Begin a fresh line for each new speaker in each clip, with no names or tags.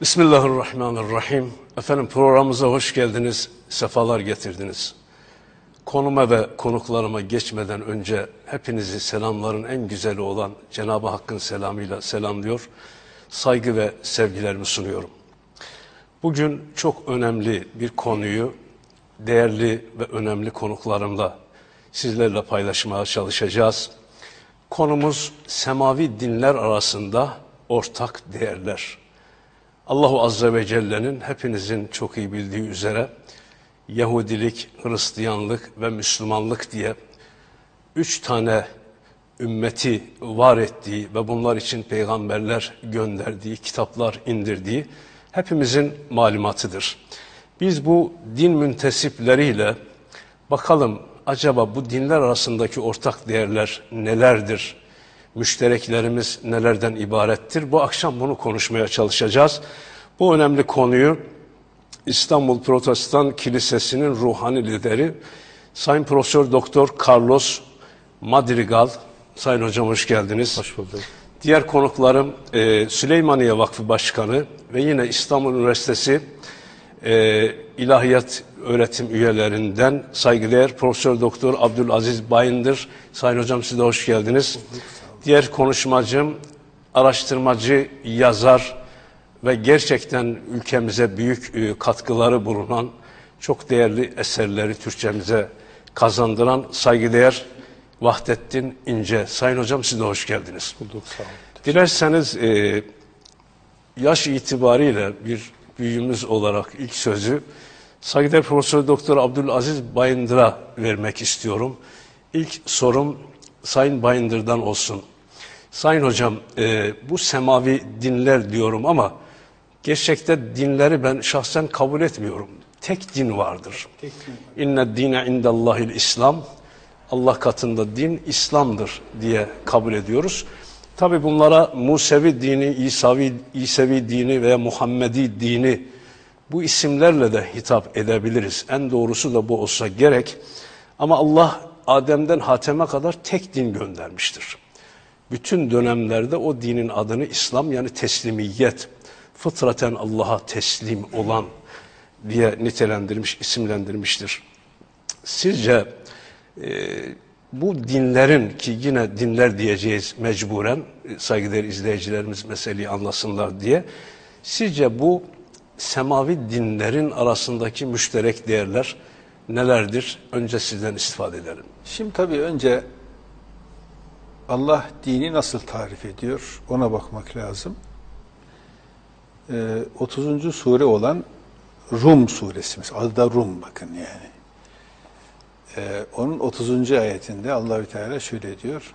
Bismillahirrahmanirrahim. Efendim programımıza hoş geldiniz, sefalar getirdiniz. Konuma ve konuklarıma geçmeden önce hepinizi selamların en güzeli olan Cenab-ı Hakk'ın selamıyla selamlıyor. Saygı ve sevgilerimi sunuyorum. Bugün çok önemli bir konuyu değerli ve önemli konuklarımla sizlerle paylaşmaya çalışacağız. Konumuz semavi dinler arasında ortak değerler. Allahu Azze ve Celle'nin hepinizin çok iyi bildiği üzere Yahudilik, Hristiyanlık ve Müslümanlık diye üç tane ümmeti var ettiği ve bunlar için peygamberler gönderdiği, kitaplar indirdiği hepimizin malumatıdır. Biz bu din müntesipleriyle bakalım acaba bu dinler arasındaki ortak değerler nelerdir? Müştereklerimiz nelerden ibarettir? Bu akşam bunu konuşmaya çalışacağız. Bu önemli konuyu İstanbul Protestan Kilisesi'nin ruhani lideri Sayın Profesör Doktor Carlos Madrigal. Sayın Hocam hoş geldiniz.
Hoş bulduk.
Diğer konuklarım e, Süleymaniye Vakfı Başkanı ve yine İstanbul Üniversitesi e, İlahiyat öğretim üyelerinden saygıdeğer Profesör Doktor Abdülaziz Bayındır. Sayın Hocam siz de hoş geldiniz. Diğer konuşmacım, araştırmacı, yazar ve gerçekten ülkemize büyük e, katkıları bulunan, çok değerli eserleri Türkçemize kazandıran saygıdeğer Vahdettin İnce. Sayın Hocam siz de hoş geldiniz.
Bulduk sağ olun.
Dilerseniz e, yaş itibariyle bir büyüğümüz olarak ilk sözü saygıdeğer Profesör Doktor Abdülaziz Bayındır'a vermek istiyorum. İlk sorum Sayın Bayındır'dan olsun. Sayın Hocam e, bu semavi dinler diyorum ama gerçekte dinleri ben şahsen kabul etmiyorum. Tek din vardır. İnne dine indallahil İslam. Allah katında din İslam'dır diye kabul ediyoruz. Tabi bunlara Musevi dini, İsavi, İsevi dini veya Muhammedi dini bu isimlerle de hitap edebiliriz. En doğrusu da bu olsa gerek. Ama Allah Adem'den Hatem'e kadar tek din göndermiştir. Bütün dönemlerde o dinin adını İslam yani teslimiyet, fıtraten Allah'a teslim olan diye nitelendirmiş, isimlendirmiştir. Sizce e, bu dinlerin ki yine dinler diyeceğiz mecburen saygıdeğer izleyicilerimiz meseleyi anlasınlar diye. Sizce bu semavi dinlerin arasındaki müşterek değerler nelerdir? Önce sizden istifade edelim.
Şimdi tabii önce Allah dini nasıl tarif ediyor ona bakmak lazım. Ee, 30. sure olan Rum suresi mesela adı da Rum bakın yani. Ee, onun 30. ayetinde Allahü Teala şöyle diyor.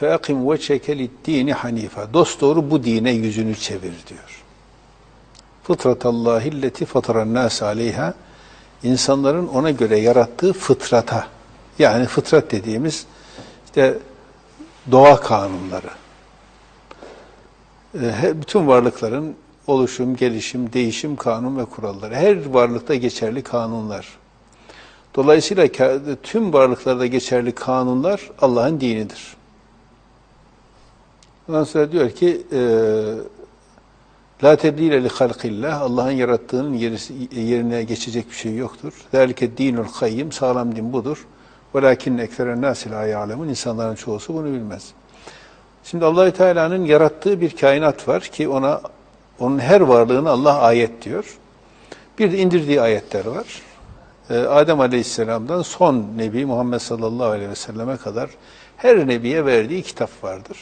فَاَقِمْ وَچَكَ لِلدِّينِ hanifa. Dost doğru bu dine yüzünü çevir diyor. Fıtratallahi illeti fataran nas aleyha. İnsanların ona göre yarattığı fıtrata. Yani fıtrat dediğimiz işte doğa kanunları. Ee, bütün varlıkların oluşum, gelişim, değişim kanun ve kuralları. Her varlıkta geçerli kanunlar. Dolayısıyla tüm varlıklarda geçerli kanunlar Allah'ın dinidir. Ondan sonra diyor ki La tebdile li halqillah Allah'ın yarattığının yerine geçecek bir şey yoktur. Zalike dinul kayyim sağlam din budur. Velakin ekseren nasil ayalemun insanların çoğusu bunu bilmez. Şimdi Allahü Teala'nın yarattığı bir kainat var ki ona onun her varlığını Allah ayet diyor. Bir de indirdiği ayetler var. Adem Aleyhisselam'dan son Nebi Muhammed sallallahu aleyhi ve selleme kadar her Nebiye verdiği kitap vardır.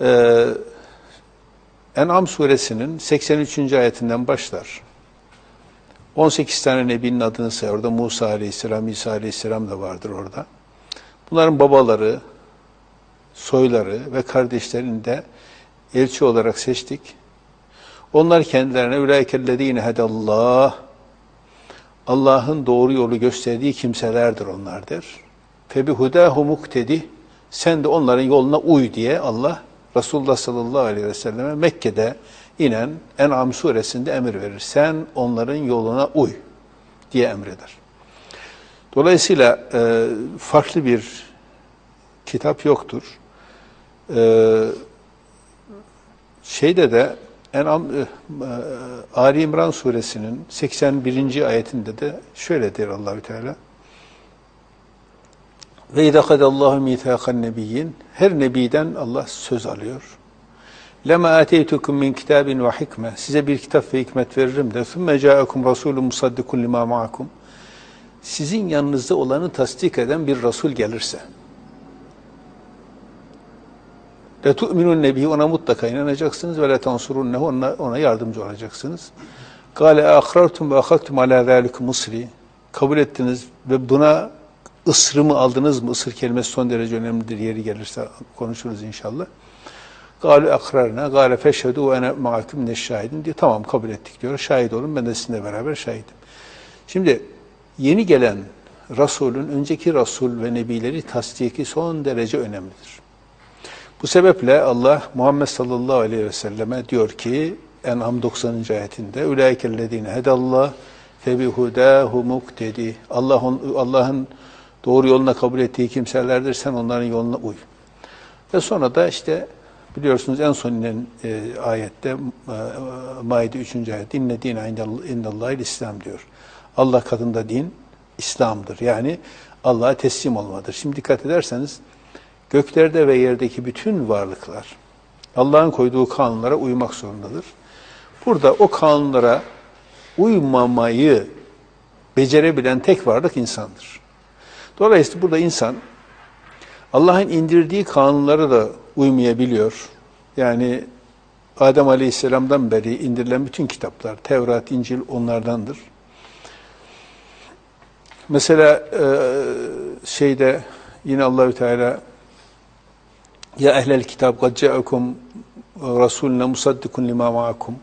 Ee, En'am suresinin 83. ayetinden başlar. 18 tane Nebi'nin adını sayıyor. Orada Musa aleyhisselam, İsa aleyhisselam da vardır orada. Bunların babaları, soyları ve kardeşlerini de elçi olarak seçtik. Onlar kendilerine ulaikellezine hedallah Allah'ın doğru yolu gösterdiği kimselerdir onlar der. Febihudahu muktedi sen de onların yoluna uy diye Allah Resulullah sallallahu aleyhi ve selleme Mekke'de inen En'am suresinde emir verir. Sen onların yoluna uy diye emreder. Dolayısıyla e, farklı bir kitap yoktur. E, Şeyde de En'am e, e, Ali İmran suresinin 81. ayetinde de şöyle der Allahü Teala. Ve izâ kadallahu mîthâkan nebiyyin her nebiden Allah söz alıyor. Lema ateytukum min kitabin ve hikme. Size bir kitap ve hikmet veririm de. Sümme ca'akum rasulun musaddikun lima ma'akum. Sizin yanınızda olanı tasdik eden bir Resul gelirse. Le tu'minun nebihi ona mutlaka inanacaksınız ve le tansurunnehu ona, ona yardımcı olacaksınız. Kale akrartum ve akhadtum ala zalikum musri. Kabul ettiniz ve buna ısrımı aldınız mı? Isır kelimesi son derece önemlidir. Yeri gelirse konuşuruz inşallah. Galu akrarna, gale feşhedü ve ene ma'akum neşşahidin diyor. Tamam kabul ettik diyor. Şahit olun ben de sizinle beraber şahidim. Şimdi yeni gelen Resulün önceki Resul ve Nebileri tasdiki son derece önemlidir. Bu sebeple Allah Muhammed sallallahu aleyhi ve selleme diyor ki En'am 90. ayetinde Ulaikellezine hedallah febihudahu muktedi. Allah'ın Allah'ın doğru yoluna kabul ettiği kimselerdir. Sen onların yoluna uy. Ve sonra da işte biliyorsunuz en son inen e, ayette e, Maide 3. ayet inne dine indallahil İslam diyor. Allah katında din İslam'dır. Yani Allah'a teslim olmadır. Şimdi dikkat ederseniz göklerde ve yerdeki bütün varlıklar Allah'ın koyduğu kanunlara uymak zorundadır. Burada o kanunlara uymamayı becerebilen tek varlık insandır. Dolayısıyla burada insan Allah'ın indirdiği kanunlara da uymayabiliyor. Yani Adem Aleyhisselam'dan beri indirilen bütün kitaplar, Tevrat, İncil onlardandır. Mesela e, şeyde yine Allahü Teala ya ehlel kitap kad ca'akum rasuluna musaddikun lima ma'akum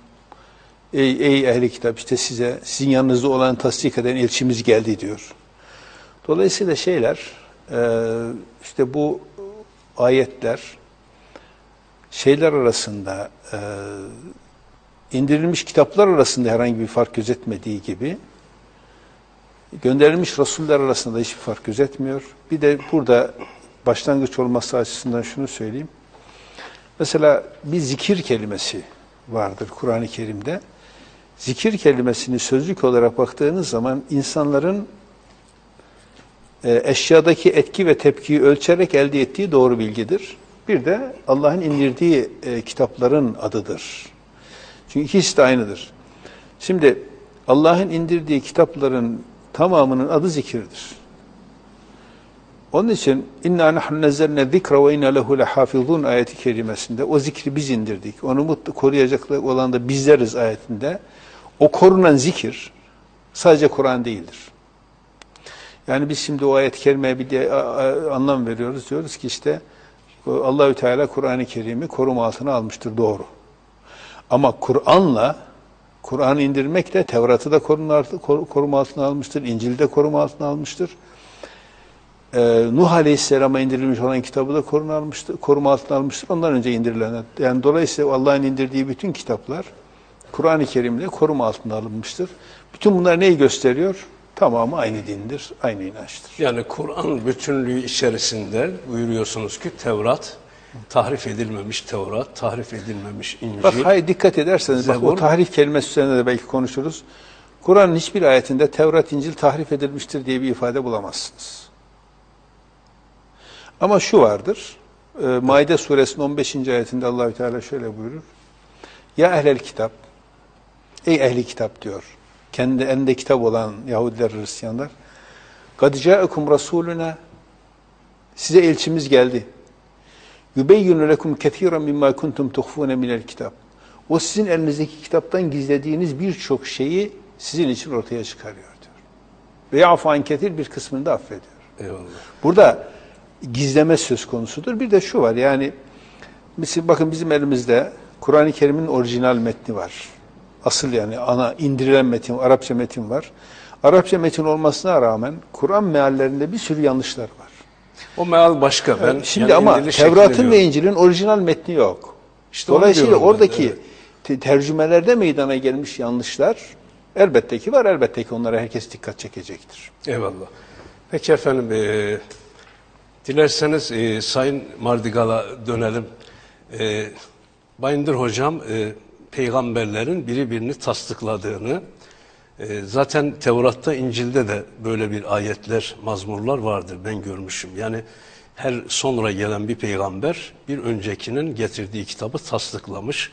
Ey, ey ehli kitap işte size sizin yanınızda olan tasdik eden elçimiz geldi diyor. Dolayısıyla şeyler e, işte bu ayetler şeyler arasında e, indirilmiş kitaplar arasında herhangi bir fark gözetmediği gibi gönderilmiş rasuller arasında hiçbir fark gözetmiyor. Bir de burada başlangıç olması açısından şunu söyleyeyim. Mesela bir zikir kelimesi vardır Kur'an-ı Kerim'de. Zikir kelimesini sözlük olarak baktığınız zaman insanların e, eşyadaki etki ve tepkiyi ölçerek elde ettiği doğru bilgidir. Bir de Allah'ın indirdiği e, kitapların adıdır. Çünkü ikisi de aynıdır. Şimdi Allah'ın indirdiği kitapların tamamının adı zikirdir. Onun için inna nahnu nazzalna zikra ve inna lehu lehafizun ayeti kerimesinde o zikri biz indirdik. Onu mutlu koruyacak olan da bizleriz ayetinde. O korunan zikir sadece Kur'an değildir. Yani biz şimdi o ayet-i kerimeye bir de anlam veriyoruz. Diyoruz ki işte Allahü Teala Kur'an-ı Kerim'i koruma altına almıştır doğru. Ama Kur'an'la Kur'an indirmek de Tevrat'ı da koruma altına almıştır, İncil'de koruma altına almıştır. Ee, Nuh Aleyhisselam'a indirilmiş olan kitabı da koruma, almıştır, koruma altına almıştır. Ondan önce indirilen. Yani dolayısıyla Allah'ın indirdiği bütün kitaplar Kur'an-ı Kerim'le koruma altına alınmıştır. Bütün bunlar neyi gösteriyor? Tamamı aynı dindir, aynı inançtır.
Yani Kur'an bütünlüğü içerisinde buyuruyorsunuz ki Tevrat, tahrif edilmemiş Tevrat, tahrif edilmemiş İncil.
Bak hayır dikkat ederseniz bak o tahrif kelimesi üzerinde de belki konuşuruz. Kur'an'ın hiçbir ayetinde Tevrat, İncil tahrif edilmiştir diye bir ifade bulamazsınız. Ama şu vardır. E, Maide suresinin 15. ayetinde Allahü Teala şöyle buyurur. Ya ehlel kitap, ey ehli kitap diyor Kendi elinde kitap olan Yahudiler, Hristiyanlar. قَدْ جَاءَكُمْ رَسُولُنَا Size elçimiz geldi. يُبَيِّنُ لَكُمْ كَثِيرًا مِمَّا كُنْتُمْ تُخْفُونَ مِنَ الْكِتاب O sizin elinizdeki kitaptan gizlediğiniz birçok şeyi sizin için ortaya çıkarıyor diyor. Ve yafan ketir bir kısmını da affediyor.
Eyvallah.
Burada gizleme söz konusudur. Bir de şu var yani bakın bizim elimizde Kur'an-ı Kerim'in orijinal metni var. Asıl yani ana indirilen metin, Arapça metin var. Arapça metin olmasına rağmen Kur'an meallerinde bir sürü yanlışlar var.
O meal başka. Ben
Şimdi yani ama Tevrat'ın ve İncil'in orijinal metni yok. İşte Dolayısıyla oradaki ben, evet. tercümelerde meydana gelmiş yanlışlar elbette ki var. Elbette ki onlara herkes dikkat çekecektir.
Eyvallah. Peki efendim e, dilerseniz e, Sayın Mardigal'a dönelim. E, Bayındır Hocam e, peygamberlerin biri birini tasdikladığını, e, zaten Tevrat'ta, İncil'de de böyle bir ayetler, mazmurlar vardır ben görmüşüm. Yani her sonra gelen bir peygamber bir öncekinin getirdiği kitabı tasdiklamış,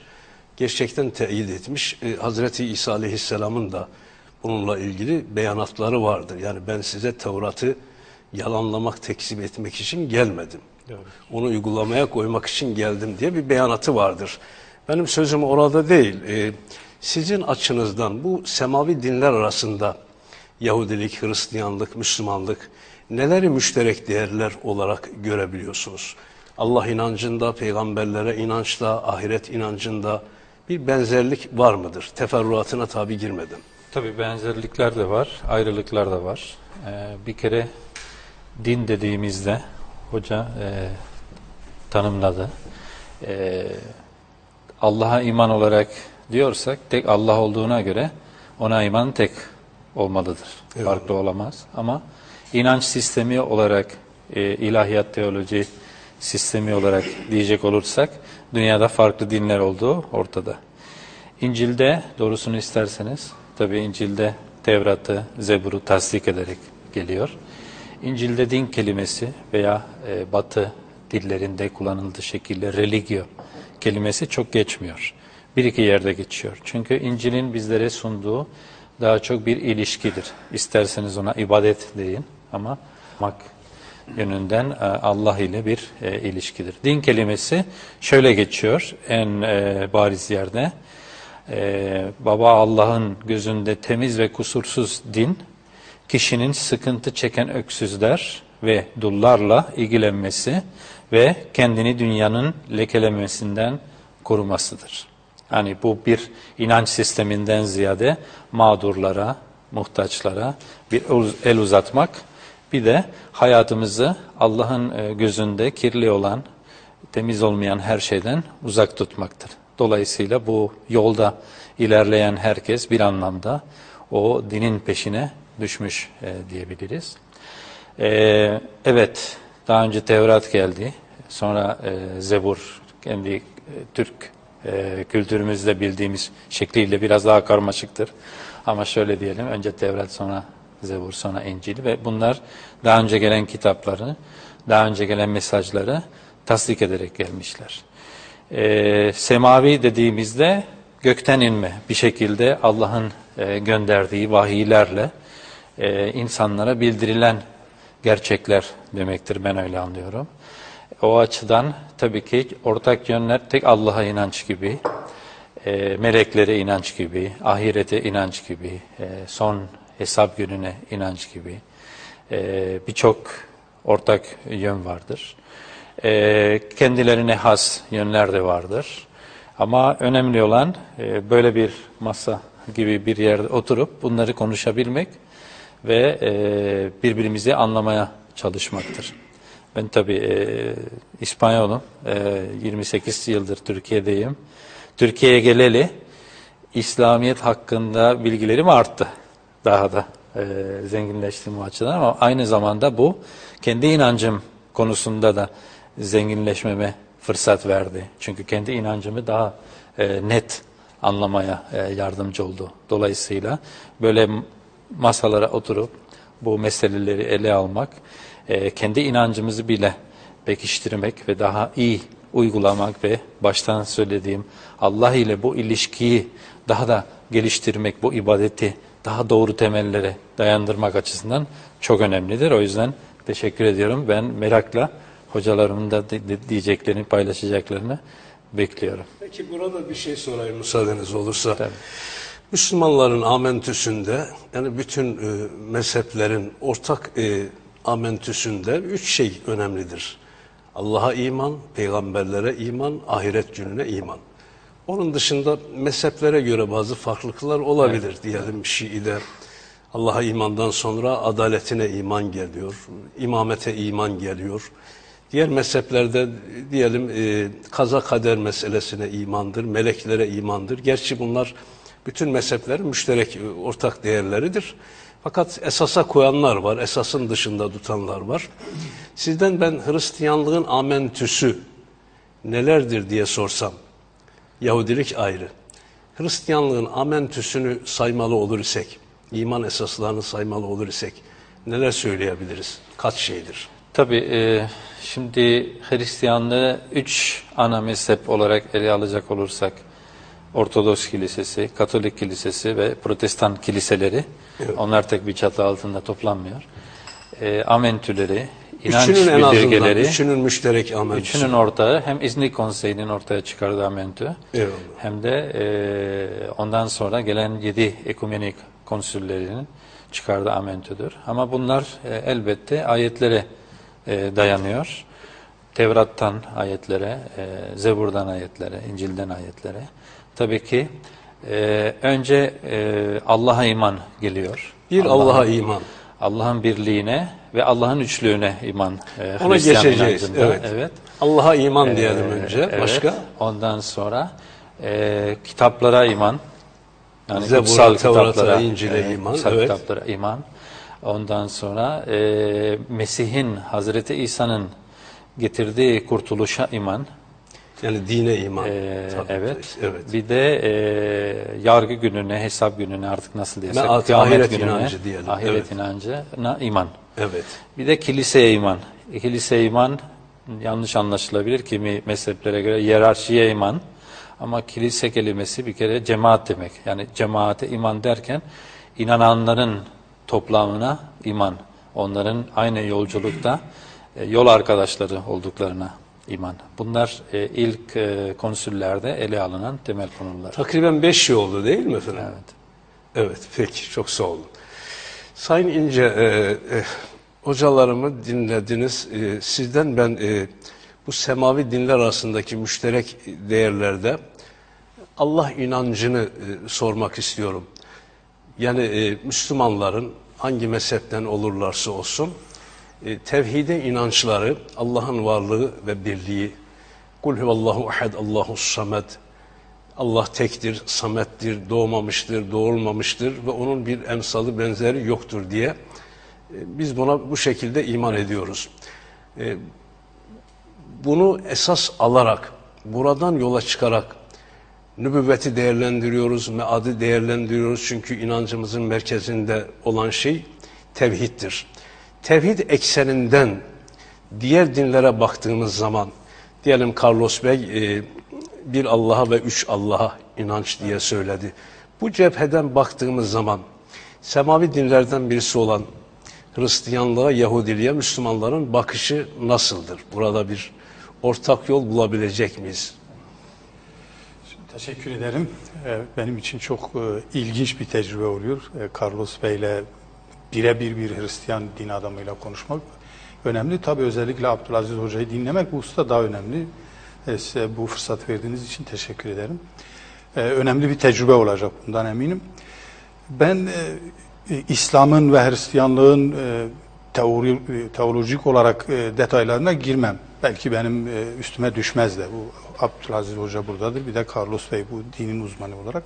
gerçekten teyit etmiş. E, Hazreti İsa Aleyhisselam'ın da bununla ilgili beyanatları vardır. Yani ben size Tevrat'ı yalanlamak, tekzip etmek için gelmedim. Onu uygulamaya koymak için geldim diye bir beyanatı vardır. Benim sözüm orada değil. Ee, sizin açınızdan bu semavi dinler arasında Yahudilik, Hristiyanlık, Müslümanlık neleri müşterek değerler olarak görebiliyorsunuz? Allah inancında, peygamberlere inançta, ahiret inancında bir benzerlik var mıdır? Teferruatına tabi girmedim.
Tabii benzerlikler de var, ayrılıklar da var. Ee, bir kere din dediğimizde hoca e, tanımladı. E, Allah'a iman olarak diyorsak tek Allah olduğuna göre ona iman tek olmalıdır.
Eyvallah.
Farklı olamaz. Ama inanç sistemi olarak e, ilahiyat teoloji sistemi olarak diyecek olursak dünyada farklı dinler olduğu ortada. İncil'de doğrusunu isterseniz tabii İncil'de Tevrat'ı, Zebur'u tasdik ederek geliyor. İncil'de din kelimesi veya e, Batı dillerinde kullanıldığı şekilde religio kelimesi çok geçmiyor. Bir iki yerde geçiyor. Çünkü İncil'in bizlere sunduğu daha çok bir ilişkidir. İsterseniz ona ibadet deyin ama mak yönünden e, Allah ile bir e, ilişkidir. Din kelimesi şöyle geçiyor en e, bariz yerde. Baba Allah'ın gözünde temiz ve kusursuz din, kişinin sıkıntı çeken öksüzler ve dullarla ilgilenmesi ve kendini dünyanın lekelemesinden korumasıdır. Yani bu bir inanç sisteminden ziyade mağdurlara, muhtaçlara bir el uzatmak, bir de hayatımızı Allah'ın e, gözünde kirli olan, temiz olmayan her şeyden uzak tutmaktır. Dolayısıyla bu yolda ilerleyen herkes bir anlamda o dinin peşine düşmüş e, diyebiliriz. E, evet, daha önce Tevrat geldi, sonra e, Zebur, kendi e, Türk e, kültürümüzde bildiğimiz şekliyle biraz daha karmaşıktır. Ama şöyle diyelim, önce Tevrat, sonra Zebur, sonra İncil ve bunlar daha önce gelen kitapları, daha önce gelen mesajları tasdik ederek gelmişler. E, semavi dediğimizde gökten inme bir şekilde Allah'ın e, gönderdiği vahiylerle e, insanlara bildirilen gerçekler demektir ben öyle anlıyorum. O açıdan tabii ki ortak yönler tek Allah'a inanç gibi, e, meleklere inanç gibi, ahirete inanç gibi, e, son hesap gününe inanç gibi e, birçok ortak yön vardır. E, kendilerine has yönler de vardır. Ama önemli olan e, böyle bir masa gibi bir yerde oturup bunları konuşabilmek ve e, birbirimizi anlamaya çalışmaktır. Ben tabii e, İspanyolum, e, 28 yıldır Türkiye'deyim. Türkiye'ye geleli İslamiyet hakkında bilgilerim arttı. Daha da e, zenginleştim bu açıdan ama aynı zamanda bu kendi inancım konusunda da zenginleşmeme fırsat verdi. Çünkü kendi inancımı daha e, net anlamaya e, yardımcı oldu. Dolayısıyla böyle masalara oturup bu meseleleri ele almak, e, kendi inancımızı bile pekiştirmek ve daha iyi uygulamak ve baştan söylediğim Allah ile bu ilişkiyi daha da geliştirmek, bu ibadeti daha doğru temellere dayandırmak açısından çok önemlidir. O yüzden teşekkür ediyorum. Ben merakla hocalarımın da diyeceklerini, paylaşacaklarını bekliyorum.
Peki burada bir şey sorayım müsaadeniz olursa.
Tabii.
Müslümanların amentüsünde yani bütün e, mezheplerin ortak e, amentüsünde üç şey önemlidir. Allah'a iman, peygamberlere iman, ahiret gününe iman. Onun dışında mezheplere göre bazı farklılıklar olabilir evet. diyelim Şii'de. Allah'a imandan sonra adaletine iman geliyor, imamete iman geliyor. Diğer mezheplerde diyelim e, kaza kader meselesine imandır, meleklere imandır. Gerçi bunlar bütün mezheplerin müşterek e, ortak değerleridir. Fakat esasa koyanlar var, esasın dışında tutanlar var. Sizden ben Hristiyanlığın amentüsü nelerdir diye sorsam, Yahudilik ayrı. Hristiyanlığın amentüsünü saymalı olur isek, iman esaslarını saymalı olur isek neler söyleyebiliriz? Kaç şeydir?
Tabii e, şimdi Hristiyanlığı üç ana mezhep olarak ele alacak olursak Ortodoks Kilisesi, Katolik Kilisesi ve Protestan kiliseleri onlar tek bir çatı altında toplanmıyor. E, amentüleri, inanç
Üçünün en azından,
bildirgeleri,
üçünün müşterek amentüsü.
üçünün ortağı hem İznik Konseyi'nin ortaya çıkardığı amentü
Eyvallah.
hem de e, ondan sonra gelen yedi ekumenik konsüllerinin çıkardığı amentüdür. Ama bunlar e, elbette ayetlere e, dayanıyor. Tevrat'tan ayetlere, e, Zebur'dan ayetlere, İncil'den ayetlere. Tabii ki e, önce e, Allah'a iman geliyor.
Bir Allah'a iman.
Allah'ın birliğine ve Allah'ın üçlüğüne iman. e,
Ona
Hristiyan
geçeceğiz. Evet.
evet.
Allah'a iman diyelim önce.
Evet.
Başka?
Ondan sonra e, kitaplara iman. Yani
Zebur'a,
kutsal kitaplara,
İncil'e iman,
kutsal
evet.
kitaplara iman. Ondan sonra e, Mesih'in, Hazreti İsa'nın getirdiği kurtuluşa iman.
Yani dine iman.
E,
Tabii.
evet.
evet.
Bir de e, yargı gününe, hesap gününe artık nasıl diyesek.
Me'at,
kıyamet
ahiret
gününe,
inancı diyelim,
Ahiret
evet.
inancına iman.
Evet.
Bir de kiliseye iman. Kiliseye iman yanlış anlaşılabilir kimi mezheplere göre yerarşiye iman. Ama kilise kelimesi bir kere cemaat demek. Yani cemaate iman derken inananların toplamına iman. Onların aynı yolculukta e, yol arkadaşları olduklarına iman. Bunlar e, ilk e, konsüllerde ele alınan temel konular.
Takriben beş şey oldu değil mi efendim?
Evet.
Evet, peki. Çok sağ olun. Sayın İnce, e, e, hocalarımı dinlediniz. E, sizden ben e, bu semavi dinler arasındaki müşterek değerlerde Allah inancını e, sormak istiyorum. Yani e, Müslümanların hangi mezhepten olurlarsa olsun, e, tevhide inançları, Allah'ın varlığı ve birliği, Kul huvallahu ahad, Allahu samed, Allah tektir, samettir, doğmamıştır, doğulmamıştır ve onun bir emsalı benzeri yoktur diye e, biz buna bu şekilde iman ediyoruz. E, Bunu esas alarak, buradan yola çıkarak nübüvveti değerlendiriyoruz, meadı değerlendiriyoruz çünkü inancımızın merkezinde olan şey tevhiddir. Tevhid ekseninden diğer dinlere baktığımız zaman, diyelim Carlos Bey e, bir Allah'a ve üç Allah'a inanç diye söyledi. Bu cepheden baktığımız zaman semavi dinlerden birisi olan Hristiyanlığa, Yahudiliğe, Müslümanların bakışı nasıldır? Burada bir ortak yol bulabilecek miyiz?
Teşekkür ederim. Ee, Benim için çok e, ilginç bir tecrübe oluyor. Ee, Carlos Bey'le birebir bir Hristiyan din adamıyla konuşmak önemli. Tabii özellikle Abdülaziz Hoca'yı dinlemek bu hususta daha önemli. Ee, Size bu fırsat verdiğiniz için teşekkür ederim. Ee, Önemli bir tecrübe olacak bundan eminim. Ben e, e, İslam'ın ve Hristiyanlığın e, teori, e, teolojik olarak e, detaylarına girmem. Belki benim e, üstüme düşmez de. Bu Abdülaziz Hoca buradadır. Bir de Carlos Bey bu dinin uzmanı olarak.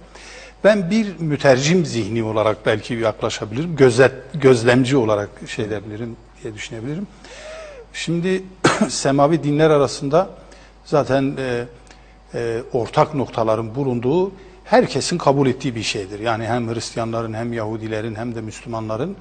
Ben bir mütercim zihni olarak belki yaklaşabilirim. Gözlet, gözlemci olarak şey edebilirim diye düşünebilirim. Şimdi semavi dinler arasında zaten e, e, ortak noktaların bulunduğu herkesin kabul ettiği bir şeydir. Yani hem Hristiyanların hem Yahudilerin hem de Müslümanların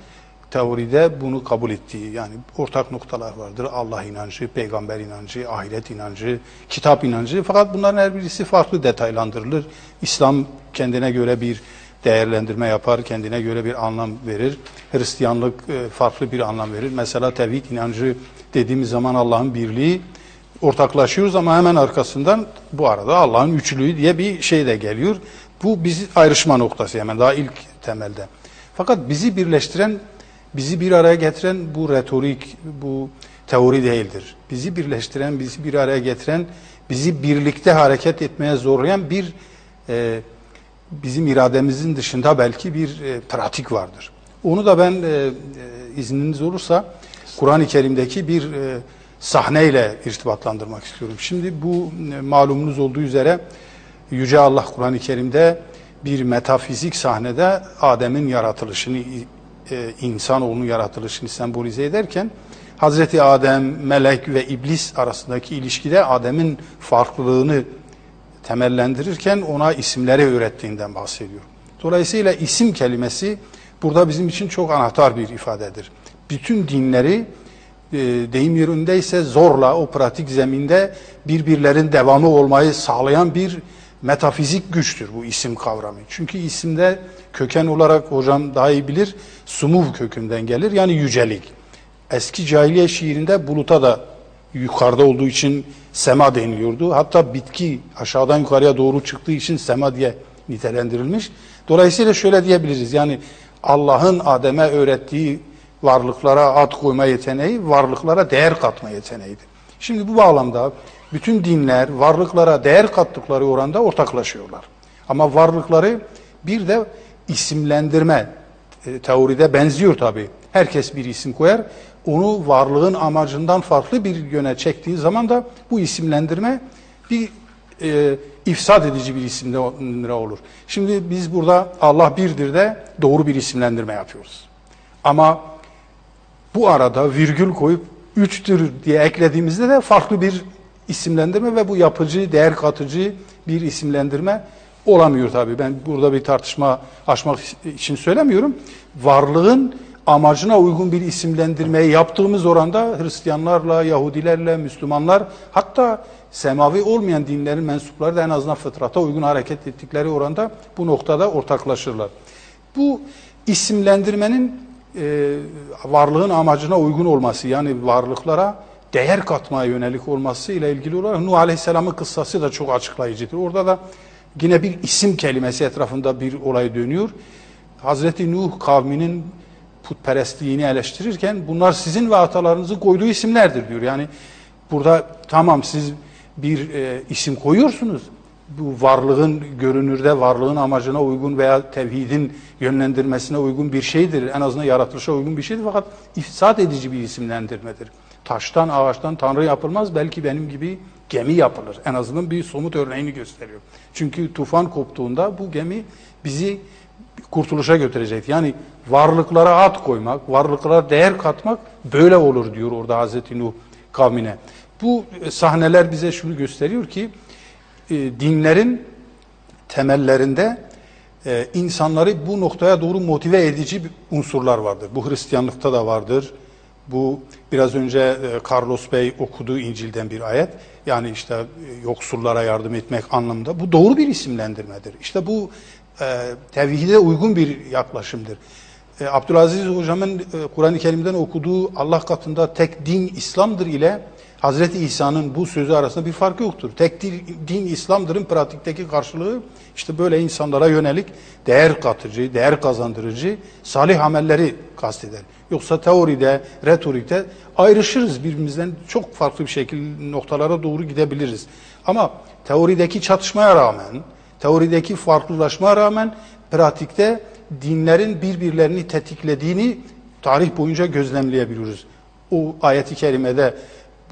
teoride bunu kabul ettiği yani ortak noktalar vardır. Allah inancı, peygamber inancı, ahiret inancı, kitap inancı. Fakat bunların her birisi farklı detaylandırılır. İslam kendine göre bir değerlendirme yapar, kendine göre bir anlam verir. Hristiyanlık e, farklı bir anlam verir. Mesela tevhid inancı dediğimiz zaman Allah'ın birliği ortaklaşıyoruz ama hemen arkasından bu arada Allah'ın üçlüğü diye bir şey de geliyor. Bu bizi ayrışma noktası hemen daha ilk temelde. Fakat bizi birleştiren, bizi bir araya getiren bu retorik, bu teori değildir. Bizi birleştiren, bizi bir araya getiren, bizi birlikte hareket etmeye zorlayan bir e, bizim irademizin dışında belki bir e, pratik vardır. Onu da ben e, e, izniniz olursa Kur'an-ı Kerim'deki bir e, sahneyle irtibatlandırmak istiyorum. Şimdi bu e, malumunuz olduğu üzere Yüce Allah Kur'an-ı Kerim'de bir metafizik sahnede Adem'in yaratılışını, e, insanoğlunun yaratılışını sembolize ederken Hazreti Adem, melek ve iblis arasındaki ilişkide Adem'in farklılığını temellendirirken ona isimleri öğrettiğinden bahsediyor. Dolayısıyla isim kelimesi burada bizim için çok anahtar bir ifadedir. Bütün dinleri e, deyim yerindeyse zorla o pratik zeminde birbirlerin devamı olmayı sağlayan bir metafizik güçtür bu isim kavramı. Çünkü isimde köken olarak hocam daha iyi bilir sumuv kökünden gelir yani yücelik. Eski cahiliye şiirinde buluta da yukarıda olduğu için sema deniliyordu. Hatta bitki aşağıdan yukarıya doğru çıktığı için sema diye nitelendirilmiş. Dolayısıyla şöyle diyebiliriz yani Allah'ın Adem'e öğrettiği varlıklara ad koyma yeteneği varlıklara değer katma yeteneğidir. Şimdi bu bağlamda bütün dinler varlıklara değer kattıkları oranda ortaklaşıyorlar. Ama varlıkları bir de isimlendirme e, teoride benziyor tabi. Herkes bir isim koyar. Onu varlığın amacından farklı bir yöne çektiği zaman da bu isimlendirme bir e, ifsad edici bir isimlendirme olur. Şimdi biz burada Allah birdir de doğru bir isimlendirme yapıyoruz. Ama bu arada virgül koyup üçtür diye eklediğimizde de farklı bir isimlendirme ve bu yapıcı, değer katıcı bir isimlendirme olamıyor tabii. Ben burada bir tartışma açmak için söylemiyorum. Varlığın amacına uygun bir isimlendirmeyi yaptığımız oranda Hristiyanlarla, Yahudilerle, Müslümanlar hatta semavi olmayan dinlerin mensupları da en azından fıtrata uygun hareket ettikleri oranda bu noktada ortaklaşırlar. Bu isimlendirmenin e, varlığın amacına uygun olması yani varlıklara değer katmaya yönelik olması ile ilgili olarak Nuh Aleyhisselam'ın kıssası da çok açıklayıcıdır. Orada da yine bir isim kelimesi etrafında bir olay dönüyor. Hazreti Nuh kavminin putperestliğini eleştirirken bunlar sizin ve atalarınızın koyduğu isimlerdir diyor. Yani burada tamam siz bir e, isim koyuyorsunuz. Bu varlığın görünürde varlığın amacına uygun veya tevhidin yönlendirmesine uygun bir şeydir. En azından yaratılışa uygun bir şeydir fakat ifsat edici bir isimlendirmedir. Taştan, ağaçtan tanrı yapılmaz. Belki benim gibi gemi yapılır. En azından bir somut örneğini gösteriyor. Çünkü tufan koptuğunda bu gemi bizi kurtuluşa götürecek. Yani varlıklara at koymak, varlıklara değer katmak böyle olur diyor orada Hazreti Nuh kavmine. Bu sahneler bize şunu gösteriyor ki e, dinlerin temellerinde e, insanları bu noktaya doğru motive edici unsurlar vardır. Bu Hristiyanlıkta da vardır. Bu biraz önce e, Carlos Bey okuduğu İncil'den bir ayet. Yani işte e, yoksullara yardım etmek anlamında. Bu doğru bir isimlendirmedir. İşte bu e, tevhide uygun bir yaklaşımdır. E, Abdülaziz Hocam'ın e, Kur'an-ı Kerim'den okuduğu Allah katında tek din İslam'dır ile Hazreti İsa'nın bu sözü arasında bir fark yoktur. Tek din İslam'dırın pratikteki karşılığı işte böyle insanlara yönelik değer katıcı, değer kazandırıcı salih amelleri kasteder. Yoksa teoride, retorikte ayrışırız birbirimizden çok farklı bir şekilde noktalara doğru gidebiliriz. Ama teorideki çatışmaya rağmen, teorideki farklılaşmaya rağmen pratikte dinlerin birbirlerini tetiklediğini tarih boyunca gözlemleyebiliyoruz. O ayeti kerimede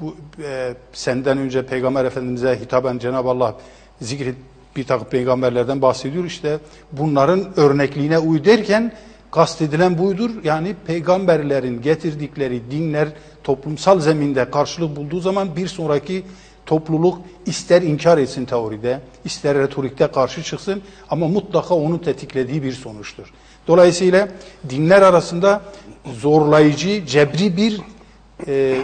bu e, senden önce Peygamber Efendimiz'e hitaben Cenab-ı Allah zikret bir takım peygamberlerden bahsediyor. İşte bunların örnekliğine uy derken kastedilen buydur. Yani peygamberlerin getirdikleri dinler toplumsal zeminde karşılık bulduğu zaman bir sonraki topluluk ister inkar etsin teoride, ister retorikte karşı çıksın ama mutlaka onu tetiklediği bir sonuçtur. Dolayısıyla dinler arasında zorlayıcı, cebri bir e,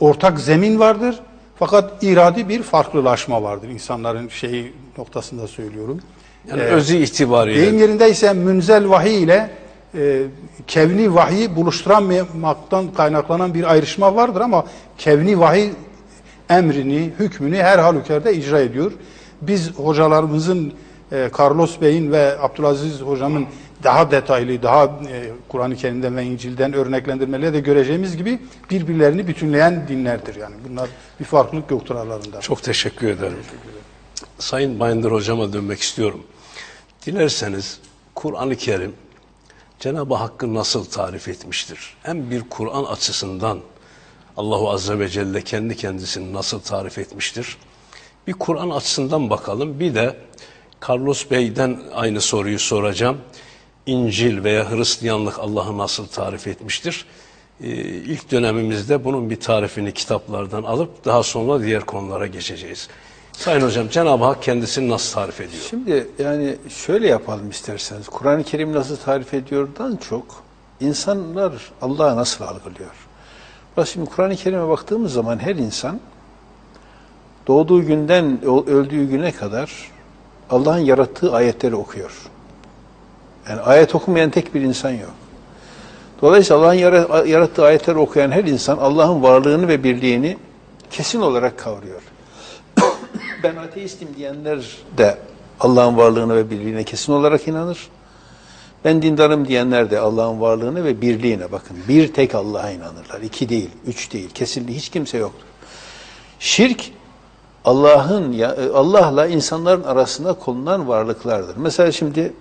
ortak zemin vardır. Fakat iradi bir farklılaşma vardır. insanların şeyi noktasında söylüyorum.
Yani ee, özü itibariyle.
Deyim yerinde ise münzel vahiy ile e, kevni vahiyi buluşturamamaktan kaynaklanan bir ayrışma vardır ama kevni vahiy emrini, hükmünü her halükarda icra ediyor. Biz hocalarımızın e, Carlos Bey'in ve Abdülaziz hocamın daha detaylı, daha e, Kur'an-ı Kerim'den ve İncil'den örneklendirmeleri de göreceğimiz gibi birbirlerini bütünleyen dinlerdir. Yani bunlar bir farklılık yoktur aralarında.
Çok teşekkür ederim. Teşekkür ederim. Sayın Bayındır hocama dönmek istiyorum. Dilerseniz Kur'an-ı Kerim Cenab-ı Hakk'ı nasıl tarif etmiştir? Hem bir Kur'an açısından Allahu Azze ve Celle kendi kendisini nasıl tarif etmiştir? Bir Kur'an açısından bakalım. Bir de Carlos Bey'den aynı soruyu soracağım. İncil veya Hristiyanlık Allah'ı nasıl tarif etmiştir? Ee, ilk dönemimizde bunun bir tarifini kitaplardan alıp daha sonra diğer konulara geçeceğiz. Sayın Hocam Cenab-ı Hak kendisini nasıl tarif ediyor?
Şimdi yani şöyle yapalım isterseniz. Kur'an-ı Kerim nasıl tarif ediyordan çok insanlar Allah'ı nasıl algılıyor? Bak şimdi Kur'an-ı Kerim'e baktığımız zaman her insan doğduğu günden öldüğü güne kadar Allah'ın yarattığı ayetleri okuyor. Yani ayet okumayan tek bir insan yok. Dolayısıyla Allah'ın yara- yarattığı ayetleri okuyan her insan Allah'ın varlığını ve birliğini kesin olarak kavruyor. Ben ateistim diyenler de Allah'ın varlığına ve birliğine kesin olarak inanır. Ben dindarım diyenler de Allah'ın varlığına ve birliğine bakın. Bir tek Allah'a inanırlar. İki değil, üç değil. Kesinlikle hiç kimse yoktur. Şirk Allah'ın ya- Allah'la insanların arasında konulan varlıklardır. Mesela şimdi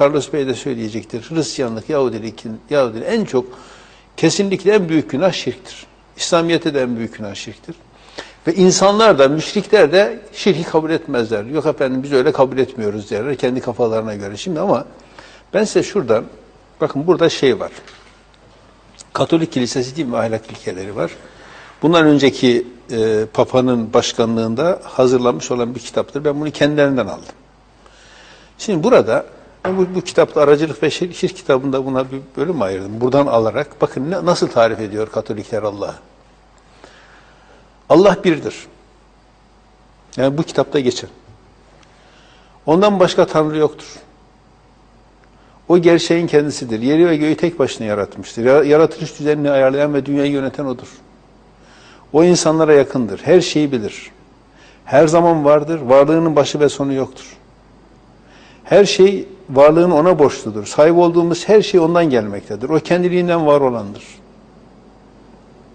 Carlos Bey de söyleyecektir. Hristiyanlık, Yahudilik, Yahudilik en çok kesinlikle en büyük günah şirktir. İslamiyet'te de en büyük günah şirktir. Ve insanlar da, müşrikler de şirki kabul etmezler. Yok efendim biz öyle kabul etmiyoruz derler kendi kafalarına göre. Şimdi ama ben size şuradan, bakın burada şey var. Katolik Kilisesi din ve ahlak ilkeleri var. Bundan önceki e, Papa'nın başkanlığında hazırlanmış olan bir kitaptır. Ben bunu kendilerinden aldım. Şimdi burada bu, bu kitapta aracılık ve şirk, şirk kitabında buna bir bölüm ayırdım. Buradan alarak bakın ne, nasıl tarif ediyor Katolikler Allah'ı. Allah birdir. Yani bu kitapta geçer. Ondan başka Tanrı yoktur. O gerçeğin kendisidir. Yeri ve göğü tek başına yaratmıştır. Ya- Yaratılış düzenini ayarlayan ve dünyayı yöneten odur. O insanlara yakındır. Her şeyi bilir. Her zaman vardır. Varlığının başı ve sonu yoktur. Her şey varlığını ona borçludur. Sahip olduğumuz her şey ondan gelmektedir. O kendiliğinden var olandır.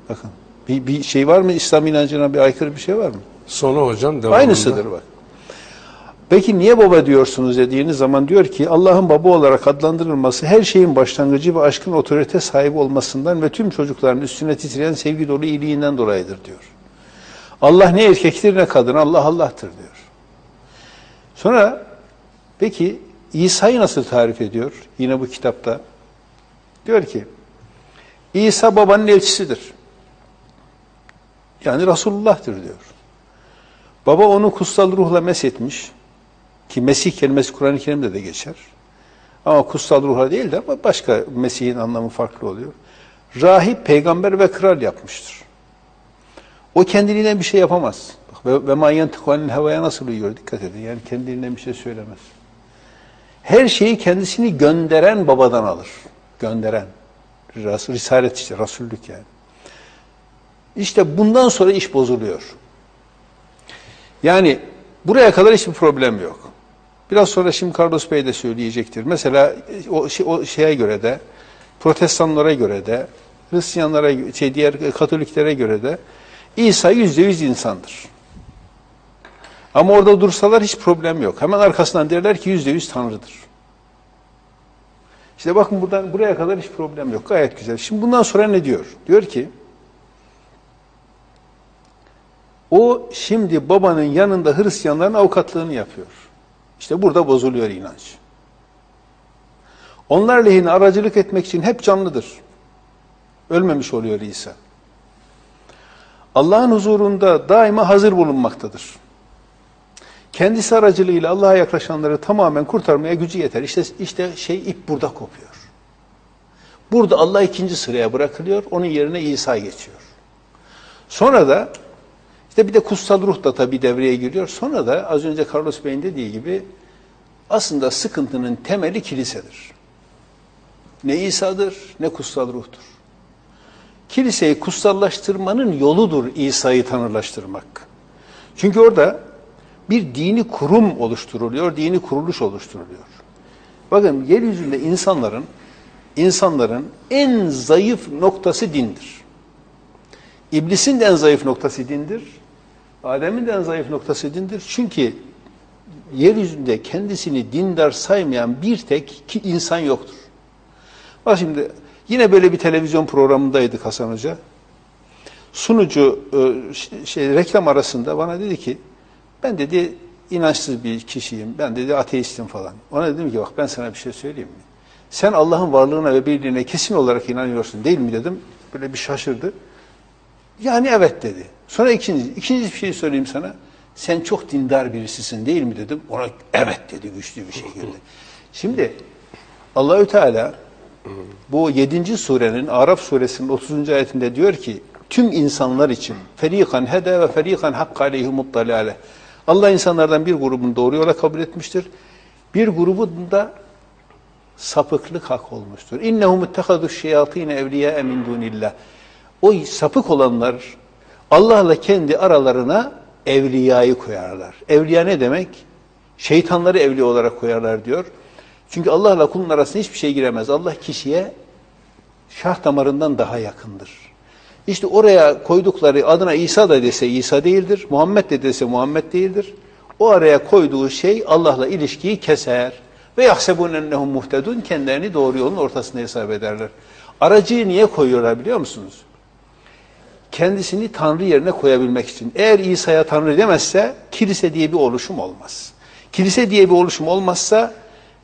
Bakın bir, bir şey var mı? İslam inancına bir aykırı bir şey var mı?
Sonu hocam devamında.
Aynısıdır bak. Peki niye baba diyorsunuz dediğiniz zaman diyor ki Allah'ın baba olarak adlandırılması her şeyin başlangıcı ve aşkın otorite sahibi olmasından ve tüm çocukların üstüne titreyen sevgi dolu iyiliğinden dolayıdır diyor. Allah ne erkektir ne kadın Allah Allah'tır diyor. Sonra peki İsa'yı nasıl tarif ediyor yine bu kitapta? Diyor ki İsa babanın elçisidir. Yani Resulullah'tır diyor. Baba onu kutsal ruhla meshetmiş. Ki Mesih kelimesi Kur'an-ı Kerim'de de geçer. Ama kutsal ruhla değil de ama başka Mesih'in anlamı farklı oluyor. Rahip, peygamber ve kral yapmıştır. O kendiliğinden bir şey yapamaz. Bak, ve, ve manyen tıkvanın havaya nasıl uyuyor? Dikkat edin. Yani kendiliğinden bir şey söylemez. Her şeyi kendisini gönderen babadan alır. Gönderen. Ras- Risalet işte, Resullük yani. İşte bundan sonra iş bozuluyor. Yani buraya kadar hiçbir problem yok. Biraz sonra şimdi Carlos Bey de söyleyecektir. Mesela o, şey, o şeye göre de, protestanlara göre de, Hristiyanlara, şey, diğer Katoliklere göre de İsa yüzde yüz insandır. Ama orada dursalar hiç problem yok. Hemen arkasından derler ki yüzde yüz Tanrı'dır. İşte bakın buradan buraya kadar hiç problem yok. Gayet güzel. Şimdi bundan sonra ne diyor? Diyor ki o şimdi babanın yanında Hristiyanların avukatlığını yapıyor. İşte burada bozuluyor inanç. Onlar lehine aracılık etmek için hep canlıdır. Ölmemiş oluyor İsa. Allah'ın huzurunda daima hazır bulunmaktadır. Kendisi aracılığıyla Allah'a yaklaşanları tamamen kurtarmaya gücü yeter. İşte, işte şey ip burada kopuyor. Burada Allah ikinci sıraya bırakılıyor, onun yerine İsa geçiyor. Sonra da işte bir de kutsal ruh da tabii devreye giriyor. Sonra da az önce Carlos Bey'in dediği gibi aslında sıkıntının temeli kilisedir. Ne İsa'dır ne kutsal ruhtur. Kiliseyi kutsallaştırmanın yoludur İsa'yı tanrılaştırmak. Çünkü orada bir dini kurum oluşturuluyor, dini kuruluş oluşturuluyor. Bakın yeryüzünde insanların insanların en zayıf noktası dindir. İblisin de en zayıf noktası dindir. Adem'in de en zayıf noktası dindir. Çünkü yeryüzünde kendisini dindar saymayan bir tek ki insan yoktur. Bak şimdi yine böyle bir televizyon programındaydık Hasan Hoca. Sunucu e, şey, reklam arasında bana dedi ki ben dedi inançsız bir kişiyim. Ben dedi ateistim falan. Ona dedim ki bak ben sana bir şey söyleyeyim mi? Sen Allah'ın varlığına ve birliğine kesin olarak inanıyorsun değil mi dedim. Böyle bir şaşırdı. Yani evet dedi. Sonra ikinci, ikinci bir şey söyleyeyim sana. Sen çok dindar birisisin değil mi dedim. Ona evet dedi güçlü bir şekilde. Şimdi Allahü Teala bu 7. surenin Araf suresinin 30. ayetinde diyor ki tüm insanlar için ferikan hede ve ferikan hakka aleyhimut dalale. Allah insanlardan bir grubunu doğru yola kabul etmiştir. Bir grubun da sapıklık hak olmuştur. İnnehum ittehadu şeyatine evliya min dunillah. O sapık olanlar Allah'la kendi aralarına evliyayı koyarlar. Evliya ne demek? Şeytanları evliya olarak koyarlar diyor. Çünkü Allah'la kulun arasında hiçbir şey giremez. Allah kişiye şah damarından daha yakındır. İşte oraya koydukları adına İsa da dese İsa değildir, Muhammed de dese Muhammed değildir. O araya koyduğu şey Allah'la ilişkiyi keser. Ve yahsebun ennehum muhtedun kendilerini doğru yolun ortasında hesap ederler. Aracıyı niye koyuyorlar biliyor musunuz? Kendisini Tanrı yerine koyabilmek için. Eğer İsa'ya Tanrı demezse kilise diye bir oluşum olmaz. Kilise diye bir oluşum olmazsa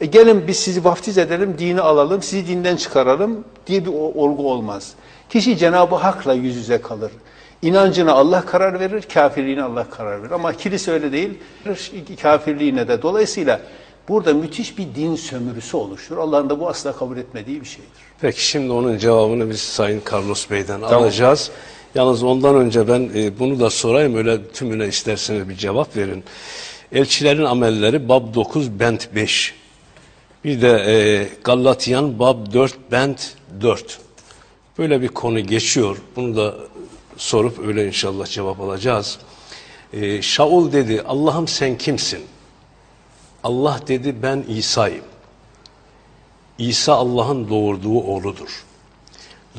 e gelin biz sizi vaftiz edelim, dini alalım, sizi dinden çıkaralım diye bir olgu olmaz. Kişi Cenab-ı Hak'la yüz yüze kalır. İnancına Allah karar verir, kafirliğine Allah karar verir. Ama kilise öyle değil, kafirliğine de. Dolayısıyla burada müthiş bir din sömürüsü oluşur. Allah'ın da bu asla kabul etmediği bir şeydir.
Peki şimdi onun cevabını biz Sayın Carlos Bey'den alacağız. Yalnız ondan önce ben e, bunu da sorayım öyle tümüne isterseniz bir cevap verin. Elçilerin amelleri Bab 9 Bent 5. Bir de e, Galatiyan Bab 4 Bent 4. Böyle bir konu geçiyor. Bunu da sorup öyle inşallah cevap alacağız. E, Şaul dedi Allah'ım sen kimsin? Allah dedi ben İsa'yım. İsa Allah'ın doğurduğu oğludur.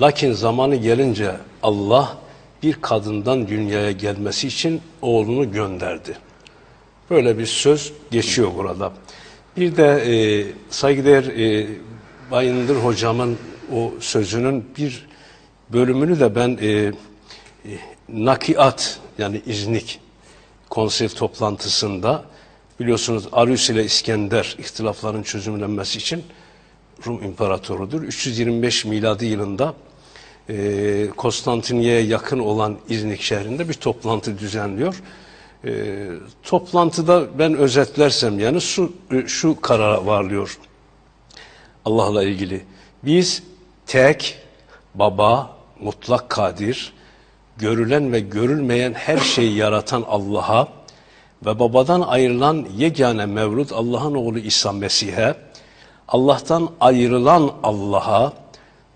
Lakin zamanı gelince Allah bir kadından dünyaya gelmesi için oğlunu gönderdi. Böyle bir söz geçiyor burada. Bir de e, saygıdeğer e, Bayındır hocamın o sözünün bir bölümünü de ben e, e, nakiat yani iznik konsey toplantısında biliyorsunuz Arius ile İskender ihtilafların çözümlenmesi için Rum İmparatorudur. 325 miladi yılında e, Konstantinye'ye yakın olan İznik şehrinde bir toplantı düzenliyor. E, toplantıda ben özetlersem yani şu, e, şu karara varlıyor Allah'la ilgili. Biz tek, baba, mutlak kadir, görülen ve görülmeyen her şeyi yaratan Allah'a ve babadan ayrılan yegane mevlud Allah'ın oğlu İsa Mesih'e, Allah'tan ayrılan Allah'a,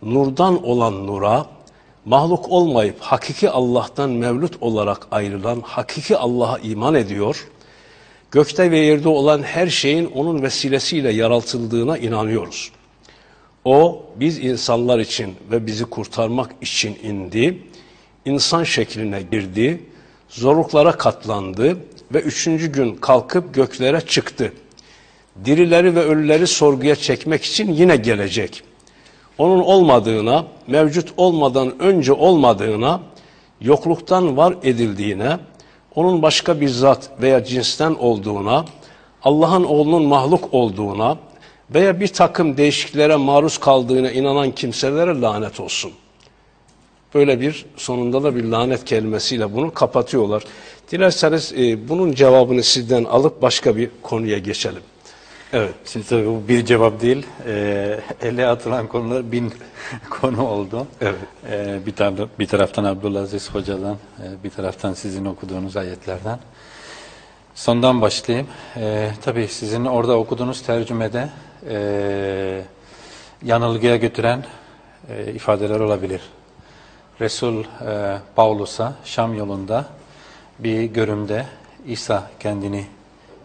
nurdan olan nura, mahluk olmayıp hakiki Allah'tan mevlut olarak ayrılan hakiki Allah'a iman ediyor, gökte ve yerde olan her şeyin onun vesilesiyle yaratıldığına inanıyoruz. O biz insanlar için ve bizi kurtarmak için indi, insan şekline girdi, zorluklara katlandı ve üçüncü gün kalkıp göklere çıktı. Dirileri ve ölüleri sorguya çekmek için yine gelecek. Onun olmadığına, mevcut olmadan önce olmadığına, yokluktan var edildiğine, onun başka bir zat veya cinsten olduğuna, Allah'ın oğlunun mahluk olduğuna veya bir takım değişikliklere maruz kaldığına inanan kimselere lanet olsun. Böyle bir sonunda da bir lanet kelimesiyle bunu kapatıyorlar. Dilerseniz e, bunun cevabını sizden alıp başka bir konuya geçelim. Evet.
Şimdi tabii bu bir cevap değil. Ee, ele atılan konular bin konu oldu.
Evet.
Ee, bir, tar- bir taraftan Abdülaziz Hoca'dan, e, bir taraftan sizin okuduğunuz ayetlerden. Sondan başlayayım. Ee, tabii sizin orada okuduğunuz tercümede e, yanılgıya götüren e, ifadeler olabilir. Resul e, Paulus'a Şam yolunda bir görümde İsa kendini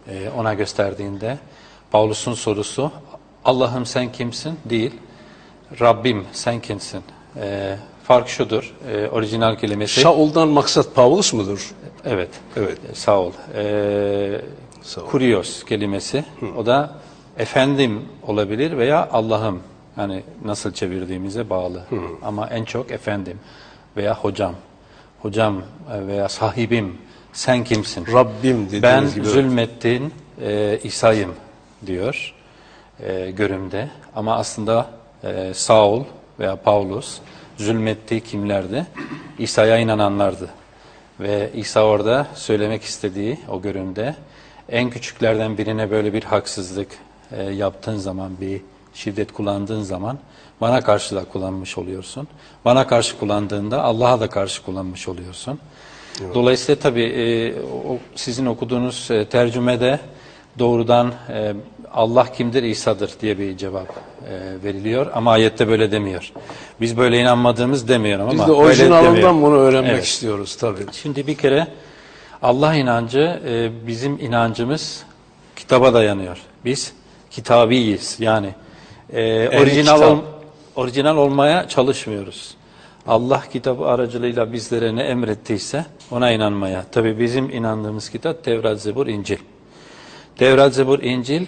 e, ona gösterdiğinde Paulus'un sorusu Allah'ım sen kimsin? Değil. Rabbim sen kimsin? E, fark şudur. E, orijinal kelimesi
Şaul'dan maksat Pavlus mudur?
evet.
Evet.
E, Sağ ol. E,
Sağ ol.
Kurios kelimesi. O da efendim olabilir veya Allah'ım. Yani nasıl çevirdiğimize bağlı. Ama en çok efendim veya hocam. Hocam e, veya sahibim sen kimsin?
Rabbim dediğiniz
Ben
gibi.
zulmettin e, İsa'yım diyor e, görümde. Ama aslında e, Saul veya Paulus zulmettiği kimlerdi? İsa'ya inananlardı. Ve İsa orada söylemek istediği o göründe en küçüklerden birine böyle bir haksızlık e, yaptığın zaman, bir şiddet kullandığın zaman bana karşı da kullanmış oluyorsun. Bana karşı kullandığında Allah'a da karşı kullanmış oluyorsun. Dolayısıyla tabii e, o, sizin okuduğunuz e, tercümede doğrudan e, Allah kimdir İsa'dır diye bir cevap e, veriliyor ama ayette böyle demiyor. Biz böyle inanmadığımız demiyorum ama
Biz de orijinalından bunu öğrenmek
Evet.
istiyoruz tabii.
Şimdi bir kere Allah inancı e, bizim inancımız kitaba dayanıyor. Biz kitabiyiz. Yani e, orijinal
kitap.
ol- orijinal olmaya çalışmıyoruz. Allah kitabı aracılığıyla bizlere ne emrettiyse ona inanmaya. Tabii bizim inandığımız kitap Tevrat, Zebur, İncil. Tevrat, Zebur, İncil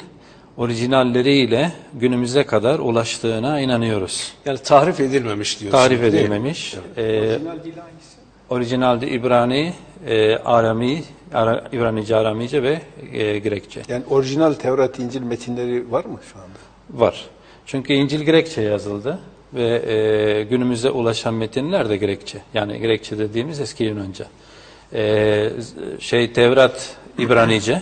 orijinalleriyle günümüze kadar ulaştığına inanıyoruz.
Yani tahrif edilmemiş diyorsun.
Tarif
değil mi?
edilmemiş. E, Orijinalde İbrani, e, Arami, Ara, İbranice, Aramice ve e, Grekçe
Yani orijinal Tevrat, İncil metinleri var mı şu anda?
var. Çünkü İncil Grekçe yazıldı ve e, günümüze ulaşan metinler de Grekçe. Yani Grekçe dediğimiz eski Yunanca. E, şey Tevrat İbranice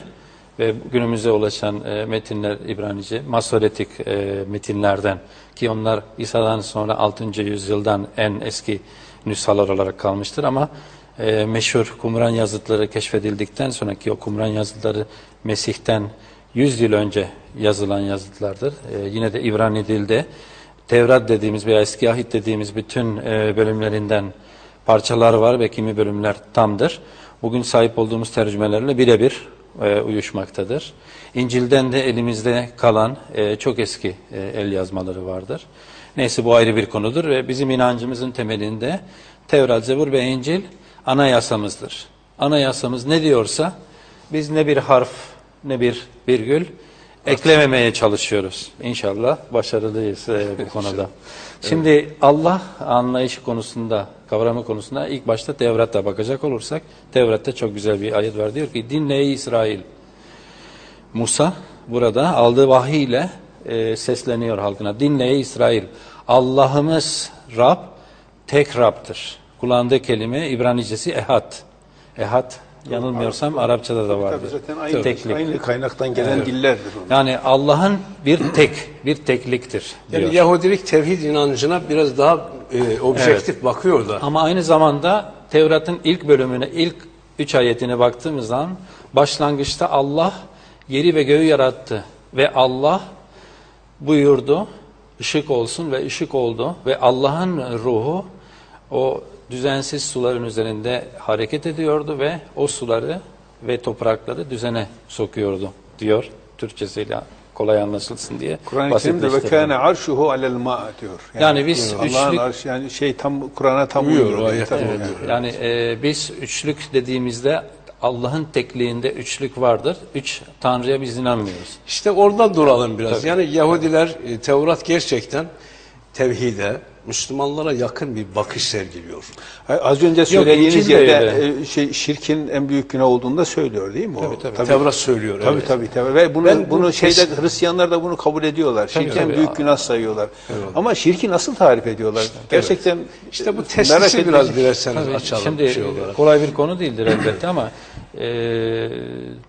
ve günümüze ulaşan e, metinler İbranice, Masoretik e, metinlerden ki onlar İsa'dan sonra 6. yüzyıldan en eski nüshalar olarak kalmıştır ama e, meşhur Kumran yazıtları keşfedildikten sonraki o Kumran yazıtları Mesih'ten 100 yıl önce yazılan yazıtlardır. E, yine de İbrani dilde Tevrat dediğimiz veya Eski Ahit dediğimiz bütün e, bölümlerinden parçalar var ve kimi bölümler tamdır. Bugün sahip olduğumuz tercümelerle birebir e, uyuşmaktadır. İncil'den de elimizde kalan e, çok eski e, el yazmaları vardır. Neyse bu ayrı bir konudur ve bizim inancımızın temelinde Tevrat, Zebur ve İncil anayasamızdır. Anayasamız ne diyorsa biz ne bir harf ne bir virgül eklememeye çalışıyoruz. İnşallah başarılıyız e, bu konuda. Şimdi Allah anlayışı konusunda, kavramı konusunda ilk başta Tevrat'ta bakacak olursak, Tevrat'ta çok güzel bir ayet var. Diyor ki, dinle İsrail. Musa burada aldığı vahiy ile e, sesleniyor halkına. Dinle İsrail. Allah'ımız Rab tek Rab'dır. Kullandığı kelime İbranicesi ehad. Ehad yanılmıyorsam Arapçada da vardır.
Tabii zaten aynı,
Teklik.
aynı kaynaktan gelen dillerdir onlar.
Yani Allah'ın bir tek, bir tekliktir diyor.
Yani Yahudilik tevhid inancına biraz daha e, objektif bakıyor da.
Ama aynı zamanda Tevrat'ın ilk bölümüne, ilk üç ayetine baktığımız zaman başlangıçta Allah yeri ve göğü yarattı ve Allah buyurdu ışık olsun ve ışık oldu ve Allah'ın ruhu o düzensiz suların üzerinde hareket ediyordu ve o suları ve toprakları düzene sokuyordu diyor Türkçesiyle kolay anlaşılsın diye.
Kur'an-ı Kerim'de ve kâne arşuhu alel ma diyor.
Yani biz
Allah'ın
üçlük-
arşı yani şey tam Kur'an'a tam
Uyuyor,
uyuyor.
ayet
Tabii
uyuyor.
yani.
Yani e, biz üçlük dediğimizde Allah'ın tekliğinde üçlük vardır. Üç Tanrı'ya biz inanmıyoruz.
İşte orada duralım biraz. Yani Yahudiler e, Tevrat gerçekten tevhide, Müslümanlara yakın bir bakış sergiliyor.
Az önce söylediğiniz yerde e, şey, şirkin en büyük günah olduğunu da söylüyor değil mi? o?
tabii.
Tevrat söylüyor.
Tabii
evet.
tabii tabii. Ve bunu
Ben bu
bunu şeyde
kesin-
Hristiyanlar da bunu kabul ediyorlar. Şirken
tabii.
büyük günah sayıyorlar. Ama şirki nasıl tarif ediyorlar? Gerçekten
İşte bu
merak
testisi biraz dilerseniz
Tabii,
açalım
Şimdi
şey olarak.
kolay bir konu değildir elbette ama e,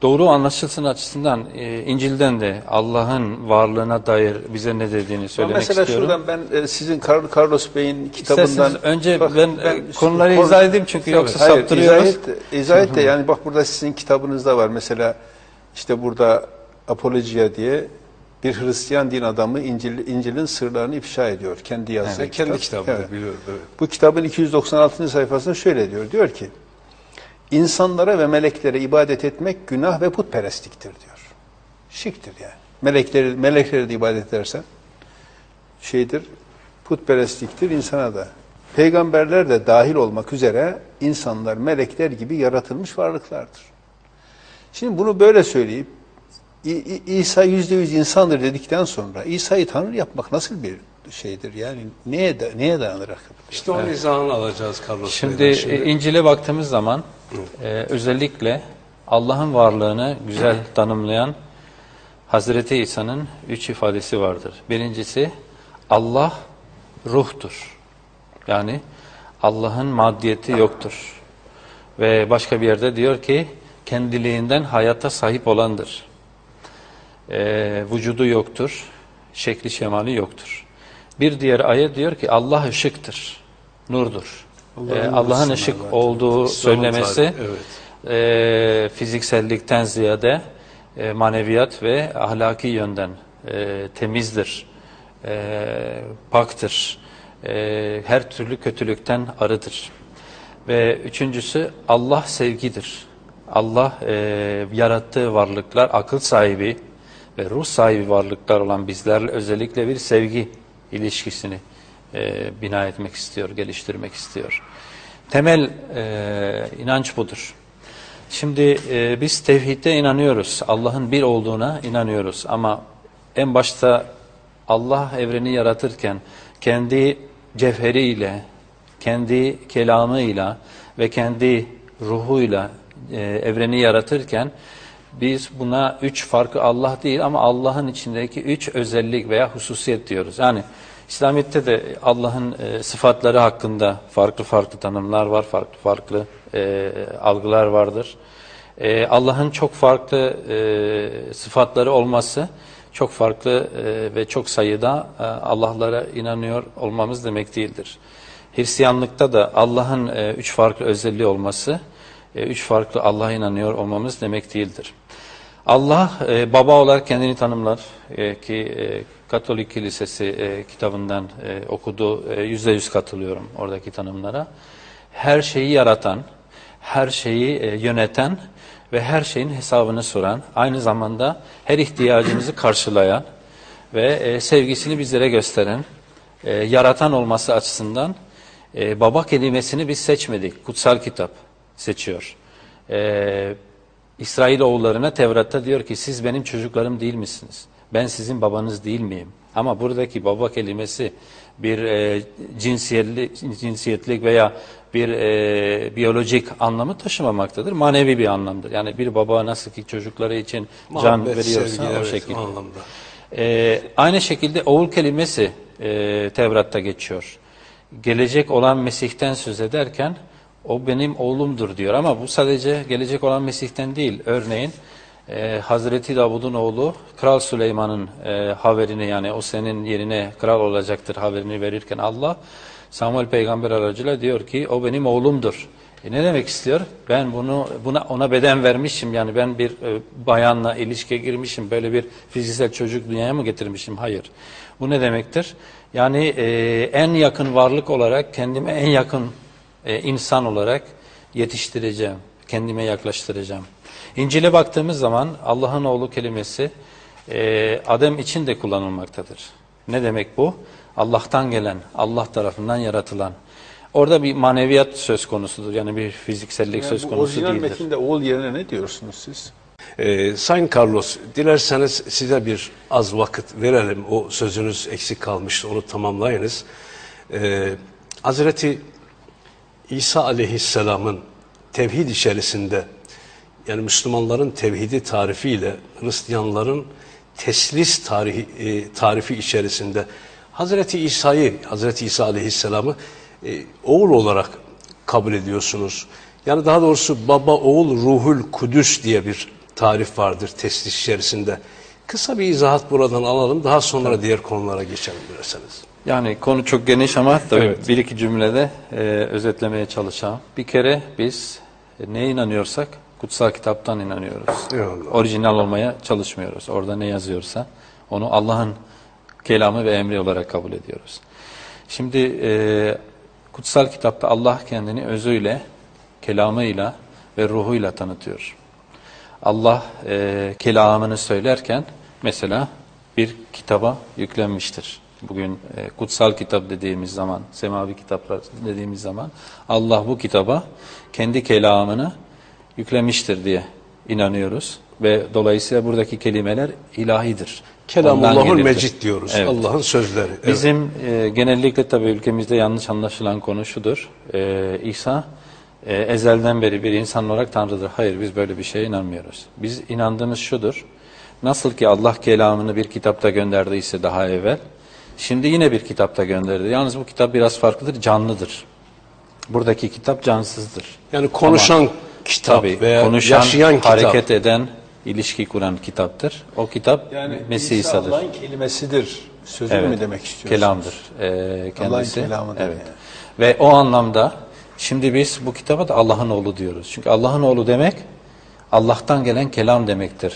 doğru anlaşılsın açısından e, İncil'den de Allah'ın varlığına dair bize ne dediğini söylemek
Mesela
istiyorum.
şuradan ben e, sizin Kar- Carlos Bey'in kitabından
İsterseniz önce
Bak,
ben, e, konuları
Kor-
izah edeyim çünkü yoksa
Hayır,
saptırıyoruz.
izah et, izah et de yani bak burada sizin kitabınızda var. Mesela işte burada Apologia diye bir Hristiyan din adamı İncil, İncil'in sırlarını ifşa ediyor. Kendi yazdığı
kendi
kitap.
kitabı
Evet.
biliyorum. Evet.
Bu kitabın 296. sayfasında şöyle diyor. Diyor ki insanlara ve meleklere ibadet etmek günah ve putperestliktir diyor. Şirktir yani. Melekleri, meleklere de ibadet edersen şeydir, putperestliktir insana da. Peygamberler de dahil olmak üzere insanlar melekler gibi yaratılmış varlıklardır. Şimdi bunu böyle söyleyip İsa yüzde yüz insandır dedikten sonra İsa'yı Tanrı yapmak nasıl bir şeydir? Yani neye da, neye dayanarak?
İşte onun izahını alacağız Carlos
Şimdi,
Bey'den
e, İncil'e baktığımız zaman e, özellikle Allah'ın varlığını güzel tanımlayan Hazreti İsa'nın üç ifadesi vardır. Birincisi Allah ruhtur. Yani Allah'ın maddiyeti yoktur. Ve başka bir yerde diyor ki kendiliğinden hayata sahip olandır. Ee, vücudu yoktur, şekli şemali yoktur. Bir diğer ayet diyor ki Allah ışıktır, nurdur. Ee,
Allah'ın
Allah'ın
nuruna
ışık
zaten.
olduğu söylemesi
evet.
e, fiziksellikten ziyade e, maneviyat ve ahlaki yönden e, temizdir, e, paktır, e, her türlü kötülükten arıdır. Ve üçüncüsü Allah sevgidir. Allah e, yarattığı varlıklar akıl sahibi ve ruh sahibi varlıklar olan bizlerle özellikle bir sevgi ilişkisini e, bina etmek istiyor, geliştirmek istiyor. Temel e, inanç budur. Şimdi e, biz tevhidde inanıyoruz. Allah'ın bir olduğuna inanıyoruz. Ama en başta Allah evreni yaratırken kendi cevheriyle, kendi kelamıyla ve kendi ruhuyla e, evreni yaratırken biz buna üç farklı Allah değil ama Allah'ın içindeki üç özellik veya hususiyet diyoruz. Yani İslamiyet'te de Allah'ın e, sıfatları hakkında farklı farklı tanımlar var, farklı farklı e, algılar vardır. E, Allah'ın çok farklı e, sıfatları olması, çok farklı e, ve çok sayıda e, Allah'lara inanıyor olmamız demek değildir. Hristiyanlıkta da Allah'ın e, üç farklı özelliği olması, üç farklı Allah'a inanıyor olmamız demek değildir. Allah e, baba olarak kendini tanımlar ki Katolik Kilisesi kitabından e, okudu. E, Yüzde yüz katılıyorum oradaki tanımlara. Her şeyi yaratan, her şeyi yöneten ve her şeyin hesabını soran, aynı zamanda her ihtiyacımızı karşılayan ve e, sevgisini bizlere gösteren, e, yaratan olması açısından e, baba kelimesini biz seçmedik. Kutsal kitap seçiyor. E, İsrailoğullarına Tevrat'ta diyor ki siz benim çocuklarım değil misiniz? Ben sizin babanız değil miyim? Ama buradaki baba kelimesi bir e, cinsiyetlik, cinsiyetlik veya bir e, biyolojik anlamı taşımamaktadır. Manevi bir anlamdır. Yani bir baba nasıl ki çocukları için can
Muhabbet,
veriyorsa
sevgi,
o
evet,
şekilde.
anlamda.
Ee, aynı şekilde oğul kelimesi e, Tevrat'ta geçiyor. Gelecek olan Mesih'ten söz ederken o benim oğlumdur diyor ama bu sadece gelecek olan Mesih'ten değil. Örneğin e, Hazreti Davud'un oğlu Kral Süleyman'ın e, haberini yani o senin yerine kral olacaktır haberini verirken Allah Samuel peygamber aracıyla diyor ki o benim oğlumdur. E ne demek istiyor? Ben bunu buna ona beden vermişim. Yani ben bir e, bayanla ilişkiye girmişim. Böyle bir fiziksel çocuk dünyaya mı getirmişim? Hayır. Bu ne demektir? Yani e, en yakın varlık olarak kendime en yakın e, insan olarak yetiştireceğim. Kendime yaklaştıracağım. İncil'e baktığımız zaman Allah'ın oğlu kelimesi e, Adem için de kullanılmaktadır. Ne demek bu? Allah'tan gelen, Allah tarafından yaratılan. Orada bir maneviyat söz konusudur. Yani bir fiziksellik söz
bu
konusu
orijinal
değildir.
metinde oğul yerine ne diyorsunuz siz?
Ee, Sayın Carlos, dilerseniz size bir az vakit verelim. O sözünüz eksik kalmıştı, onu tamamlayınız. Ee, Hazreti İsa Aleyhisselam'ın tevhid içerisinde, yani Müslümanların tevhidi tarifiyle Hristiyanların teslis tarihi, e, tarifi içerisinde Hazreti İsa'yı, Hazreti İsa Aleyhisselam'ı e, oğul olarak kabul ediyorsunuz. Yani daha doğrusu baba oğul ruhul kudüs diye bir tarif vardır teslis içerisinde. Kısa bir izahat buradan alalım daha sonra diğer konulara geçelim dilerseniz.
Yani konu çok geniş ama tabii
Evet.
bir iki cümlede e, özetlemeye çalışacağım. Bir kere biz e, neye inanıyorsak kutsal kitaptan inanıyoruz.
Eyvallah.
Orijinal olmaya çalışmıyoruz. Orada ne yazıyorsa onu Allah'ın kelamı ve emri olarak kabul ediyoruz. Şimdi e, kutsal kitapta Allah kendini özüyle, kelamıyla ve ruhuyla tanıtıyor. Allah e, kelamını söylerken mesela bir kitaba yüklenmiştir. Bugün e, kutsal kitap dediğimiz zaman, semavi kitaplar dediğimiz zaman Allah bu kitaba kendi kelamını yüklemiştir diye inanıyoruz. Ve dolayısıyla buradaki kelimeler ilahidir.
Kelamullahul. Mecid diyoruz.
Evet.
Allah'ın sözleri. Evet.
Bizim e, genellikle tabii ülkemizde yanlış anlaşılan konu şudur. E, İsa e, ezelden beri bir insan olarak Tanrı'dır. Hayır biz böyle bir şeye inanmıyoruz. Biz inandığımız şudur. Nasıl ki Allah kelamını bir kitapta gönderdiyse daha evvel, şimdi yine bir kitapta gönderdi. Yalnız bu kitap biraz farklıdır, canlıdır. Buradaki kitap cansızdır.
Yani konuşan kitap
Tabii,
veya
konuşan,
yaşayan kitap.
hareket eden, ilişki kuran kitaptır. O kitap Mesih
İsa
İsa'dır.
Allah'ın kelimesidir. Sözü
Evet,
mü demek istiyorsunuz?
Kelamdır e, kendisi.
kelamıdır
Evet.
yani.
Ve o anlamda şimdi biz bu kitaba da Allah'ın oğlu diyoruz. Çünkü Allah'ın oğlu demek Allah'tan gelen kelam demektir.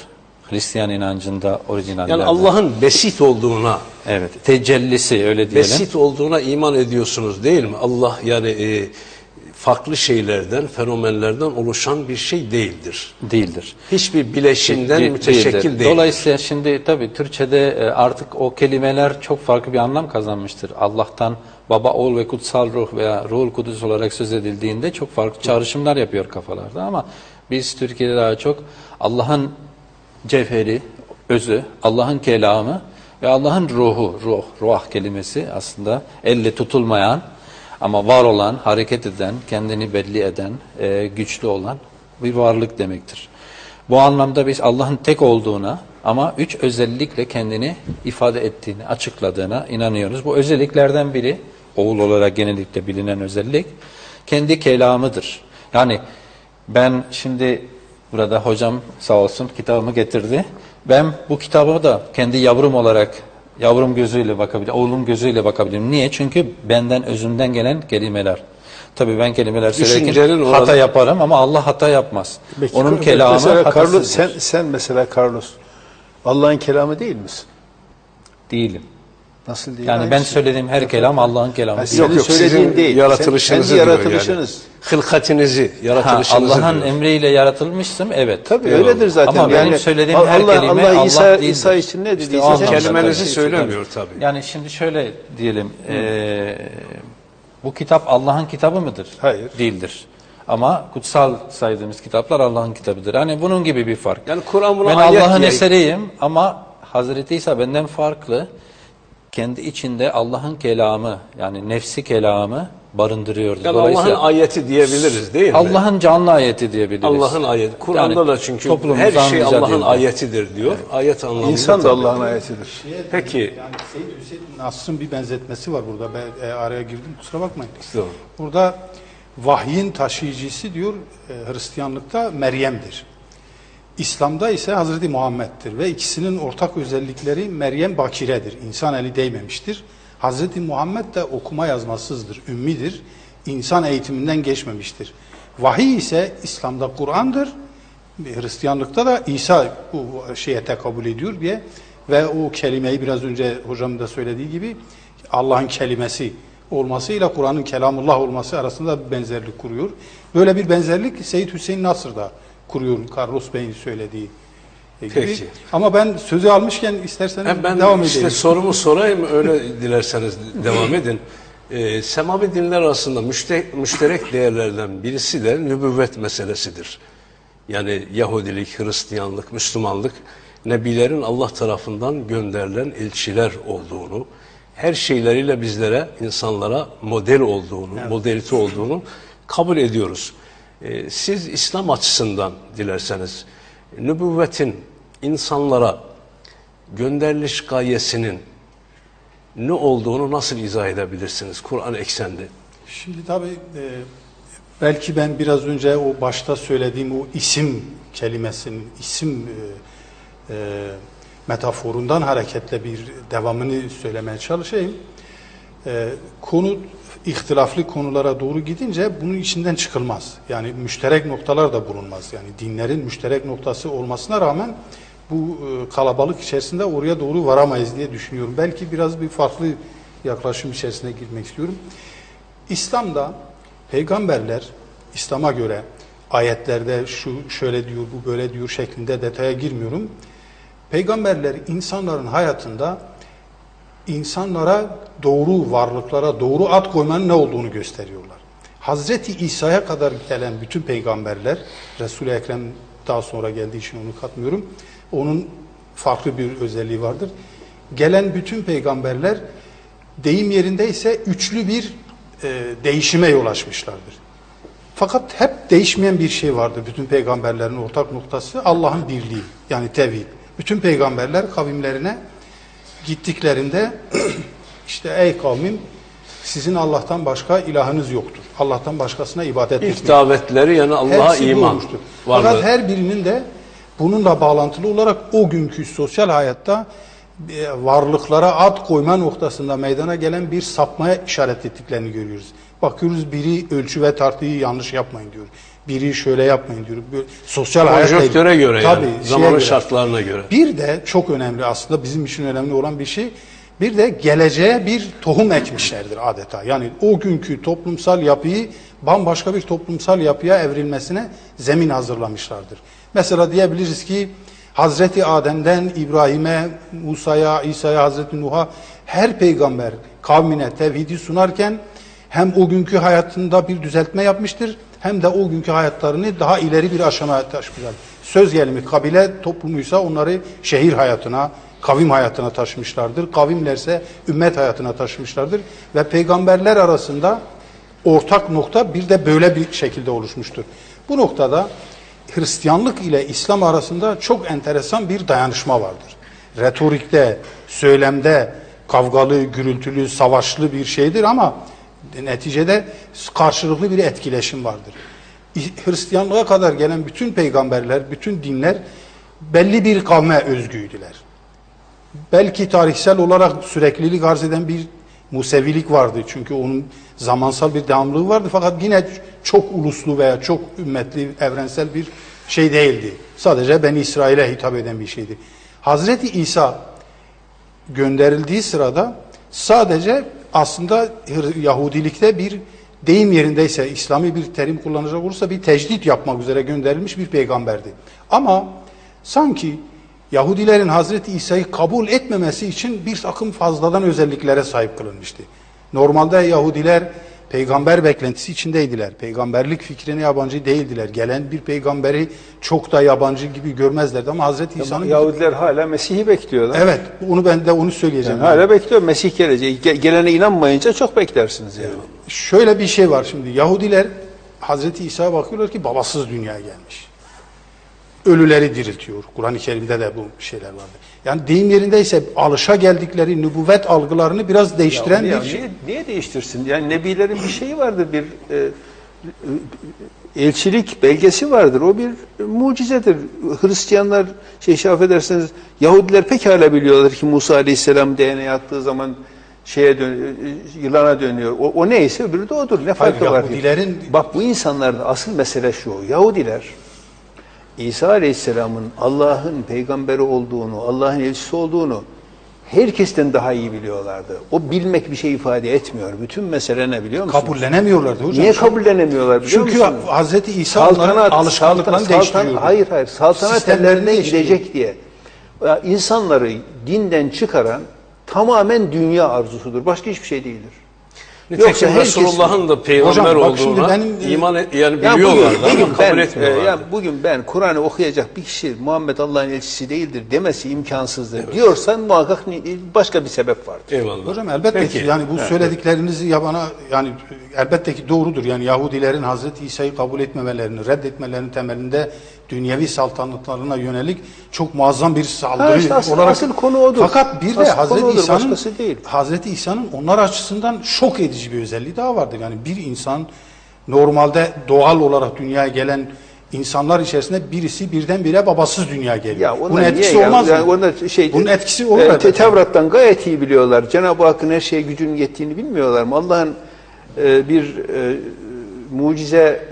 Hristiyan inancında orijinallerde.
Yani Allah'ın besit olduğuna,
Evet, tecellisi öyle diyelim.
besit olduğuna iman ediyorsunuz değil mi? Allah yani e, farklı şeylerden, fenomenlerden oluşan bir şey değildir.
değildir.
Hiçbir bileşimden
De-
müteşekkil
değildir.
değil.
Dolayısıyla şimdi tabii Türkçe'de e, artık o kelimeler çok farklı bir anlam kazanmıştır. Allah'tan baba, oğul ve kutsal ruh veya ruhul kudüs olarak söz edildiğinde çok farklı çağrışımlar yapıyor kafalarda ama biz Türkiye'de daha çok Allah'ın cevheri, özü, Allah'ın kelamı ve Allah'ın ruhu, ruh, ruh kelimesi aslında elle tutulmayan ama var olan, hareket eden, kendini belli eden, e, güçlü olan bir varlık demektir. Bu anlamda biz Allah'ın tek olduğuna ama üç özellikle kendini ifade ettiğini, açıkladığına inanıyoruz. Bu özelliklerden biri, oğul olarak genellikle bilinen özellik, kendi kelamıdır. Yani ben şimdi burada hocam sağ olsun kitabımı getirdi. Ben bu kitaba da kendi yavrum olarak, yavrum gözüyle bakabilirim, oğlum gözüyle bakabilirim. Niye? Çünkü benden özümden gelen kelimeler. Tabii ben kelimeler söylerken
orada-
hata yaparım ama Allah hata yapmaz.
Peki,
Onun
mesela
kelamı
Carlos,
hatasızdır.
sen, sen mesela Carlos Allah'ın kelamı değil misin?
Değilim.
Nasıl değil?
Yani ben
Hangisi?
söylediğim her kelam Allah'ın kelamı. Değil.
Senin söylediğin
sizin
değil.
yaratılışınızı
Sen- kendi yaratılışınız.
Yani. Hılkatinizi,
Ha,
yaratılışınızı
Allah'ın emriyle yaratılmışsım evet.
Tabii
Yok.
öyledir zaten.
Ama benim
yani,
söylediğim
Allah,
her kelime
Allah,
Allah
İsa,
değildir.
İsa için ne
İşte
dediyse
anlamda
Kelimenizi
zaten-
söylemiyor tabii.
Yani şimdi şöyle diyelim, eee, bu kitap Allah'ın kitabı mıdır?
Hayır.
Değildir. Ama kutsal saydığımız kitaplar Allah'ın kitabıdır. Hani bunun gibi bir fark.
Yani Kur'an buna
ben
ayet
Allah'ın
diye-
eseriyim ama Hazreti İsa benden farklı. Kendi içinde Allah'ın kelamı yani nefsi kelamı barındırıyordu.
Yani Allah'ın ayeti diyebiliriz değil mi?
Allah'ın canlı ayeti diyebiliriz.
Allah'ın ayeti. Kur'an'da
Yani
da çünkü her şey Allah'ın ayetidir diyor. Ayet anlamında.
İnsan da. Allah'ın ayetidir.
Peki.
Yani Seyyid Hüseyin Nasr'ın bir benzetmesi var burada. Ben e, araya girdim kusura bakmayın. Burada vahyin taşıyıcısı diyor e, Hristiyanlıkta Meryem'dir. İslam'da ise Hazreti Muhammed'dir ve ikisinin ortak özellikleri Meryem bakiredir. İnsan eli değmemiştir. Hazreti Muhammed de okuma yazmasızdır, ümmidir. İnsan eğitiminden geçmemiştir. Vahiy ise İslam'da Kur'an'dır. Hristiyanlıkta da İsa bu şeye tekabül ediyor diye ve o kelimeyi biraz önce hocam da söylediği gibi Allah'ın kelimesi olmasıyla Kur'an'ın kelamullah olması arasında bir benzerlik kuruyor. Böyle bir benzerlik Seyyid Hüseyin Nasır da kuruyor Carlos Bey'in söylediği gibi.
Peki.
Ama ben sözü almışken isterseniz
Hem ben
devam
işte
edelim.
sorumu sorayım öyle dilerseniz devam edin. Ee, semavi dinler arasında müşte, müşterek değerlerden birisi de nübüvvet meselesidir. Yani Yahudilik, Hristiyanlık, Müslümanlık nebilerin Allah tarafından gönderilen elçiler olduğunu, her şeyleriyle bizlere, insanlara model olduğunu, modelite olduğunu kabul ediyoruz. Ee, siz İslam açısından dilerseniz nübüvvetin insanlara gönderiliş gayesinin ne olduğunu nasıl izah edebilirsiniz Kur'an eksenli?
Şimdi tabii e, belki ben biraz önce o başta söylediğim o isim kelimesinin isim e, e, metaforundan hareketle bir devamını söylemeye çalışayım. E, konu ihtilaflı konulara doğru gidince bunun içinden çıkılmaz. Yani müşterek noktalar da bulunmaz. Yani dinlerin müşterek noktası olmasına rağmen bu e, kalabalık içerisinde oraya doğru varamayız diye düşünüyorum. Belki biraz bir farklı yaklaşım içerisine girmek istiyorum. İslam'da peygamberler İslam'a göre ayetlerde şu şöyle diyor, bu böyle diyor şeklinde detaya girmiyorum. Peygamberler insanların hayatında insanlara doğru varlıklara doğru ad koymanın ne olduğunu gösteriyorlar. Hazreti İsa'ya kadar gelen bütün peygamberler, Resul-i Ekrem daha sonra geldiği için onu katmıyorum. Onun farklı bir özelliği vardır. Gelen bütün peygamberler deyim yerindeyse üçlü bir e, değişime yol açmışlardır. Fakat hep değişmeyen bir şey vardır. Bütün peygamberlerin ortak noktası Allah'ın birliği. Yani tevhid. Bütün peygamberler kavimlerine gittiklerinde işte ey kavmim Sizin Allah'tan başka ilahınız yoktur. Allah'tan başkasına ibadet
İlk
etmeyin.
davetleri yani Allah'a iman vardı.
Fakat her birinin de bununla bağlantılı olarak o günkü sosyal hayatta e, varlıklara ad koyma noktasında meydana gelen bir sapmaya işaret ettiklerini görüyoruz. Bakıyoruz biri ölçü ve tartıyı yanlış yapmayın diyor. Biri şöyle yapmayın diyor. Böyle sosyal hayatla
Konjönktöre
ilgili.
göre
Tabii,
yani. Zamanın
göre.
şartlarına göre.
Bir de çok önemli aslında bizim için önemli olan bir şey bir de geleceğe bir tohum ekmişlerdir adeta. Yani o günkü toplumsal yapıyı bambaşka bir toplumsal yapıya evrilmesine zemin hazırlamışlardır. Mesela diyebiliriz ki Hazreti Adem'den İbrahim'e, Musa'ya, İsa'ya, Hazreti Nuh'a her peygamber kavmine tevhidi sunarken hem o günkü hayatında bir düzeltme yapmıştır hem de o günkü hayatlarını daha ileri bir aşamaya taşımışlar. Söz gelimi kabile toplumuysa onları şehir hayatına, kavim hayatına taşımışlardır. Kavimlerse ümmet hayatına taşımışlardır. Ve peygamberler arasında ortak nokta bir de böyle bir şekilde oluşmuştur. Bu noktada Hristiyanlık ile İslam arasında çok enteresan bir dayanışma vardır. Retorikte, söylemde kavgalı, gürültülü, savaşlı bir şeydir ama neticede karşılıklı bir etkileşim vardır. Hristiyanlığa kadar gelen bütün peygamberler, bütün dinler belli bir kavme özgüydüler. Belki tarihsel olarak süreklilik arz eden bir Musevilik vardı. Çünkü onun zamansal bir devamlılığı vardı. Fakat yine çok uluslu veya çok ümmetli, evrensel bir şey değildi. Sadece Beni İsrail'e hitap eden bir şeydi. Hazreti İsa gönderildiği sırada sadece aslında Yahudilikte bir deyim yerindeyse İslami bir terim kullanacak olursa bir tecdit yapmak üzere gönderilmiş bir peygamberdi. Ama sanki Yahudilerin Hazreti İsa'yı kabul etmemesi için bir takım fazladan özelliklere sahip kılınmıştı. Normalde Yahudiler peygamber beklentisi içindeydiler. Peygamberlik fikrine yabancı değildiler. Gelen bir peygamberi çok da yabancı gibi görmezlerdi ama Hazreti İsa'nın...
Yahudiler hala Mesih'i bekliyorlar.
Evet, onu ben de onu söyleyeceğim.
Yani hala bekliyor. Mesih gelecek. Ge- Gelene inanmayınca çok beklersiniz yani.
Şöyle bir şey var şimdi. Yahudiler Hazreti İsa'ya bakıyorlar ki babasız dünyaya gelmiş. Ölüleri diriltiyor. Kur'an-ı Kerim'de de bu şeyler vardı. Yani deyim yerindeyse alışa geldikleri nübüvvet algılarını biraz değiştiren
Ya
bir şey.
niye, niye değiştirsin? Yani nebilerin bir şeyi vardır, bir e, e, elçilik belgesi vardır. O bir mucizedir. Hristiyanlar, şey, şey affedersiniz, Yahudiler pekala biliyorlar ki Musa Aleyhisselam DNA attığı zaman şeye dön, e, yılana dönüyor. O, o neyse öbürü de odur. Ne farkı var?
Yahudilerin-
Bak bu insanların asıl mesele şu. Yahudiler İsa Aleyhisselam'ın Allah'ın peygamberi olduğunu, Allah'ın elçisi olduğunu herkesten daha iyi biliyorlardı. O bilmek bir şey ifade etmiyor. Bütün mesele ne biliyor musunuz?
Kabullenemiyorlardı hocam.
Niye kabullenemiyorlar biliyor
Çünkü
musunuz?
Hazreti İsa onların alışkanlıklarını
saltan-
değiştiriyordu.
Hayır hayır. Saltanat ellerine gidecek diye. Ya insanları dinden çıkaran tamamen dünya arzusudur. Başka hiçbir şey değildir.
Nitekim
Yoksa herkes-
Resulullah'ın da peygamber
Hocam bak şimdi
olduğuna
benim-
iman et, yani
Ya bugün, bugün
ama kabul
ben,
etmiyorlardı.
e, ya bugün ben Kur'an'ı okuyacak bir kişi Muhammed Allah'ın elçisi değildir demesi imkansızdır diyorsan muhakkak ni- başka bir sebep vardır.
Eyvallah.
Hocam elbette
Peki.
ki yani bu söylediklerinizi yabana yani elbette ki doğrudur. Yani Yahudilerin Hazreti İsa'yı kabul etmemelerini, reddetmelerinin temelinde dünyevi saltanatlarına yönelik çok muazzam bir saldırı
Ha işte asıl-
olarak.
asıl konu odur.
Fakat bir de
Asıl
Hazreti İsa'nın. Hazreti İsa'nın onlar açısından şok edici bir özelliği daha vardır. Yani bir insan normalde doğal olarak dünyaya gelen insanlar içerisinde birisi birdenbire babasız dünyaya geliyor.
Ya
Bunun etkisi
ya?
olmaz
Yani
mı?
onlar şey,
Bunun etkisi olur
e. Tevrat'tan gayet iyi biliyorlar. Cenab-ı Hakk'ın her şeye gücünün yettiğini bilmiyorlar mı? Allah'ın e, bir e, mucize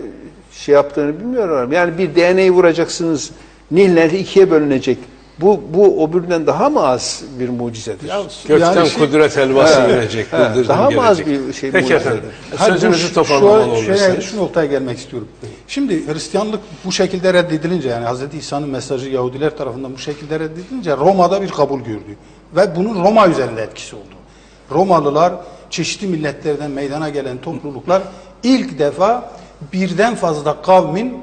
şey yaptığını bilmiyorlar mı? Yani bir DNA'yı vuracaksınız, Niller ikiye bölünecek. Bu, bu öbüründen daha mı az bir mucizedir?
Gökten
Yani şey-
kudret helvası
evet.
bıldırcın
Daha mı az bir şey
Peki
mucizedir?
efendim.
Şu-
toparlamalı olursanız.
şu noktaya gelmek istiyorum. Şimdi Hristiyanlık bu şekilde reddedilince yani Hz. İsa'nın mesajı Yahudiler tarafından bu şekilde reddedilince Roma'da bir kabul gördü. Ve bunun Roma üzerinde etkisi oldu. Romalılar çeşitli milletlerden meydana gelen topluluklar ilk defa birden fazla kavmin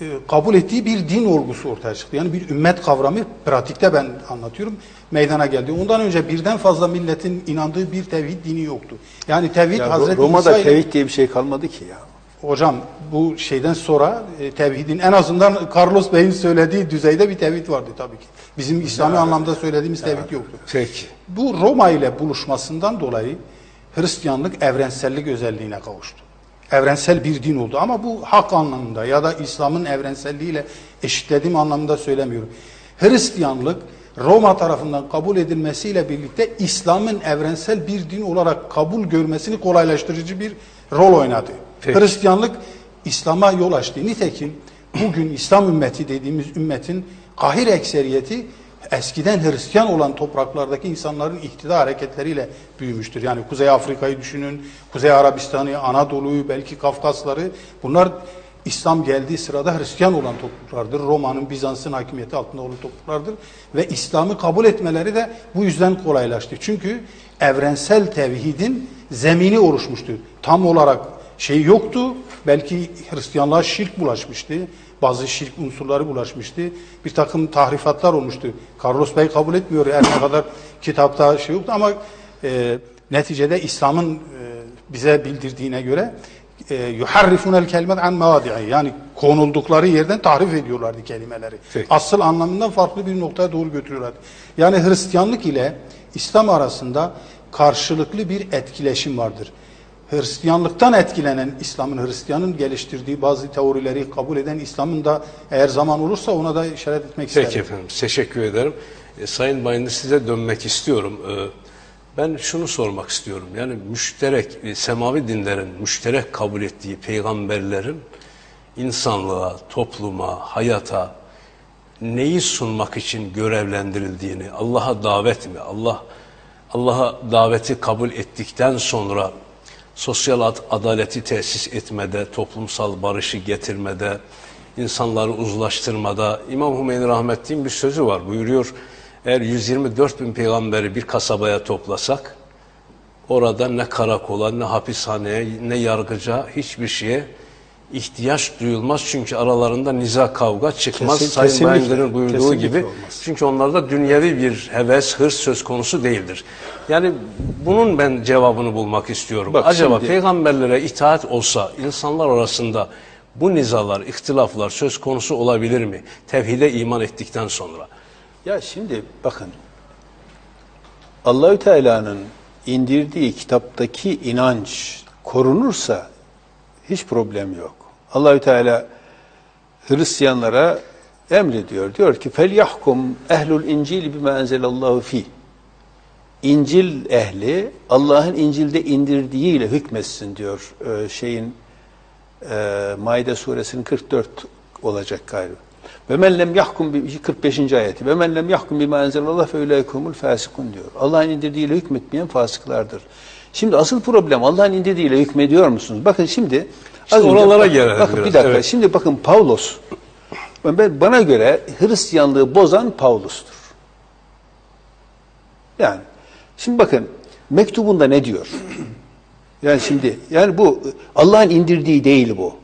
e, kabul ettiği bir din olgusu ortaya çıktı. Yani bir ümmet kavramı pratikte ben anlatıyorum meydana geldi. Ondan önce birden fazla milletin inandığı bir tevhid dini yoktu. Yani tevhid
Ya
Hazreti
Roma'da
İsa
tevhid diye bir şey kalmadı ki ya.
Hocam bu şeyden sonra e, tevhidin en azından Carlos Bey'in söylediği düzeyde bir tevhid vardı tabii ki. Bizim İslami anlamda söylediğimiz tevhid yoktu.
Peki.
Bu Roma ile buluşmasından dolayı Hristiyanlık evrensellik özelliğine kavuştu. Evrensel bir din oldu ama bu hak anlamında ya da İslam'ın evrenselliğiyle eşitlediğim anlamında söylemiyorum. Hristiyanlık Roma tarafından kabul edilmesiyle birlikte İslam'ın evrensel bir din olarak kabul görmesini kolaylaştırıcı bir rol oynadı.
Peki.
Hristiyanlık İslam'a yol açtı. Nitekim bugün İslam ümmeti dediğimiz ümmetin kahir ekseriyeti eskiden Hristiyan olan topraklardaki insanların iktidar hareketleriyle büyümüştür. Yani Kuzey Afrika'yı düşünün, Kuzey Arabistan'ı, Anadolu'yu, belki Kafkasları bunlar İslam geldiği sırada Hristiyan olan topluluklardır. Roma'nın, Bizans'ın hakimiyeti altında olan topluluklardır. Ve İslam'ı kabul etmeleri de bu yüzden kolaylaştı. Çünkü evrensel tevhidin zemini oluşmuştu. Tam olarak şey yoktu. Belki Hristiyanlığa şirk bulaşmıştı. Bazı şirk unsurları bulaşmıştı. Bir takım tahrifatlar olmuştu. Carlos Bey kabul etmiyor her ne kadar kitapta şey yoktu ama e, neticede İslam'ın e, bize bildirdiğine göre yuharrifunel kelimet an mevadi'i yani konuldukları yerden tahrif ediyorlardı kelimeleri.
Peki.
Asıl anlamından farklı bir noktaya doğru götürüyorlardı. Yani Hristiyanlık ile İslam arasında karşılıklı bir etkileşim vardır. Hristiyanlıktan etkilenen İslam'ın, Hristiyanın geliştirdiği bazı teorileri kabul eden İslam'ın da eğer zaman olursa ona da işaret etmek isterim.
Peki efendim, teşekkür ederim. E, Sayın Bayındır size dönmek istiyorum. E, ben şunu sormak istiyorum. Yani müşterek, e, semavi dinlerin müşterek kabul ettiği peygamberlerin insanlığa, topluma, hayata neyi sunmak için görevlendirildiğini, Allah'a davet mi, Allah Allah'a daveti kabul ettikten sonra sosyal ad- adaleti tesis etmede, toplumsal barışı getirmede, insanları uzlaştırmada İmam Hümeyni rahmetliğin bir sözü var. Buyuruyor, eğer 124 bin peygamberi bir kasabaya toplasak, orada ne karakola, ne hapishaneye, ne yargıca, hiçbir şeye ihtiyaç duyulmaz. Çünkü aralarında niza kavga çıkmaz.
Kesin-
Sayın Bayındır'ın buyurduğu
kesinlikle
gibi.
olmaz.
Çünkü onlarda dünyevi bir heves, hırs söz konusu değildir. Yani bunun ben cevabını bulmak istiyorum.
Bak
Acaba
şimdi-
peygamberlere itaat olsa insanlar arasında bu nizalar, ihtilaflar söz konusu olabilir mi? Tevhide iman ettikten sonra.
Ya şimdi bakın Allahü Teala'nın indirdiği kitaptaki inanç korunursa hiç problem yok. Allahü Teala Hristiyanlara emrediyor. Diyor ki fel yahkum ehlul incil bima enzelallahu fi. İncil ehli Allah'ın İncil'de indirdiğiyle hükmetsin diyor e, şeyin e, Maide suresinin 44 olacak galiba. Ve men lem yahkum bi 45. ayeti. Ve men lem yahkum bima enzelallah fe ulaikumul fasikun diyor. Allah'ın indirdiğiyle hükmetmeyen fasıklardır. Şimdi asıl problem Allah'ın indirdiğiyle hükmediyor musunuz? Bakın şimdi
İşte
az
oralara
bak-
gelelim
Bakın
biraz,
bir dakika.
evet.
Şimdi bakın Pavlos ben bana göre Hristiyanlığı bozan Pavlus'tur. Yani şimdi bakın mektubunda ne diyor? Yani şimdi yani bu Allah'ın indirdiği değil bu.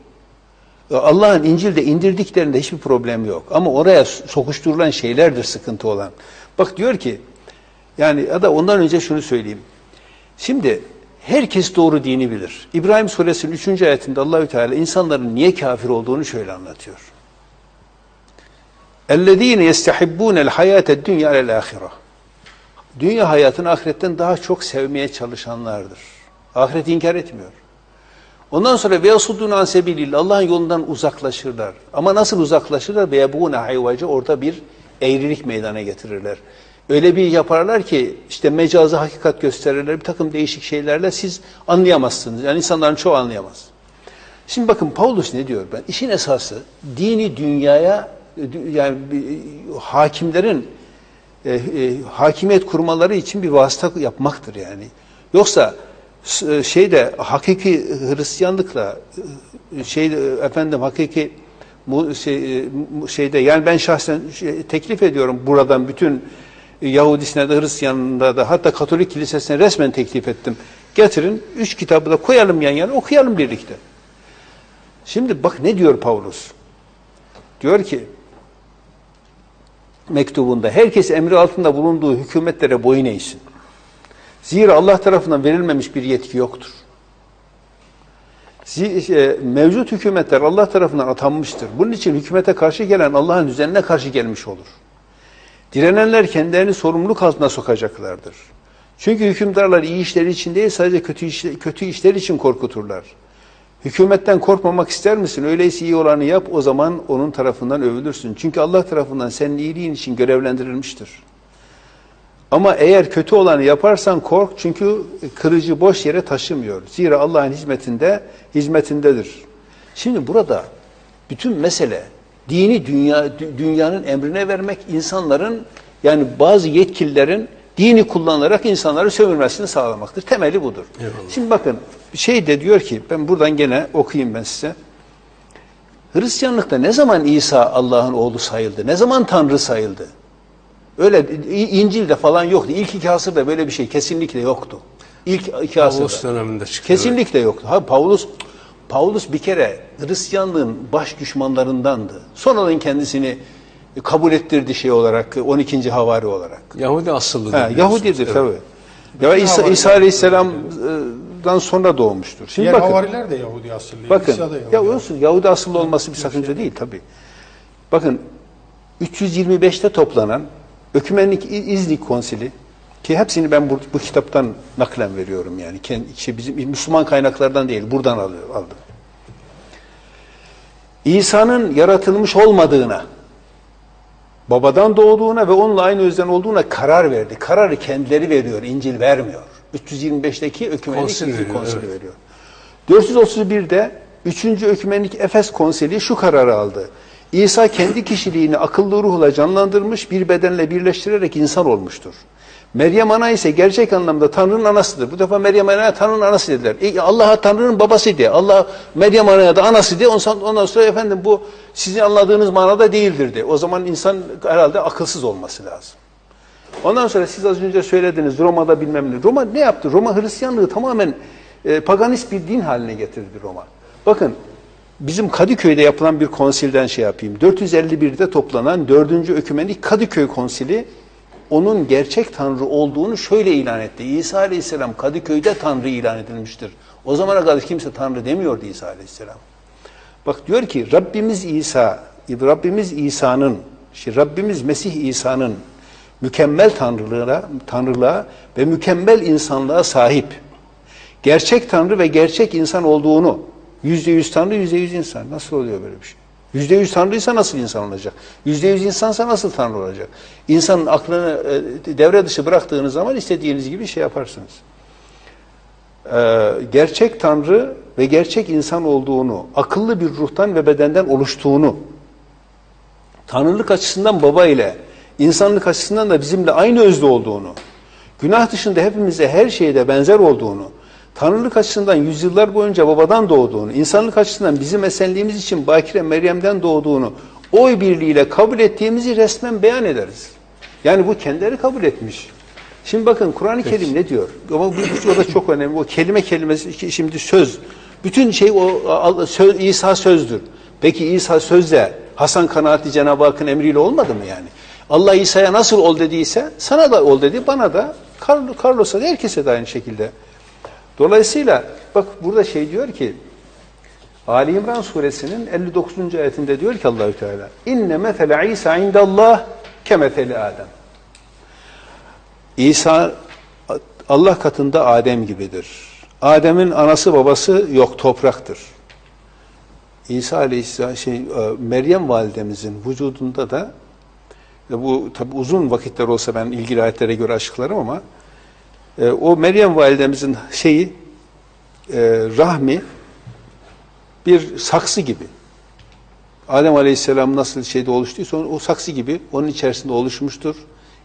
Allah'ın İncil'de indirdiklerinde hiçbir problem yok. Ama oraya sokuşturulan şeylerdir sıkıntı olan. Bak diyor ki yani ya da ondan önce şunu söyleyeyim. Şimdi herkes doğru dini bilir. İbrahim suresinin 3. ayetinde Allahü Teala insanların niye kafir olduğunu şöyle anlatıyor. اَلَّذ۪ينَ يَسْتَحِبُّونَ الْحَيَاةَ الدُّنْيَا الْآخِرَةِ Dünya hayatını ahiretten daha çok sevmeye çalışanlardır. Ahireti inkar etmiyor. Ondan sonra ve yasuddun an sebilillah Allah'ın yolundan uzaklaşırlar. Ama nasıl uzaklaşırlar? Ve yebûne hayvacı orada bir eğrilik meydana getirirler. Öyle bir yaparlar ki işte mecazı hakikat gösterirler bir takım değişik şeylerle siz anlayamazsınız. Yani insanların çoğu anlayamaz. Şimdi bakın Paulus ne diyor ben? İşin esası dini dünyaya yani hakimlerin e, e, hakimiyet kurmaları için bir vasıta yapmaktır yani. Yoksa e, şeyde hakiki Hristiyanlıkla e, şeyde efendim hakiki şey, e, şeyde yani ben şahsen şey, teklif ediyorum buradan bütün Yahudisine de Hristiyanlığında da hatta Katolik kilisesine resmen teklif ettim. Getirin üç kitabı da koyalım yan yana okuyalım birlikte. Şimdi bak ne diyor Pavlus? Diyor ki mektubunda herkes emri altında bulunduğu hükümetlere boyun eğsin. Zira Allah tarafından verilmemiş bir yetki yoktur. E, Mevcut hükümetler Allah tarafından atanmıştır. Bunun için hükümete karşı gelen Allah'ın düzenine karşı gelmiş olur. Direnenler kendilerini sorumluluk altına sokacaklardır. Çünkü hükümdarlar iyi işler için değil sadece kötü işler, kötü işler için korkuturlar. Hükümetten korkmamak ister misin? Öyleyse iyi olanı yap o zaman onun tarafından övülürsün. Çünkü Allah tarafından senin iyiliğin için görevlendirilmiştir. Ama eğer kötü olanı yaparsan kork çünkü kırıcı boş yere taşımıyor. Zira Allah'ın hizmetinde hizmetindedir. Şimdi burada bütün mesele dini dünya dünyanın emrine vermek, insanların yani bazı yetkililerin dini kullanarak insanları sömürmesini sağlamaktır. Temeli budur.
Eyvallah.
Şimdi bakın şey de diyor ki ben buradan gene okuyayım ben size. Hristiyanlıkta ne zaman İsa Allah'ın oğlu sayıldı? Ne zaman Tanrı sayıldı? Öyle İncil'de falan yoktu. İlk iki asırda böyle bir şey kesinlikle yoktu. İlk iki asırda.
Pavlus döneminde çıktı.
Kesinlikle yoktu. Ha Paulus Paulus bir kere Hristiyanlığın baş düşmanlarındandı. Sonradan kendisini kabul ettirdi şey olarak 12. havari olarak.
Yahudi asıllı.
Ha. Yahudidir
Evet.
tabii. Ya İsa, İsa Aleyhisselam'dan sonra doğmuştur. Şimdi
Diğer
bakın.
havariler de Yahudi asıllı.
Bakın,
İsa da Yahudi
ya olsun Yahudi asıllı olması bir sakınca değil tabii. Bakın 325'te toplanan Ökümenlik İznik Konsili ki hepsini ben bu, bu kitaptan naklen veriyorum yani. Kendi, şey bizim Müslüman kaynaklardan değil, buradan aldım. İsa'nın yaratılmış olmadığına, babadan doğduğuna ve onunla aynı özden olduğuna karar verdi. Kararı kendileri veriyor, İncil vermiyor. 325'teki Ökümenlik
Konsil
İznik
veriyor,
Konsili
evet.
veriyor. 431'de 3. Ökümenik Efes Konsili şu kararı aldı. İsa kendi kişiliğini akıllı ruhla canlandırmış, bir bedenle birleştirerek insan olmuştur. Meryem Ana ise gerçek anlamda Tanrı'nın anasıdır. Bu defa Meryem Ana'ya Tanrı'nın anası dediler. E, Allah'a Tanrı'nın babası diye. Allah Meryem Ana'ya da anası diye. Ondan, sonra efendim bu sizin anladığınız manada değildir de. O zaman insan herhalde akılsız olması lazım. Ondan sonra siz az önce söylediniz Roma'da bilmem ne. Roma ne yaptı? Roma Hristiyanlığı tamamen e, paganist bir din haline getirdi Roma. Bakın bizim Kadıköy'de yapılan bir konsilden şey yapayım. 451'de toplanan 4. Ökümenik Kadıköy Konsili onun gerçek Tanrı olduğunu şöyle ilan etti. İsa Aleyhisselam Kadıköy'de Tanrı ilan edilmiştir. O zamana kadar kimse Tanrı demiyordu İsa Aleyhisselam. Bak diyor ki Rabbimiz İsa, Rabbimiz İsa'nın, şey, Rabbimiz Mesih İsa'nın mükemmel tanrılığına, tanrılığa ve mükemmel insanlığa sahip. Gerçek tanrı ve gerçek insan olduğunu, yüzde yüz tanrı, yüzde yüz insan. Nasıl oluyor böyle bir şey? Yüzde yüz tanrıysa nasıl insan olacak? Yüzde yüz insansa nasıl tanrı olacak? İnsanın aklını e, devre dışı bıraktığınız zaman istediğiniz gibi şey yaparsınız e, gerçek Tanrı ve gerçek insan olduğunu, akıllı bir ruhtan ve bedenden oluştuğunu, Tanrılık açısından baba ile, insanlık açısından da bizimle aynı özde olduğunu, günah dışında hepimize her şeyde benzer olduğunu, Tanrılık açısından yüzyıllar boyunca babadan doğduğunu, insanlık açısından bizim esenliğimiz için Bakire Meryem'den doğduğunu oy birliğiyle kabul ettiğimizi resmen beyan ederiz. Yani bu kendileri kabul etmiş. Şimdi bakın Kur'an-ı Kerim ne diyor? Ama bu, o da çok önemli. O kelime kelimesi şimdi söz. Bütün şey o söz, İsa sözdür. Peki İsa sözle Hasan kanaatli Cenab-ı Hakk'ın emriyle olmadı mı yani? Allah İsa'ya nasıl ol dediyse sana da ol dedi, bana da, Carl- Carlos'a da herkese de aynı şekilde. Dolayısıyla bak burada şey diyor ki Ali İmran suresinin 59. ayetinde diyor ki Allahü Teala inne mesele İsa indallah kemetheli Adem. İsa Allah katında Adem gibidir. Adem'in anası babası yok topraktır. İsa Aleyhisselam şey e, Meryem validemizin vücudunda da e, bu tabi uzun vakitler olsa ben ilgili ayetlere göre açıklarım ama e, o Meryem validemizin şeyi e, rahmi bir saksı gibi. Adem Aleyhisselam nasıl şeyde oluştuysa o, saksı gibi onun içerisinde oluşmuştur.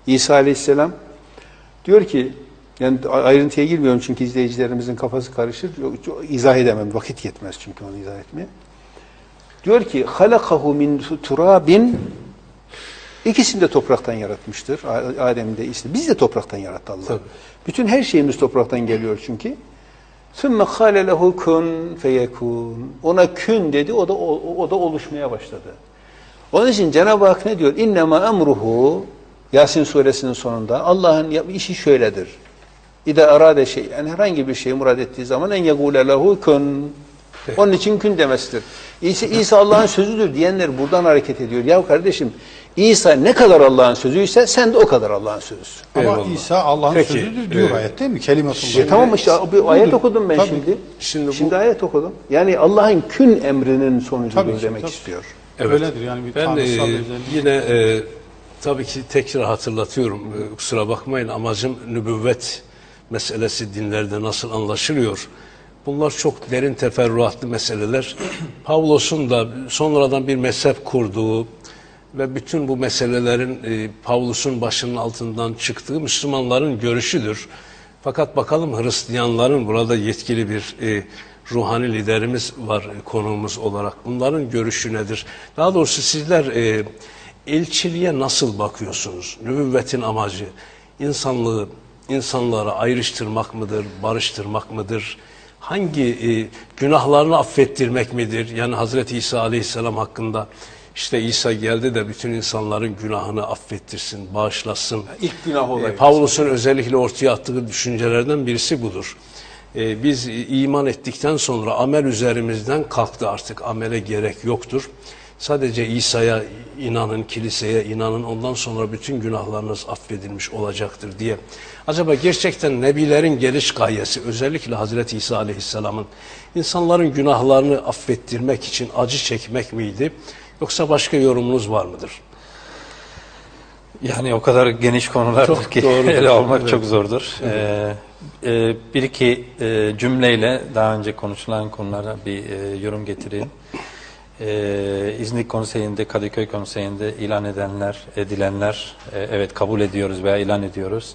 İsa Aleyhisselam diyor ki yani ayrıntıya girmiyorum çünkü izleyicilerimizin kafası karışır. İzah edemem. Vakit yetmez çünkü onu izah etmeye. Diyor ki halakahu min turabin İkisini de topraktan yaratmıştır. Adem'i de. Biz de topraktan yarattı Allah.
Tabii.
Bütün her şeyimiz topraktan geliyor çünkü. ثُمَّ قَالَ لَهُ كُنْ فَيَكُونَ Ona kün dedi, o da o, o da oluşmaya başladı. Onun için Cenab-ı Hak ne diyor? اِنَّمَا emruhu Yasin suresinin sonunda Allah'ın yap- işi şöyledir. İde arade şey, yani herhangi bir şeyi murad ettiği zaman en yegule lehu kun. Onun için kün demesidir. İsa, İsa Allah'ın sözüdür diyenler buradan hareket ediyor. Ya kardeşim İsa ne kadar Allah'ın sözüyse sen de o kadar Allah'ın sözüsün.
Ama
Eyvallah.
İsa Allah'ın
Peki,
sözüdür diyor
e,
ayet değil mi? Kelimetullah.
E tamam işte bir ayet okudum ben
Tabii.
şimdi.
Şimdi
Şimdi,
bu-
ayet okudum. Yani Allah'ın kün emrinin sonucudur
Tabii
demek
tabii.
istiyor.
Öyledir yani bir
Ben
tanrısal
e, yine e, tabii ki tekrar hatırlatıyorum. E, kusura bakmayın amacım nübüvvet meselesi dinlerde nasıl anlaşılıyor. Bunlar çok derin teferruatlı meseleler. Pavlos'un da sonradan bir mezhep kurduğu ve bütün bu meselelerin e, Pavlos'un başının altından çıktığı Müslümanların görüşüdür. Fakat bakalım Hristiyanların burada yetkili bir e, ruhani liderimiz var e, konuğumuz olarak. Bunların görüşü nedir? Daha doğrusu sizler e, elçiliğe nasıl bakıyorsunuz? Nübüvvetin amacı insanlığı insanlara ayrıştırmak mıdır, barıştırmak mıdır? Hangi e, günahlarını affettirmek midir? Yani Hazreti İsa Aleyhisselam hakkında işte İsa geldi de bütün insanların günahını affettirsin, bağışlasın.
İlk günah olayı.
E, Pavlus'un özellikle ortaya attığı düşüncelerden birisi budur. E, biz iman ettikten sonra amel üzerimizden kalktı artık. Amele gerek yoktur. Sadece İsa'ya inanın, kiliseye inanın. Ondan sonra bütün günahlarınız affedilmiş olacaktır diye. Acaba gerçekten nebilerin geliş gayesi özellikle Hazreti İsa Aleyhisselam'ın insanların günahlarını affettirmek için acı çekmek miydi? Yoksa başka yorumunuz var mıdır?
Yani o kadar geniş konular
Çok
ki
doğrudur.
ele almak
Evet.
çok zordur. Ee, e, bir iki e, cümleyle daha önce konuşulan konulara bir e, yorum getireyim. Ee, İznik Konseyi'nde, Kadıköy Konseyi'nde ilan edenler, edilenler, e, evet kabul ediyoruz veya ilan ediyoruz.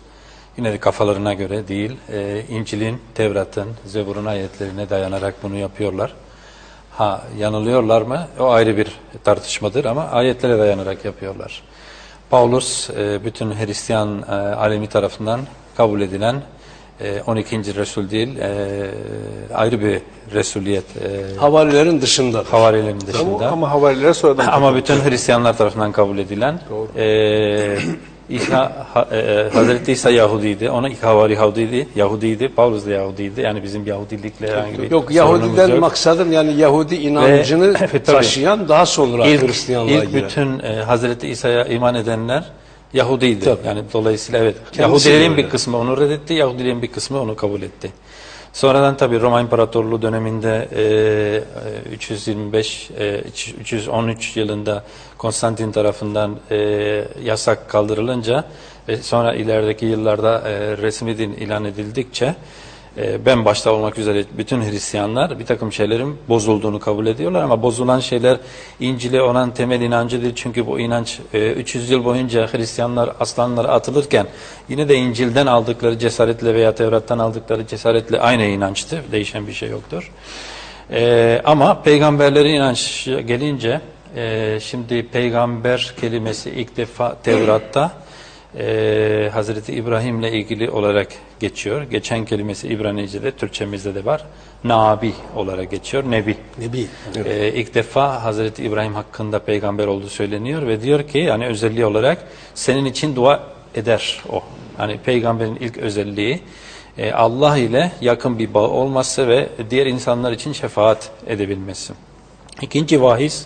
Yine de kafalarına göre değil, e, İncil'in, Tevrat'ın, Zebur'un ayetlerine dayanarak bunu yapıyorlar. Ha yanılıyorlar mı? O ayrı bir tartışmadır ama ayetlere dayanarak yapıyorlar. Paulus e, bütün Hristiyan e, alemi tarafından kabul edilen e, 12. Resul değil, e, ayrı bir Resuliyet e,
Havarilerin dışında.
havarilerin dışında.
Ama, ama havariler sonradan
Ama bütün Hristiyanlar tarafından kabul edilen e, İsa, ha, e, Hazreti İsa Yahudiydi. Onun ilk havari Yahudiydi. Yahudiydi. Paulus da Yahudiydi. Yani bizim Yahudilikle herhangi bir
Yok Yahudiden
yok.
maksadım yani Yahudi inancını
Evet, tabii.
taşıyan daha sonra
İlk,
Hristiyanlığa
ilk
giren.
bütün e, Hazreti İsa'ya iman edenler Yahudiydi.
Tabii.
Yani dolayısıyla evet.
Kendisi
Yahudilerin bir kısmı onu reddetti, Yahudilerin bir kısmı onu kabul etti. Sonradan tabii Roma İmparatorluğu döneminde e, e, 325 e, 313 yılında Konstantin tarafından e, yasak kaldırılınca ve sonra ilerideki yıllarda e, resmi din ilan edildikçe e, ben başta olmak üzere bütün Hristiyanlar bir takım şeylerin bozulduğunu kabul ediyorlar ama bozulan şeyler İncil'e olan temel inancıdır. Çünkü bu inanç e, 300 yıl boyunca Hristiyanlar aslanlara atılırken yine de İncil'den aldıkları cesaretle veya Tevrat'tan aldıkları cesaretle aynı inançtı. Değişen bir şey yoktur. E, ama peygamberlerin inanç gelince e, şimdi peygamber kelimesi ilk defa Tevrat'ta e, Hazreti İbrahim'le ilgili olarak geçiyor. Geçen kelimesi İbranice'de, Türkçemizde de var. Nabi olarak geçiyor. Nebi.
Nebi.
E, ilk defa Hazreti İbrahim hakkında peygamber olduğu söyleniyor ve diyor ki yani özelliği olarak senin için dua eder o. Hani peygamberin ilk özelliği e, Allah ile yakın bir bağ olması ve diğer insanlar için şefaat edebilmesi. İkinci vahis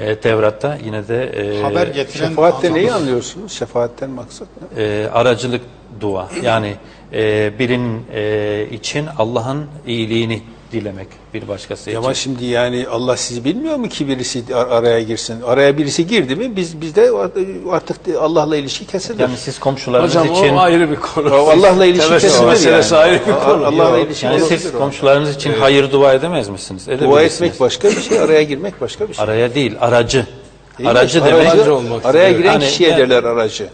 e, Tevrat'ta yine de e,
Haber getiren
Şefaatte neyi anlıyorsunuz? Şefaatten maksat ne?
e, aracılık dua. Yani e, birinin e, için Allah'ın iyiliğini dilemek bir başkası için.
Ama şimdi yani Allah sizi bilmiyor mu ki birisi ar- araya girsin? Araya birisi girdi mi biz bizde artık Allah'la ilişki kesilir.
Yani siz komşularınız
Hocam
için
o ayrı bir konu.
Allah'la ilişki
Tevessül
kesilir
meselesi
yani.
ayrı bir konu.
Allah'la ilişki
yani
kesilir
siz komşularınız için hayır dua edemez misiniz?
Dua etmek başka bir şey, araya girmek başka bir şey.
Araya değil, aracı.
Değil
aracı demek.
Aracı olmak
Araya giren
Yani-
kişiye derler aracı.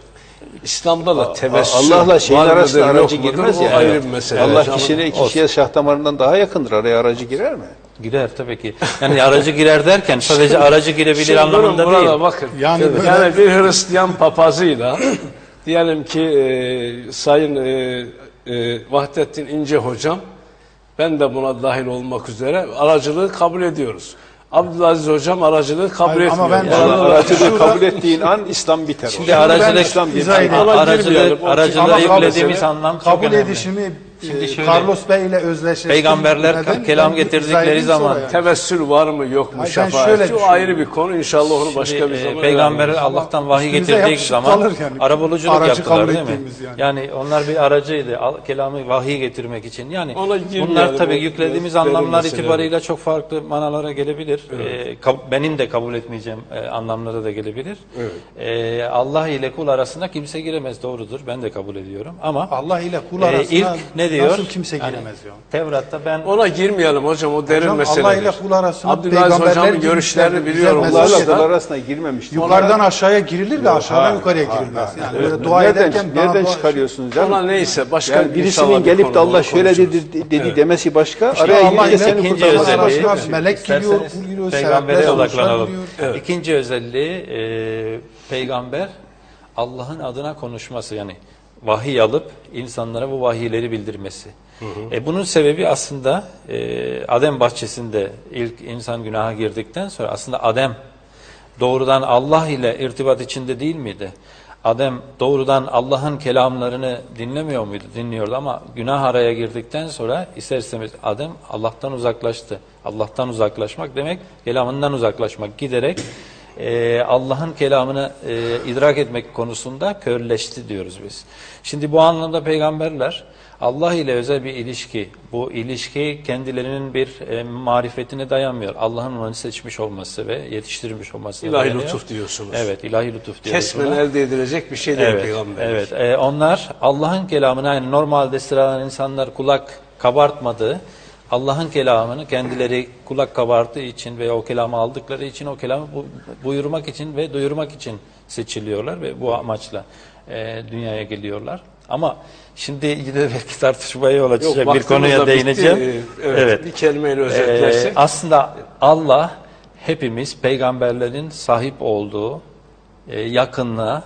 İslam'da da tevessül
Allah'la şeyin
var
arasında aracı girmez yani.
ayrı bir mesele.
Allah kişiyle
olsun.
kişiye şah damarından daha yakındır. Araya aracı girer mi?
Girer tabii ki. Yani aracı girer derken sadece aracı girebilir
Şimdi
anlamında
burada
değil.
bakın.
Yani
Yani,
böyle-
bir Hristiyan papazıyla diyelim ki e, Sayın e, e, Vahdettin İnce hocam ben de buna dahil olmak üzere aracılığı kabul ediyoruz. Abdülaziz hocam aracılığı kabul
Hayır,
etmiyor.
ama ben-
Yani
Aracılığı kabul ettiğin an İslam biter.
Şimdi aracılık,
İslam.
Ona
aracılığı, aracılığı
kabul-
yüklediğimiz anlam
kabul edişimi
Şimdi
e,
şöyle,
Carlos Bey ile özdeşleştiğim
Peygamberler
neden
kelam
ben
getirdikleri zaman-
yani.
Tevessül var mı yok mu
ben
şefaat?
şöyle düşünüyorum.
ayrı bir konu. İnşallah onu başka
Şimdi,
bir
e,
zaman
peygamber. Allah'tan vahiy getirdiği zaman
yani.
arabuluculuk
Aracı
yaptılar değil mi?
yani.
Yani. onlar bir aracıydı. Al- kelamı vahiy getirmek için. Yani bunlar tabii
o
yüklediğimiz anlamlar itibarıyla çok farklı manalara gelebilir. E, kab- benim de kabul etmeyeceğim e, anlamlara da gelebilir. E, Allah ile kul arasında kimse giremez doğrudur. Ben de kabul ediyorum. Ama
Allah ile kul
e,
arasında
ilk ne diyor?
nasıl kimse
Yani
giremez ya?
Tevrat'ta ben
Ona girmeyelim hocam o derin
Hocam,
meseledir.
Allah ile kul arasında
Abdülaziz
peygamberler
hocamın görüşlerini biliyorum.
Allah'la
mesaj-
kul arasına girmemiştir.
Yukarıdan aşağıya girilir de aşağıdan
ha,
yukarıya girilmez.
ha,
Yani
evet.
böyle dua
nereden,
ederken
nereden
dua-
çıkarıyorsunuz canım?
Ona neyse başka
Yani birisinin
bir
gelip de Allah şöyle dedi, dedi demesi başka.
İşte
araya
Allah
girince
ile
seni
arasında melek geliyor,
İsterseniz
kul geliyor,
peygambere odaklanalım. İkinci özelliği e, peygamber Allah'ın adına konuşması yani vahiy alıp insanlara bu vahiyleri bildirmesi. E, bunun sebebi aslında e, Adem bahçesinde ilk insan günaha girdikten sonra aslında Adem doğrudan Allah ile irtibat içinde değil miydi? Adem doğrudan Allah'ın kelamlarını dinlemiyor muydu? Dinliyordu ama günah araya girdikten sonra ister istemez Adem Allah'tan uzaklaştı. Allah'tan uzaklaşmak demek kelamından uzaklaşmak giderek e, Allah'ın kelamını e, idrak etmek konusunda körleşti diyoruz biz. Şimdi bu anlamda peygamberler Allah ile özel bir ilişki, bu ilişki kendilerinin bir e, marifetine dayanmıyor. Allah'ın onu seçmiş olması ve yetiştirmiş olması.
İlahi
dayanıyor.
lütuf diyorsunuz.
Evet, ilahi lütuf diyoruz
Kesmen
buna.
elde edilecek bir şey değil
Evet,
peygamber.
evet. E, onlar Allah'ın kelamına yani normalde sıradan insanlar kulak kabartmadığı Allah'ın kelamını kendileri kulak kabarttığı için ve o kelamı aldıkları için o kelamı bu, buyurmak için ve duyurmak için seçiliyorlar ve bu amaçla e, dünyaya geliyorlar. Ama şimdi yine belki tartışmaya yol açacak bir
vaktimiz
konuya
bitti.
değineceğim.
Ee, Evet, bir kelimeyle
Ee,
özetlersek.
aslında Allah hepimiz peygamberlerin sahip olduğu e, yakınlığa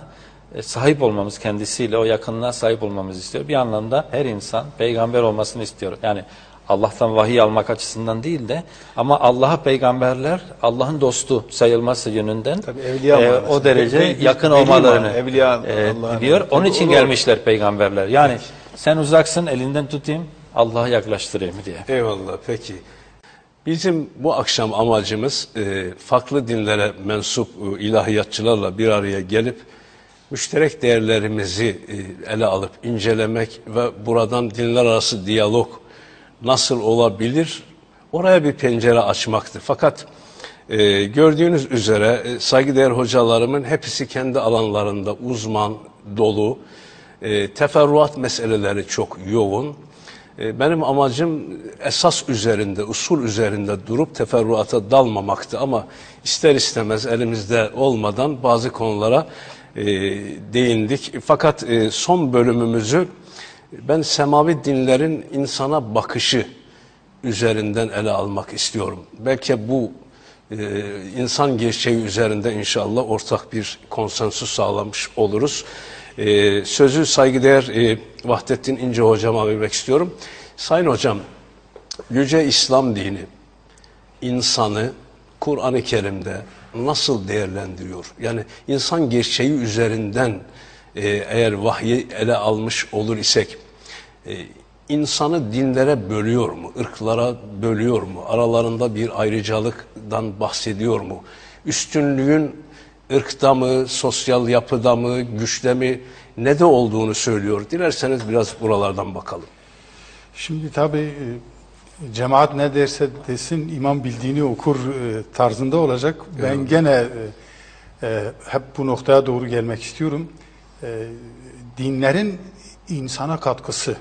e, sahip olmamız kendisiyle o yakınlığa sahip olmamız istiyor. Bir anlamda her insan peygamber olmasını istiyor. Yani Allah'tan vahiy almak açısından değil de ama Allah'a peygamberler Allah'ın dostu sayılması yönünden
Tabii evliya
e, o derece
ve-
yakın olmalarını
mana, evliya
e, biliyor. Onun için
o-
gelmişler peygamberler. Yani sen uzaksın elinden tutayım Allah'a yaklaştırayım diye.
Eyvallah peki. Bizim bu akşam amacımız e, farklı dinlere mensup e, ilahiyatçılarla bir araya gelip müşterek değerlerimizi e, ele alıp incelemek ve buradan dinler arası diyalog nasıl olabilir oraya bir pencere açmaktı. Fakat e, gördüğünüz üzere e, saygıdeğer hocalarımın hepsi kendi alanlarında uzman, dolu, e, teferruat meseleleri çok yoğun. E, Benim amacım esas üzerinde, usul üzerinde durup teferruata dalmamaktı ama ister istemez elimizde olmadan bazı konulara e, değindik. Fakat e, son bölümümüzü ben semavi dinlerin insana bakışı üzerinden ele almak istiyorum. Belki bu e, insan gerçeği üzerinde inşallah ortak bir konsensus sağlamış oluruz. E, sözü saygıdeğer e, Vahdettin İnce hocama vermek istiyorum. Sayın hocam, Yüce İslam dini insanı Kur'an-ı Kerim'de nasıl değerlendiriyor? Yani insan gerçeği üzerinden e, eğer vahyi ele almış olur isek e, insanı dinlere bölüyor mu? ırklara bölüyor mu? Aralarında bir ayrıcalıktan bahsediyor mu? Üstünlüğün ırkta mı, sosyal yapıda mı, güçte mi, ne de olduğunu söylüyor. Dilerseniz biraz buralardan bakalım.
Şimdi tabii e, cemaat ne derse desin imam bildiğini okur e, tarzında olacak. Ben gene e, e, hep bu noktaya doğru gelmek istiyorum. E, dinlerin insana katkısı,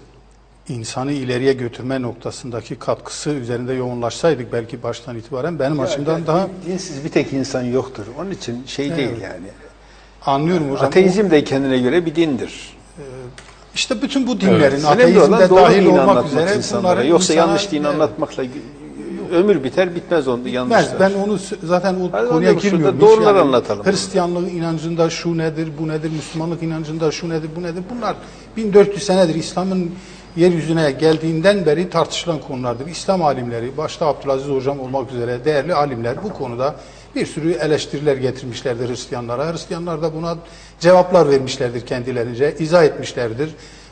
insanı ileriye götürme noktasındaki katkısı üzerinde yoğunlaşsaydık belki baştan itibaren benim açımdan daha
dinsiz bir tek insan yoktur. Onun için şey değil yani.
anlıyorum hocam.
Ateizm de kendine göre bir dindir.
İşte bütün bu dinlerin
Önemli
ateizm
olan
de
doğru
dahil olmak üzere bunların
Yoksa
insana-
yanlış dini
Evet.
anlatmakla ömür biter bitmez onu
Bitmez.
yanlışlar.
Ben onu s- zaten o
Hadi
konuya girmiyorum.
doğruları
Hiç
anlatalım.
Hristiyanlık inancında şu nedir, bu nedir, Müslümanlık inancında şu nedir, bu nedir. Bunlar 1400 senedir İslam'ın yeryüzüne geldiğinden beri tartışılan konulardır. İslam alimleri, başta Abdülaziz Hocam olmak üzere değerli alimler bu konuda bir sürü eleştiriler getirmişlerdir Hristiyanlara. Hristiyanlar da buna cevaplar vermişlerdir kendilerince, izah etmişlerdir.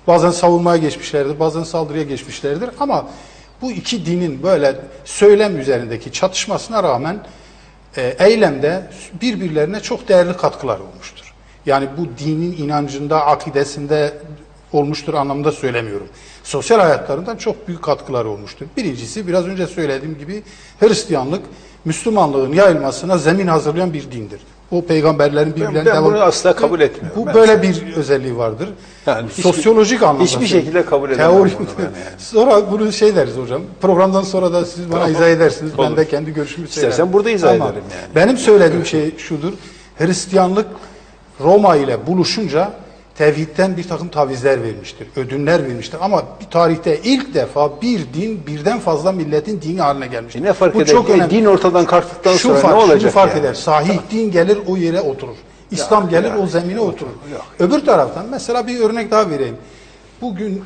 Bazen savunmaya geçmişlerdir, bazen saldırıya geçmişlerdir ama bu iki dinin böyle söylem üzerindeki çatışmasına rağmen e, eylemde birbirlerine çok değerli katkılar olmuştur. Yani bu dinin inancında, akidesinde olmuştur anlamında söylemiyorum. Sosyal hayatlarından çok büyük katkıları olmuştur. Birincisi biraz önce söylediğim gibi Hristiyanlık Müslümanlığın yayılmasına zemin hazırlayan bir dindir. O peygamberlerin birbirlerine
ben bunu asla kabul etmiyorum.
Bu
Ben
böyle bir özelliği vardır.
Yani hiçbir-
Sosyolojik anlamda.
hiçbir şekilde kabul edemem bunu ben yani.
Sonra bunu şey deriz hocam. Programdan sonra da siz bana izah edersiniz. Ben
Olur.
de kendi görüşümü söylerim.
İstersen burada izah
Ama
ederim yani.
Benim söylediğim şey şudur. Hristiyanlık Roma ile buluşunca tevhidden bir takım tavizler vermiştir. Ödünler vermiştir. Ama bir tarihte ilk defa bir din birden fazla milletin dini haline gelmiştir.
E ne fark
Bu
eder?
çok
E,
önemli.
din ortadan kalktıktan
Şu
sonra
fark,
ne olacak
fark
yani?
eder. Sahih din gelir o yere oturur. İslam gelir
yok,
o zemine oturur.
yok.
Öbür taraftan mesela bir örnek daha vereyim. Bugün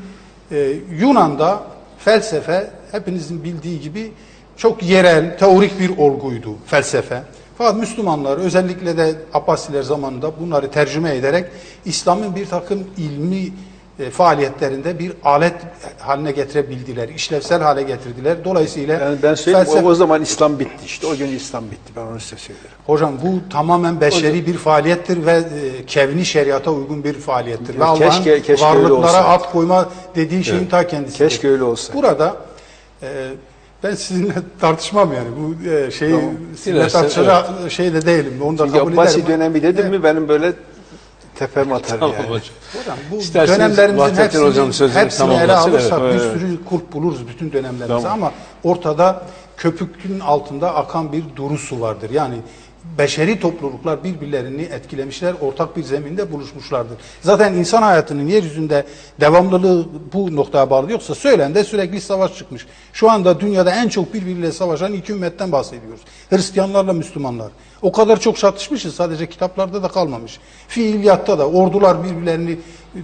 e, Yunan'da felsefe hepinizin bildiği gibi çok yerel, teorik bir olguydu felsefe. Fakat Müslümanlar özellikle de Abbasiler zamanında bunları tercüme ederek İslam'ın bir takım ilmi e, faaliyetlerinde bir alet haline getirebildiler, işlevsel hale getirdiler. Dolayısıyla
Yani ben söyleyeyim
felsefe-
o, zaman İslam bitti işte. O gün İslam bitti. Ben onu size söylerim.
Hocam bu tamamen beşeri bir faaliyettir ve e, kevni şeriata uygun bir faaliyettir. Ve Allah'ın
keşke- keşke öyle
varlıklara
olsaydı.
at koyma dediği şeyin ta kendisi.
Keşke öyle olsaydı.
Burada e, ben sizinle tartışmam yani bu e, şeyi sizinle
Dilersen,
tartışacak şey de değilim. Onu da kabul
Abbasi
ederim.
dönemi dedim mi benim böyle tepem atar
Tamam
yani.
hocam.
Hocam bu
İsterseniz
dönemlerimizin hepsini,
hocam sözünü
hepsini ele alırsak
evet.
bir
Evet.
sürü kulp buluruz bütün dönemlerimizi ama ortada köpüklün altında akan bir duru su vardır. Yani beşeri topluluklar birbirlerini etkilemişler, ortak bir zeminde buluşmuşlardır. Zaten insan hayatının yeryüzünde devamlılığı bu noktaya bağlı yoksa söylemde sürekli savaş çıkmış. Şu anda dünyada en çok birbiriyle savaşan iki ümmetten bahsediyoruz. Hristiyanlarla Müslümanlar. O kadar çok çatışmışız sadece kitaplarda da kalmamış. Fiiliyatta da ordular birbirlerini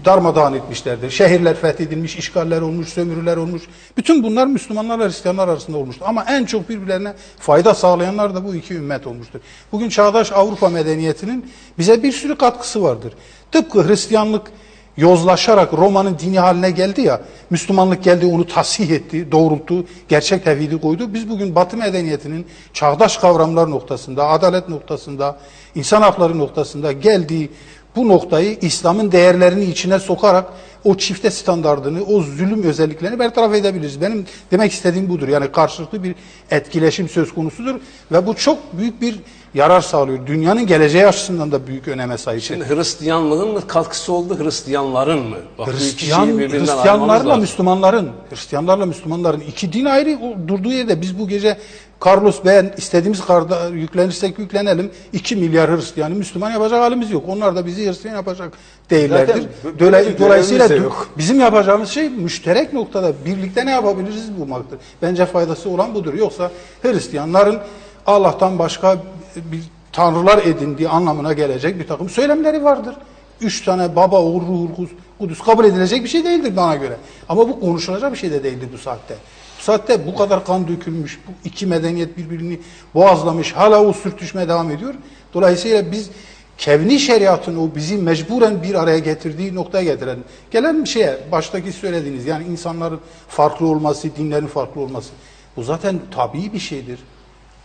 darmadağın etmişlerdir. Şehirler fethedilmiş, işgaller olmuş, sömürüler olmuş. Bütün bunlar Müslümanlarla Hristiyanlar arasında olmuştu. Ama en çok birbirlerine fayda sağlayanlar da bu iki ümmet olmuştur. Bugün çağdaş Avrupa medeniyetinin bize bir sürü katkısı vardır. Tıpkı Hristiyanlık yozlaşarak Roma'nın dini haline geldi ya, Müslümanlık geldi onu tasih etti, doğrulttu, gerçek tevhidi koydu. Biz bugün Batı medeniyetinin çağdaş kavramlar noktasında, adalet noktasında, insan hakları noktasında geldiği bu noktayı İslam'ın değerlerini içine sokarak o çifte standardını, o zulüm özelliklerini bertaraf edebiliriz. Benim demek istediğim budur. Yani karşılıklı bir etkileşim söz konusudur ve bu çok büyük bir yarar sağlıyor. Dünyanın geleceği açısından da büyük öneme sahip.
Şimdi Hristiyanlığın mı katkısı oldu, Hristiyanların mı? Bak,
Hristiyan, Hristiyanlarla. Müslümanların, Hristiyanlarla Müslümanların iki din ayrı durduğu yerde biz bu gece Carlos ben istediğimiz kadar yüklenirsek yüklenelim 2 milyar Hristiyanı Müslüman yapacak halimiz yok. Onlar da bizi Hristiyan yapacak değillerdir.
Zaten
Dolay- dolayısıyla
yok.
bizim yapacağımız şey müşterek noktada birlikte ne yapabiliriz bulmaktır. Bence faydası olan budur. Yoksa Hristiyanların Allah'tan başka bir tanrılar edindiği anlamına gelecek bir takım söylemleri vardır. Üç tane baba, oğul, ruhul, kudüs, kabul edilecek bir şey değildir bana göre. Ama bu konuşulacak bir şey de değildir bu saatte. Bu saatte bu kadar kan dökülmüş, bu iki medeniyet birbirini boğazlamış, hala o sürtüşme devam ediyor. Dolayısıyla biz kevni şeriatın o bizi mecburen bir araya getirdiği noktaya getirelim. Gelen bir şeye, baştaki söylediğiniz yani insanların farklı olması, dinlerin farklı olması. Bu zaten tabii bir şeydir.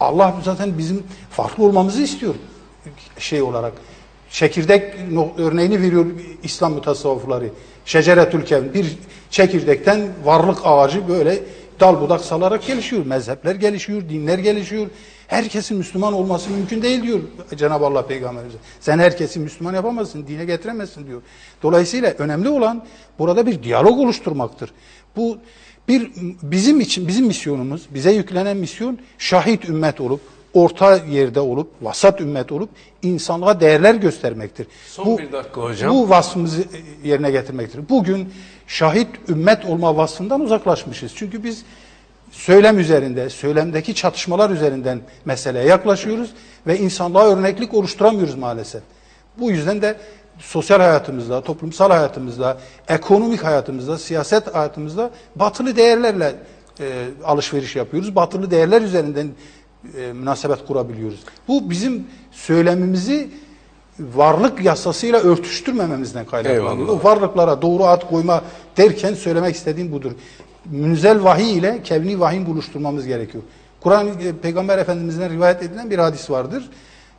Allah zaten bizim farklı olmamızı istiyor şey olarak. Çekirdek örneğini veriyor İslam mutasavvıfları. Şeceretül kevn bir çekirdekten varlık ağacı böyle dal budak salarak gelişiyor. Mezhepler gelişiyor, dinler gelişiyor. Herkesin Müslüman olması mümkün değil diyor Cenab-ı Allah peygamberimize. Sen herkesi Müslüman yapamazsın, dine getiremezsin diyor. Dolayısıyla önemli olan burada bir diyalog oluşturmaktır. Bu bir bizim için bizim misyonumuz, bize yüklenen misyon şahit ümmet olup orta yerde olup, vasat ümmet olup insanlığa değerler göstermektir.
Son bir dakika hocam.
Bu vasfımızı e, yerine getirmektir. Bugün şahit ümmet olma vasfından uzaklaşmışız. Çünkü biz söylem üzerinde, söylemdeki çatışmalar üzerinden meseleye yaklaşıyoruz ve insanlığa örneklik oluşturamıyoruz maalesef. Bu yüzden de sosyal hayatımızda, toplumsal hayatımızda, ekonomik hayatımızda, siyaset hayatımızda batılı değerlerle e, alışveriş yapıyoruz. Batılı değerler üzerinden e, münasebet kurabiliyoruz. Bu bizim söylemimizi varlık yasasıyla örtüştürmememizden kaynaklanıyor. O varlıklara doğru ad koyma derken söylemek istediğim budur. Münzel vahiy ile kevni vahiyin buluşturmamız gerekiyor. Kur'an e, Peygamber Efendimiz'den rivayet edilen bir hadis vardır.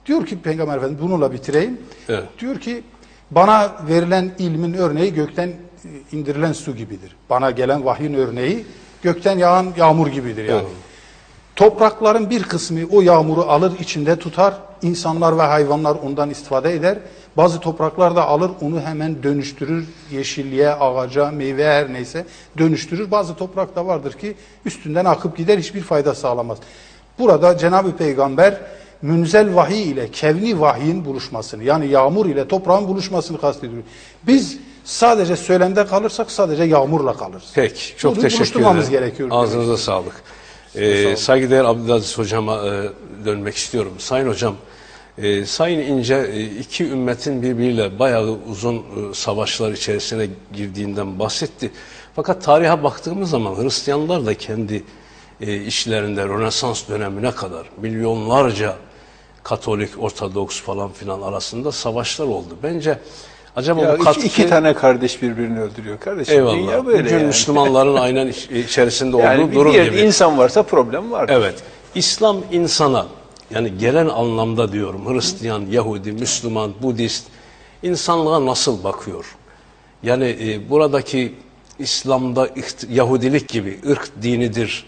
Diyor ki Peygamber Efendimiz bununla bitireyim.
Evet.
Diyor ki bana verilen ilmin örneği gökten e, indirilen su gibidir. Bana gelen vahyin örneği gökten yağan yağmur gibidir yani.
Evet.
Toprakların bir kısmı o yağmuru alır içinde tutar. İnsanlar ve hayvanlar ondan istifade eder. Bazı topraklar da alır onu hemen dönüştürür. Yeşilliğe, ağaca, meyve her neyse dönüştürür. Bazı toprak da vardır ki üstünden akıp gider hiçbir fayda sağlamaz. Burada Cenab-ı Peygamber münzel vahiy ile kevni vahyin buluşmasını yani yağmur ile toprağın buluşmasını kastediyor. Biz sadece söylemde kalırsak sadece yağmurla kalırız.
Peki, çok
Bunu
teşekkür ederim.
gerekiyor.
Ağzınıza sağlık. Ee, saygıdeğer Abdülaziz Hocam'a e, dönmek istiyorum. Sayın Hocam, e, Sayın İnce e, iki ümmetin birbiriyle bayağı uzun e, savaşlar içerisine girdiğinden bahsetti. Fakat tarihe baktığımız zaman Hristiyanlar da kendi e, işlerinde Rönesans dönemine kadar milyonlarca Katolik, Ortodoks falan filan arasında savaşlar oldu. Bence acaba
Ya
bu
iki,
katkı...
iki tane kardeş birbirini öldürüyor kardeşim.
Eyvallah.
Dünya böyle yani.
Müslümanların aynen iç- içerisinde olduğu
yani
durum gibi.
insan varsa problem var.
Evet. İslam insana yani gelen anlamda diyorum Hristiyan, Yahudi, Müslüman, Budist insanlığa nasıl bakıyor? Yani e, buradaki İslam'da Yahudilik gibi ırk dinidir.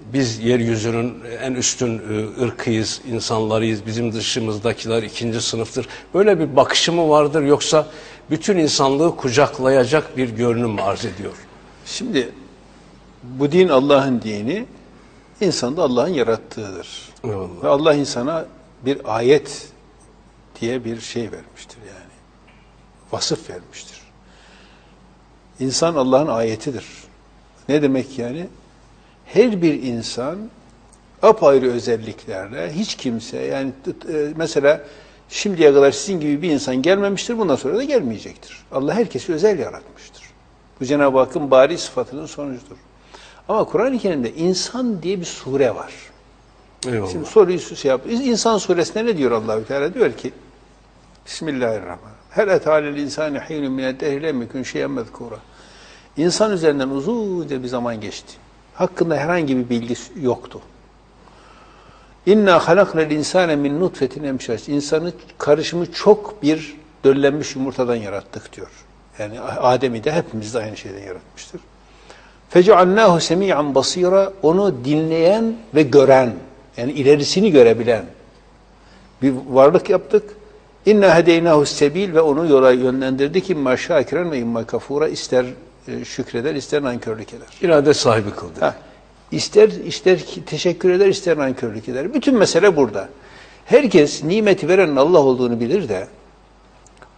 Biz yeryüzünün en üstün e, ırkıyız, insanlarıyız. Bizim dışımızdakiler ikinci sınıftır. Böyle bir bakışı mı vardır yoksa bütün insanlığı kucaklayacak bir görünüm mü arz ediyor?
Şimdi bu din Allah'ın dini, insan da Allah'ın yarattığıdır.
Eyvallah.
Ve Allah insana bir ayet diye bir şey vermiştir yani. Vasıf vermiştir. İnsan Allah'ın ayetidir. Ne demek yani? Her bir insan apayrı özelliklerle hiç kimse yani e, mesela şimdiye kadar sizin gibi bir insan gelmemiştir bundan sonra da gelmeyecektir. Allah herkesi özel yaratmıştır. Bu Cenab-ı Hakk'ın bari sıfatının sonucudur. Ama Kur'an-ı Kerim'de insan diye bir sure var.
Eyvallah.
Şimdi soruyu şey yap. İnsan suresinde ne diyor Allahü Teala? Diyor ki Bismillahirrahmanirrahim. Her etalil insani hinun mined dehri lem yekun şeyen mezkura. İnsan üzerinden uzunca bir zaman geçti. Hakkında herhangi bir bilgi yoktu. İnna halaknel insane min nutfetin emşaç. İnsanı karışımı çok bir döllenmiş yumurtadan yarattık diyor. Yani Adem'i de hepimiz de aynı şeyden yaratmıştır. Fecealnahu semi'an basira onu dinleyen ve gören yani ilerisini görebilen bir varlık yaptık. İnna hedeynahu sebil ve onu yola yönlendirdik imma şakiren ve imma kafura ister şükreder ister nankörlük eder.
İrade sahibi kıldı.
Ha, ister ister teşekkür eder ister nankörlük eder. Bütün mesele burada. Herkes nimeti verenin Allah olduğunu bilir de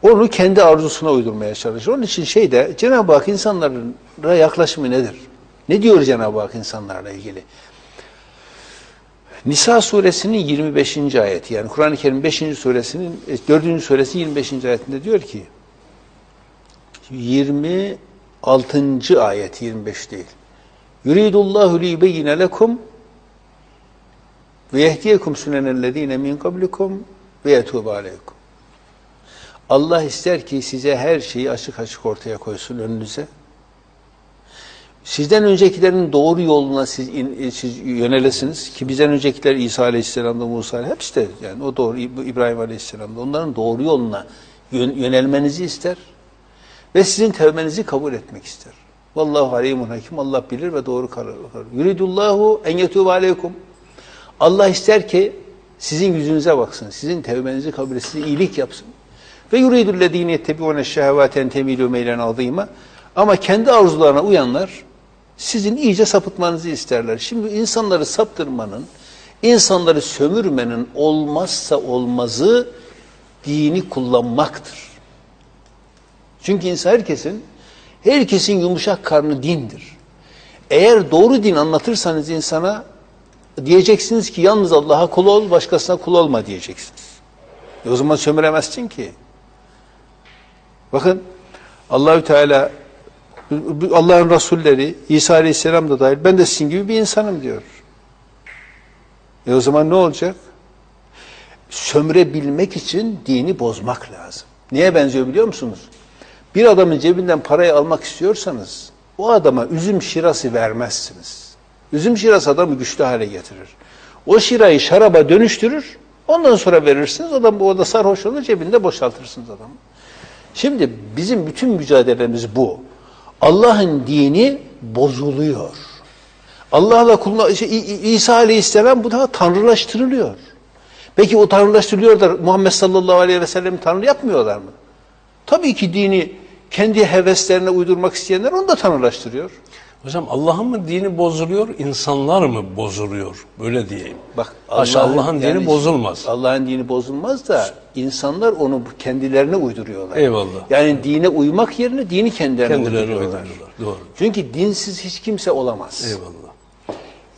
onu kendi arzusuna uydurmaya çalışır. Onun için şeyde Cenab-ı Hak insanlara yaklaşımı nedir? Ne diyor Cenab-ı Hak insanlarla ilgili? Nisa suresinin 25. ayeti yani Kur'an-ı Kerim 5. suresinin 4. suresi 25. ayetinde diyor ki 26. ayet 25 değil. Yuridullahu li yubeyyine lekum ve yehdiyekum sünenellezine min kablikum ve yetûbe aleykum. Allah ister ki size her şeyi açık açık ortaya koysun önünüze. Sizden öncekilerin doğru yoluna siz, in, siz yönelesiniz ki bizden öncekiler İsa Aleyhisselam'da, Musa Aleyhisselam, hepsi de yani o doğru İbrahim Aleyhisselam'da onların doğru yoluna yön, yönelmenizi ister ve sizin tevbenizi kabul etmek ister. Vallahu alimun hakim. Allah bilir ve doğru karar verir. Yuridullahu en yetûbe aleykum. Allah ister ki sizin yüzünüze baksın. Sizin tevbenizi kabul etsin. Size iyilik yapsın. Ve yuridullezîne yettebiûne şehevâten temîlû meylen azîmâ. Ama kendi arzularına uyanlar sizin iyice sapıtmanızı isterler. Şimdi insanları saptırmanın, insanları sömürmenin olmazsa olmazı dini kullanmaktır. Çünkü insan herkesin herkesin yumuşak karnı dindir. Eğer doğru din anlatırsanız insana diyeceksiniz ki yalnız Allah'a kul ol, başkasına kul olma diyeceksiniz. E o zaman sömüremezsin ki. Bakın Allahü Teala Allah'ın Resulleri İsa Aleyhisselam da dahil ben de sizin gibi bir insanım diyor. E o zaman ne olacak? sömürebilmek için dini bozmak lazım. Neye benziyor biliyor musunuz? Bir adamın cebinden parayı almak istiyorsanız o adama üzüm şirası vermezsiniz. Üzüm şirası adamı güçlü hale getirir. O şirayı şaraba dönüştürür. Ondan sonra verirsiniz. Adam orada sarhoş olur cebinde boşaltırsınız adamı. Şimdi bizim bütün mücadelemiz bu. Allah'ın dini bozuluyor. Allah'la kuluna, şey, İ- İ- İsa Aleyhisselam bu da tanrılaştırılıyor. Peki o tanrılaştırılıyor da Muhammed sallallahu aleyhi ve sellem tanrı yapmıyorlar mı? Tabii ki dini kendi heveslerine uydurmak isteyenler onu da tanrılaştırıyor.
Hocam Allah'ın mı dini bozuluyor, insanlar mı bozuluyor? Böyle diyeyim.
Bak
Allah'ın dini
yani
bozulmaz.
Allah'ın dini bozulmaz da insanlar onu kendilerine uyduruyorlar.
Eyvallah.
Yani dine uymak yerine dini kendilerine,
Kendilerine
uyduruyorlar.
uyduruyorlar. Doğru.
Çünkü dinsiz hiç kimse olamaz.
Eyvallah.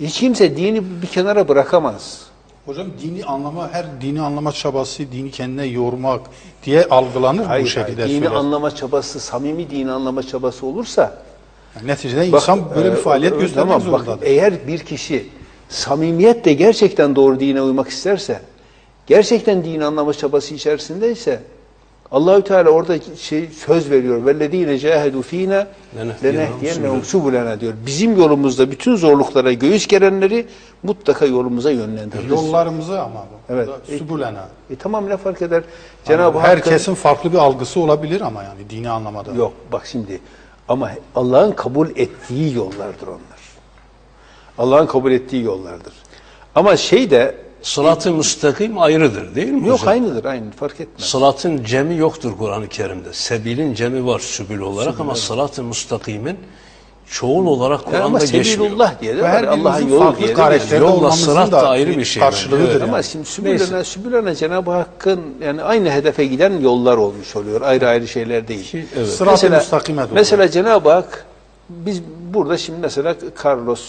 Hiç kimse dini bir kenara bırakamaz.
Hocam dini anlama, her dini anlama çabası, dini kendine yormak diye algılanır
Hayır,
bu şekilde
hayır. Dini
söyler.
anlama çabası, samimi dini anlama çabası olursa
Yani neticede
Bak,
insan böyle bir
e,
faaliyet
e,
göstermek
tamam,
zorundadır.
Bak, eğer bir kişi samimiyetle gerçekten doğru dine uymak isterse, gerçekten dini anlama çabası içerisindeyse Allahü Teala orada şey söz veriyor. Vellezine cahedu fina lenehdiyennehum subulena diyor. Bizim yolumuzda bütün zorluklara göğüs gerenleri mutlaka yolumuza yönlendiririz.
Yollarımızı ama bu.
Evet.
Subulena.
E tamam ne fark eder? Cenab-ı
Yani
Hakk'ın-
herkesin farklı bir algısı olabilir ama yani dini anlamada.
Yok bak şimdi ama Allah'ın kabul ettiği yollardır onlar. Allah'ın kabul ettiği yollardır. Ama şey de
Sırat-ı müstakim ayrıdır değil mi
yok
hocam?
aynıdır aynı fark etmez.
Sıratın cemi yoktur Kur'an-ı Kerim'de. Sebilin cemi var sübül olarak ama sırat-ı müstakimin çoğul olarak
Yani
Kur'an'da
ama
geçmiyor.
sebilullah diye de
Ve
var.
her
Allah'ın
birimizin
yolu
farklı
diye de
karakterde
Yolla
olmamızın
sırat
da
da ayrı
bir
şey
karşılığıdır yani.
Ama şimdi
Neyse.
sübülene, sübülene Cenab-ı Hakk'ın yani aynı hedefe giden yollar olmuş oluyor. Ayrı ayrı şeyler değil.
Ki, evet.
Sırat-ı müstakime doğru.
mesela Cenab-ı Hak biz burada şimdi mesela Carlos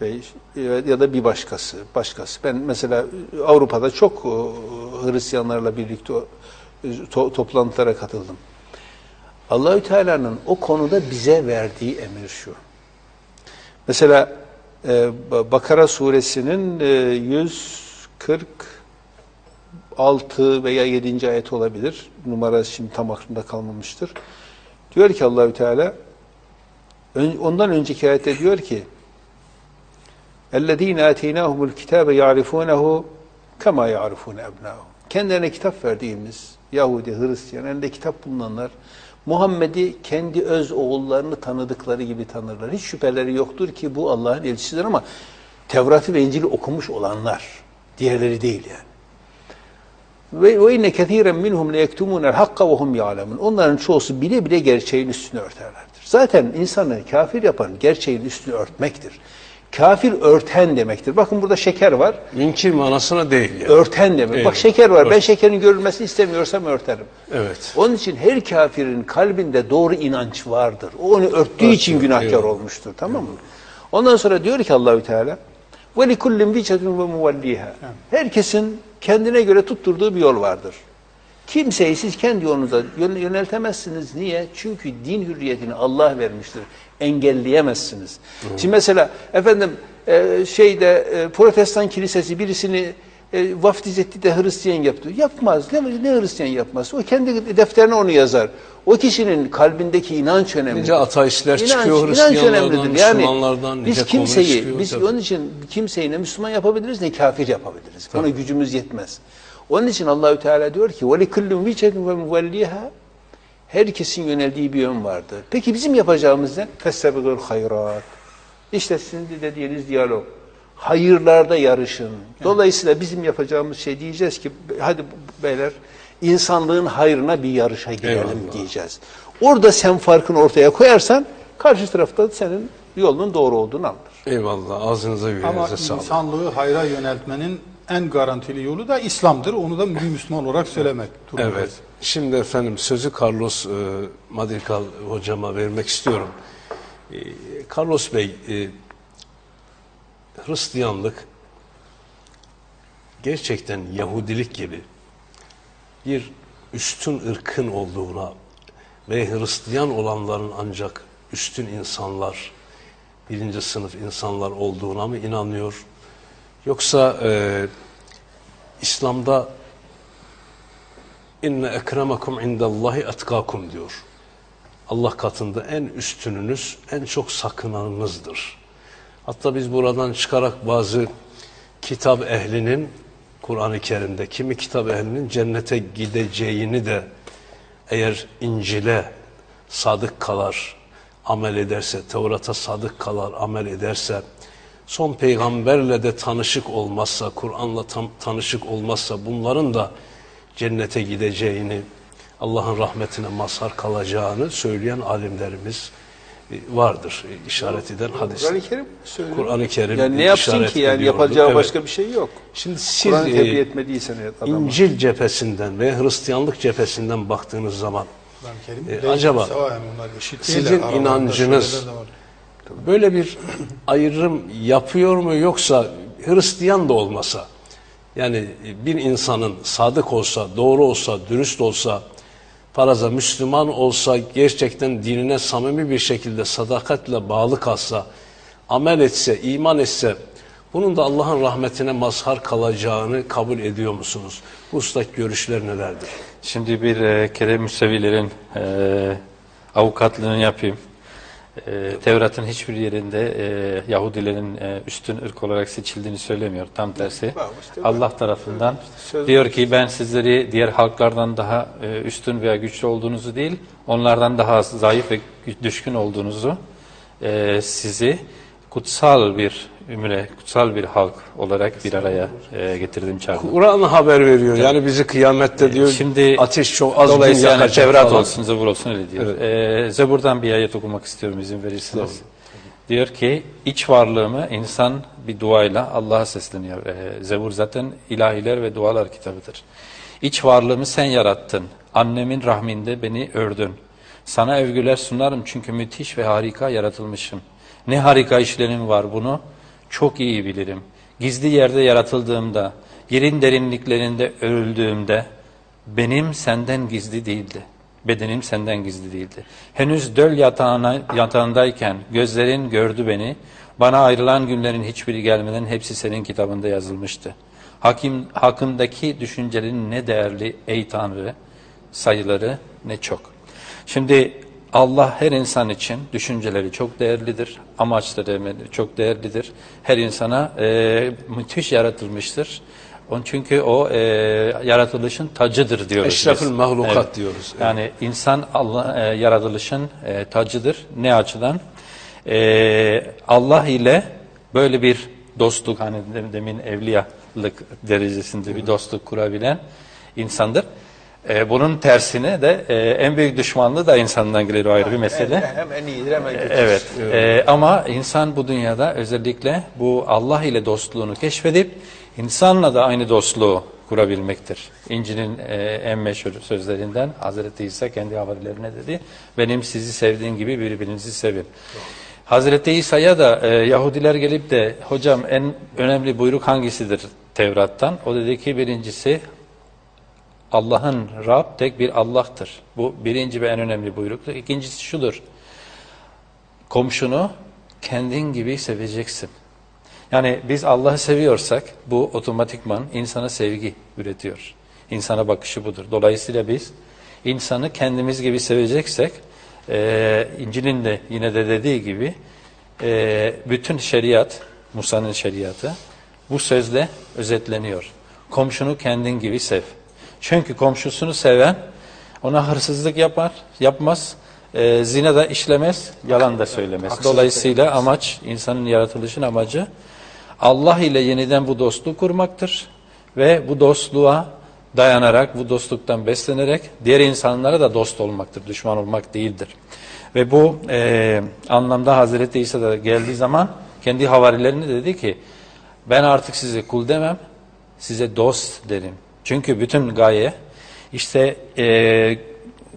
Bey ya da bir başkası, başkası. Ben mesela Avrupa'da çok e, Hristiyanlarla birlikte e, to- toplantılara katıldım. Allahü Teala'nın o konuda bize verdiği emir şu. Mesela e, Ba- Bakara suresinin e, 146 veya 7. ayet olabilir. Numara şimdi tam aklımda kalmamıştır. Diyor ki Allahü Teala ondan önceki ayette diyor ki اَلَّذ۪ينَ آتَيْنَاهُمُ الْكِتَابَ يَعْرِفُونَهُ كَمَا يَعْرِفُونَ اَبْنَاهُمْ Kendilerine kitap verdiğimiz Yahudi, Hristiyan, elinde kitap bulunanlar Muhammed'i kendi öz oğullarını tanıdıkları gibi tanırlar. Hiç şüpheleri yoktur ki bu Allah'ın elçisidir ama Tevrat'ı ve İncil'i okumuş olanlar, diğerleri değil yani. Ve ve inne kesiren minhum le yektumunel hakka ve hum ya'lemun. Onların çoğusu bile bile gerçeğin üstünü örterlerdir. Zaten insanı kafir yapan gerçeğin üstünü örtmektir. Kafir örten demektir. Bakın burada şeker var.
Münkir manasına değil yani.
Örten demek.
Evet.
Bak şeker var. Ben
Ört.
şekerin görülmesini istemiyorsam örterim.
Evet.
Onun için her kafirin kalbinde doğru inanç vardır. O onu örttüğü için günahkar
eyvallah.
olmuştur. Tamam mı? Ondan sonra diyor ki Allahü Teala ve likullin vicetun ve muvalliha. Herkesin kendine göre tutturduğu bir yol vardır. Kimseyi siz kendi yolunuza yön- yöneltemezsiniz. Niye? Çünkü din hürriyetini Allah vermiştir. Engelleyemezsiniz. Şimdi mesela efendim e, şeyde e, protestan kilisesi birisini e, vaftiz etti de Hristiyan yaptı. Yapmaz. Ne, ne Hristiyan yapmaz? O kendi defterine onu yazar. O kişinin kalbindeki inanç önemli.
Nice ateistler çıkıyor Hristiyanlardan, Müslümanlardan,
biz
nice komünist
kimseyi,
çıkıyor,
biz
tabii.
onun için kimseyi ne Müslüman yapabiliriz ne kafir yapabiliriz. Buna gücümüz yetmez. Onun için Allahü Teala diyor ki وَلِكُلُّمْ وِجَهٌ وَمُوَلِّيهَا Herkesin yöneldiği bir yön vardır. Peki bizim yapacağımız ne? فَسَّبِغُ hayrat. İşte sizin de dediğiniz diyalog. Hayırlarda yarışın. Dolayısıyla bizim yapacağımız şey diyeceğiz ki hadi beyler insanlığın hayrına bir yarışa girelim
Eyvallah.
diyeceğiz. Orada sen farkını ortaya koyarsan karşı tarafta senin yolunun doğru olduğunu anlar.
Eyvallah. Ağzınıza
Ama
yüreğinize sağlık.
insanlığı hayra yöneltmenin en garantili yolu da İslam'dır. Onu da bir Müslüman olarak söylemek durumundayız.
Evet. Şimdi efendim sözü Carlos e, Madrigal hocama vermek istiyorum. E, Carlos Bey, e, Hristiyanlık gerçekten Yahudilik gibi bir üstün ırkın olduğuna ve Hristiyan olanların ancak üstün insanlar, birinci sınıf insanlar olduğuna mı inanıyor? Yoksa e, İslam'da inne ekremakum indallahi etkakum diyor. Allah katında en üstününüz, en çok sakınanınızdır. Hatta biz buradan çıkarak bazı kitap ehlinin Kur'an-ı Kerim'de kimi kitap ehlinin cennete gideceğini de eğer İncil'e sadık kalar, amel ederse, Tevrat'a sadık kalar, amel ederse, son peygamberle de tanışık olmazsa, Kur'an'la tanışık olmazsa bunların da cennete gideceğini, Allah'ın rahmetine mazhar kalacağını söyleyen alimlerimiz e, vardır. E, işaret eden hadis.
Kur'an-ı Kerim söylüyor.
Kur'an-ı Kerim
Yani ne yapsın
işaret
ki yani
ediyordu.
yapacağı
Evet.
başka bir şey yok.
Şimdi siz
Kur'an'ı tebliğ
e. İncil cephesinden ve Hristiyanlık cephesinden baktığınız zaman
Kur'an-ı Kerim
E, acaba sizin inancınız-. Böyle bir ayrım yapıyor mu yoksa Hristiyan da olmasa yani bir insanın sadık olsa, doğru olsa, dürüst olsa, faraza Müslüman olsa, gerçekten dinine samimi bir şekilde sadakatle bağlı kalsa, amel etse, iman etse, bunun da Allah'ın rahmetine mazhar kalacağını kabul ediyor musunuz? Bu ustaki görüşler nelerdir?
Şimdi bir e, kere Müsevilerin e, avukatlığını yapayım. E, Tevrat'ın hiçbir yerinde e, Yahudilerin e, üstün ırk olarak seçildiğini söylemiyor. Tam tersi. Allah tarafından diyor ki ben sizleri diğer halklardan daha e, üstün veya güçlü olduğunuzu değil, onlardan daha zayıf ve düşkün olduğunuzu e, sizi kutsal bir ümre, kutsal bir halk olarak bir araya e, getirdim çağırdım.
Kur'an haber veriyor. Yani bizi kıyamette diyor
Şimdi
ateş çok az gün yakacak
Tevrat olsun, Zebur olsun öyle diyor. Ee, Zebur'dan bir ayet okumak istiyorum izin verirseniz. Diyor ki iç varlığımı insan bir duayla Allah'a sesleniyor. Ee, Zebur zaten ilahiler ve dualar kitabıdır. İç varlığımı sen yarattın. Annemin rahminde beni ördün. Sana övgüler sunarım çünkü müthiş ve harika yaratılmışım. Ne harika işlerim var bunu çok iyi bilirim. Gizli yerde yaratıldığımda, yerin derinliklerinde örüldüğümde, benim senden gizli değildi. Bedenim senden gizli değildi. Henüz döl yatağına, yatağındayken gözlerin gördü beni. Bana ayrılan günlerin hiçbiri gelmeden hepsi senin kitabında yazılmıştı. Hakim, hakkındaki düşüncelerin ne değerli ey Tanrı, sayıları ne çok. Şimdi Allah her insan için düşünceleri çok değerlidir, amaçları çok değerlidir. Her insana e, müthiş yaratılmıştır. Onun çünkü o e, yaratılışın tacıdır diyoruz.
Eşrefül
biz.
mahlukat
Evet.
diyoruz.
Yani insan Allah e, yaratılışın e, tacıdır. Ne açıdan? E, Allah ile böyle bir dostluk hani dem- demin evliyalık derecesinde bir dostluk kurabilen insandır. E, bunun tersine de e, en büyük düşmanlığı da insandan gelir o ayrı bir mesele.
Hem en iyidir hemen kötüsü.
Evet. Ee, ama insan bu dünyada özellikle bu Allah ile dostluğunu keşfedip insanla da aynı dostluğu kurabilmektir. İncil'in e, en meşhur sözlerinden Hazreti İsa kendi havarilerine dedi. Benim sizi sevdiğim gibi birbirinizi sevin. Hazreti İsa'ya da e, Yahudiler gelip de hocam en önemli buyruk hangisidir Tevrat'tan? O dedi ki birincisi Allah'ın Rab tek bir Allah'tır. Bu birinci ve en önemli buyruktur. İkincisi şudur komşunu kendin gibi seveceksin. Yani biz Allah'ı seviyorsak bu otomatikman insana sevgi üretiyor. İnsana bakışı budur. Dolayısıyla biz insanı kendimiz gibi seveceksek e, İncil'in de yine de dediği gibi e, bütün şeriat, Musa'nın şeriatı bu sözle özetleniyor. Komşunu kendin gibi sev. Çünkü komşusunu seven ona hırsızlık yapar, yapmaz, e, zina da işlemez, yalan da söylemez. Dolayısıyla amaç, insanın yaratılışın amacı Allah ile yeniden bu dostluğu kurmaktır. Ve bu dostluğa dayanarak, bu dostluktan beslenerek diğer insanlara da dost olmaktır, düşman olmak değildir. Ve bu e, anlamda Hazreti İsa da geldiği zaman kendi havarilerine dedi ki ben artık size kul demem, size dost derim. Çünkü bütün gaye işte e,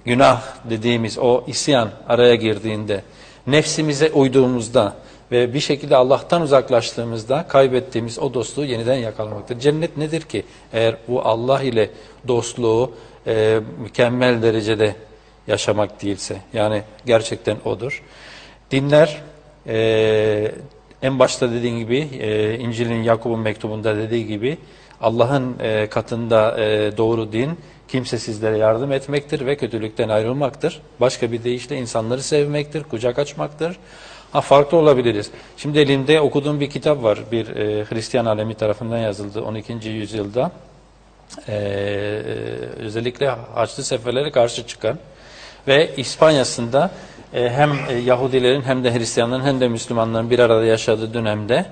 günah dediğimiz o isyan araya girdiğinde, nefsimize uyduğumuzda ve bir şekilde Allah'tan uzaklaştığımızda kaybettiğimiz o dostluğu yeniden yakalamaktır. Cennet nedir ki? Eğer bu Allah ile dostluğu e, mükemmel derecede yaşamak değilse, yani gerçekten odur. Dinler e, en başta dediğim gibi e, İncil'in Yakup'un mektubunda dediği gibi Allah'ın e, katında e, doğru din kimsesizlere yardım etmektir ve kötülükten ayrılmaktır. Başka bir deyişle insanları sevmektir, kucak açmaktır. Ha, farklı olabiliriz. Şimdi elimde okuduğum bir kitap var. Bir e, Hristiyan alemi tarafından yazıldı 12. yüzyılda. E, özellikle Haçlı seferlere karşı çıkan ve İspanya'sında e, hem e, Yahudilerin hem de Hristiyanların hem de Müslümanların bir arada yaşadığı dönemde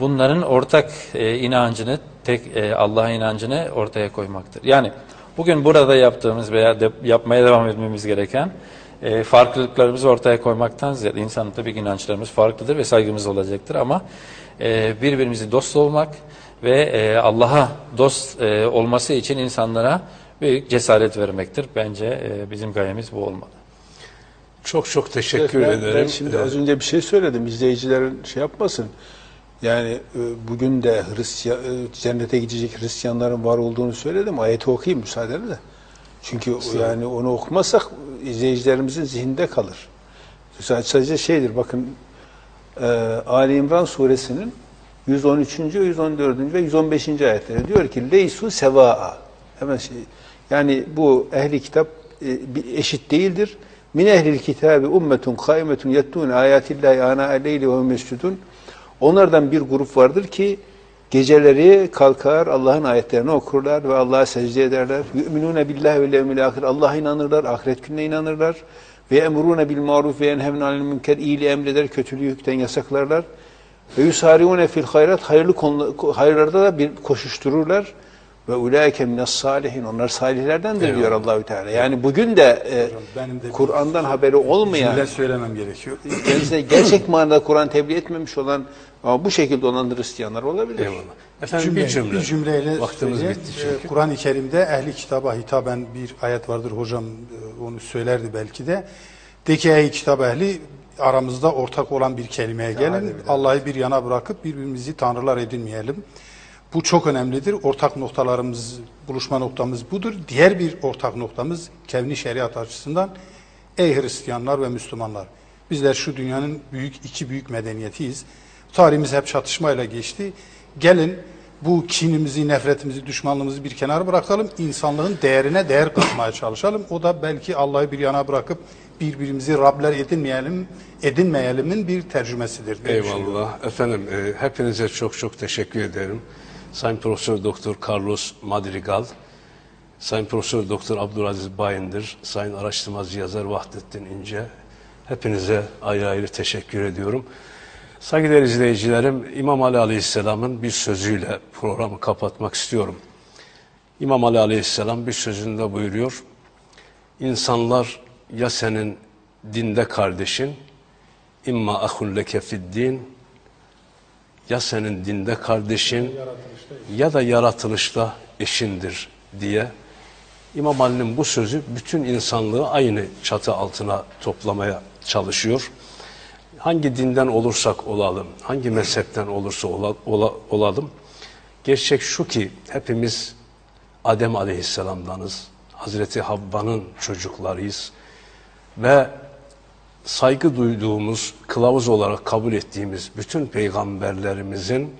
bunların ortak e, inancını, tek e, Allah'a inancını ortaya koymaktır. Yani bugün burada yaptığımız veya de, yapmaya devam etmemiz gereken e, farklılıklarımızı ortaya koymaktan ziyade insanın tabii ki inançlarımız farklıdır ve saygımız olacaktır ama e, birbirimizi dost olmak ve e, Allah'a dost e, olması için insanlara büyük cesaret vermektir. Bence e, bizim gayemiz bu olmalı.
Çok çok teşekkür
ben,
ederim.
Ben şimdi az önce bir şey söyledim. İzleyicilerin şey yapmasın. Yani e, bugün de Hristiyan, e, cennete gidecek Hristiyanların var olduğunu söyledim. Ayeti okuyayım müsaadenle. Çünkü o- yani onu okumazsak izleyicilerimizin zihninde kalır. Sadece şeydir bakın e, Ali İmran suresinin 113. 114. ve 115. ayetleri diyor ki leysu sevaa. Hemen şey yani bu ehli kitap e, bir eşit değildir. Min ehlil kitabi ummetun kaimetun yettun ayatillahi ana leyli ve hum yescudun. Onlardan bir grup vardır ki geceleri kalkar Allah'ın ayetlerini okurlar ve Allah'a secde ederler. Yu'minune billahi ve yevmil ahir. Allah'a inanırlar, ahiret gününe inanırlar. Ve emrune bil maruf ve yenhevne anil münker. İyiliği emreder, kötülüğü yasaklarlar. Ve yusariune fil hayrat. Hayırlı konu, hayırlarda da bir koşuştururlar. Ve ulaike mines salihin. Onlar salihlerdendir diyor Allahü Teala. Yani bugün de e, Kur'an'dan haberi olmayan
Cümle söylemem gerekiyor.
kendisine gerçek manada Kur'an tebliğ etmemiş olan ama bu şekilde olan Hristiyanlar olabilir.
Eyvallah. Efendim
Cümle-
bir cümle.
Bir cümleyle
Vaktimiz
söyleyeyim.
bitti çünkü.
Kur'an-ı Kerim'de ehli kitaba hitaben bir ayet vardır. Hocam e, onu söylerdi belki de. De ki ey kitap ehli aramızda ortak olan bir kelimeye gelin. Allah'ı bir yana bırakıp birbirimizi tanrılar edinmeyelim. Bu çok önemlidir. Ortak noktalarımız, buluşma noktamız budur. Diğer bir ortak noktamız kevni şeriat açısından ey Hristiyanlar ve Müslümanlar. Bizler şu dünyanın büyük iki büyük medeniyetiyiz. Tarihimiz hep çatışmayla geçti. Gelin bu kinimizi, nefretimizi, düşmanlığımızı bir kenara bırakalım. İnsanlığın değerine değer katmaya çalışalım. O da belki Allah'ı bir yana bırakıp birbirimizi Rabler edinmeyelim, edinmeyelimin bir tercümesidir.
Eyvallah. Efendim e, hepinize çok çok teşekkür ederim. Sayın Profesör Doktor Carlos Madrigal, Sayın Profesör Doktor Abdülaziz Bayındır, Sayın Araştırmacı yazar Vahdettin İnce. Hepinize ayrı ayrı teşekkür ediyorum. Saygıdeğer izleyicilerim, İmam Ali Aleyhisselam'ın bir sözüyle programı kapatmak istiyorum. İmam Ali Aleyhisselam bir sözünde buyuruyor. İnsanlar ya senin dinde kardeşin, imma ahun leke fiddin, ya senin dinde kardeşin ya da yaratılışta eşindir diye İmam Ali'nin bu sözü bütün insanlığı aynı çatı altına toplamaya çalışıyor. Hangi dinden olursak olalım, hangi mezhepten olursa ola- ola- olalım, gerçek şu ki hepimiz Adem Aleyhisselam'danız, Hazreti Havva'nın çocuklarıyız ve saygı duyduğumuz, kılavuz olarak kabul ettiğimiz bütün peygamberlerimizin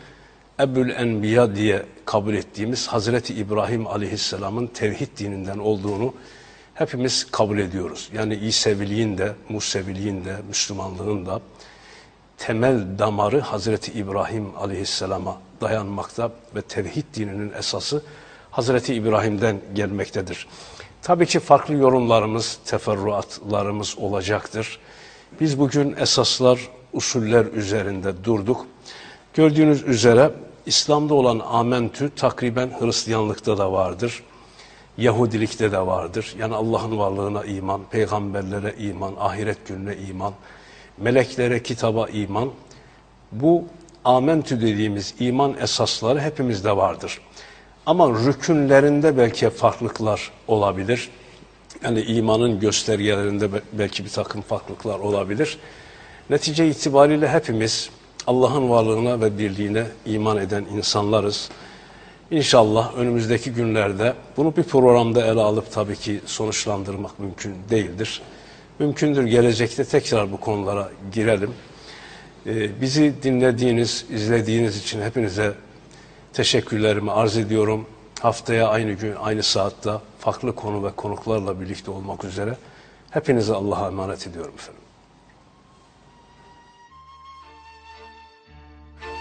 Ebül Enbiya diye kabul ettiğimiz Hazreti İbrahim Aleyhisselam'ın tevhid dininden olduğunu hepimiz kabul ediyoruz. Yani İseviliğin de, Museviliğin de, Müslümanlığın da temel damarı Hazreti İbrahim Aleyhisselam'a dayanmakta ve tevhid dininin esası Hazreti İbrahim'den gelmektedir. Tabii ki farklı yorumlarımız, teferruatlarımız olacaktır. Biz bugün esaslar, usuller üzerinde durduk. Gördüğünüz üzere İslam'da olan amentü takriben Hristiyanlıkta da vardır. Yahudilikte de vardır. Yani Allah'ın varlığına iman, peygamberlere iman, ahiret gününe iman, meleklere, kitaba iman. Bu amentü dediğimiz iman esasları hepimizde vardır. Ama rükünlerinde belki farklılıklar olabilir. Yani imanın göstergelerinde be- belki bir takım farklılıklar olabilir. Netice itibariyle hepimiz Allah'ın varlığına ve birliğine iman eden insanlarız. İnşallah önümüzdeki günlerde bunu bir programda ele alıp tabii ki sonuçlandırmak mümkün değildir. Mümkündür gelecekte tekrar bu konulara girelim. Ee, bizi dinlediğiniz, izlediğiniz için hepinize teşekkürlerimi arz ediyorum. Haftaya aynı gün, aynı saatte farklı konu ve konuklarla birlikte olmak üzere. Hepinizi Allah'a emanet ediyorum efendim.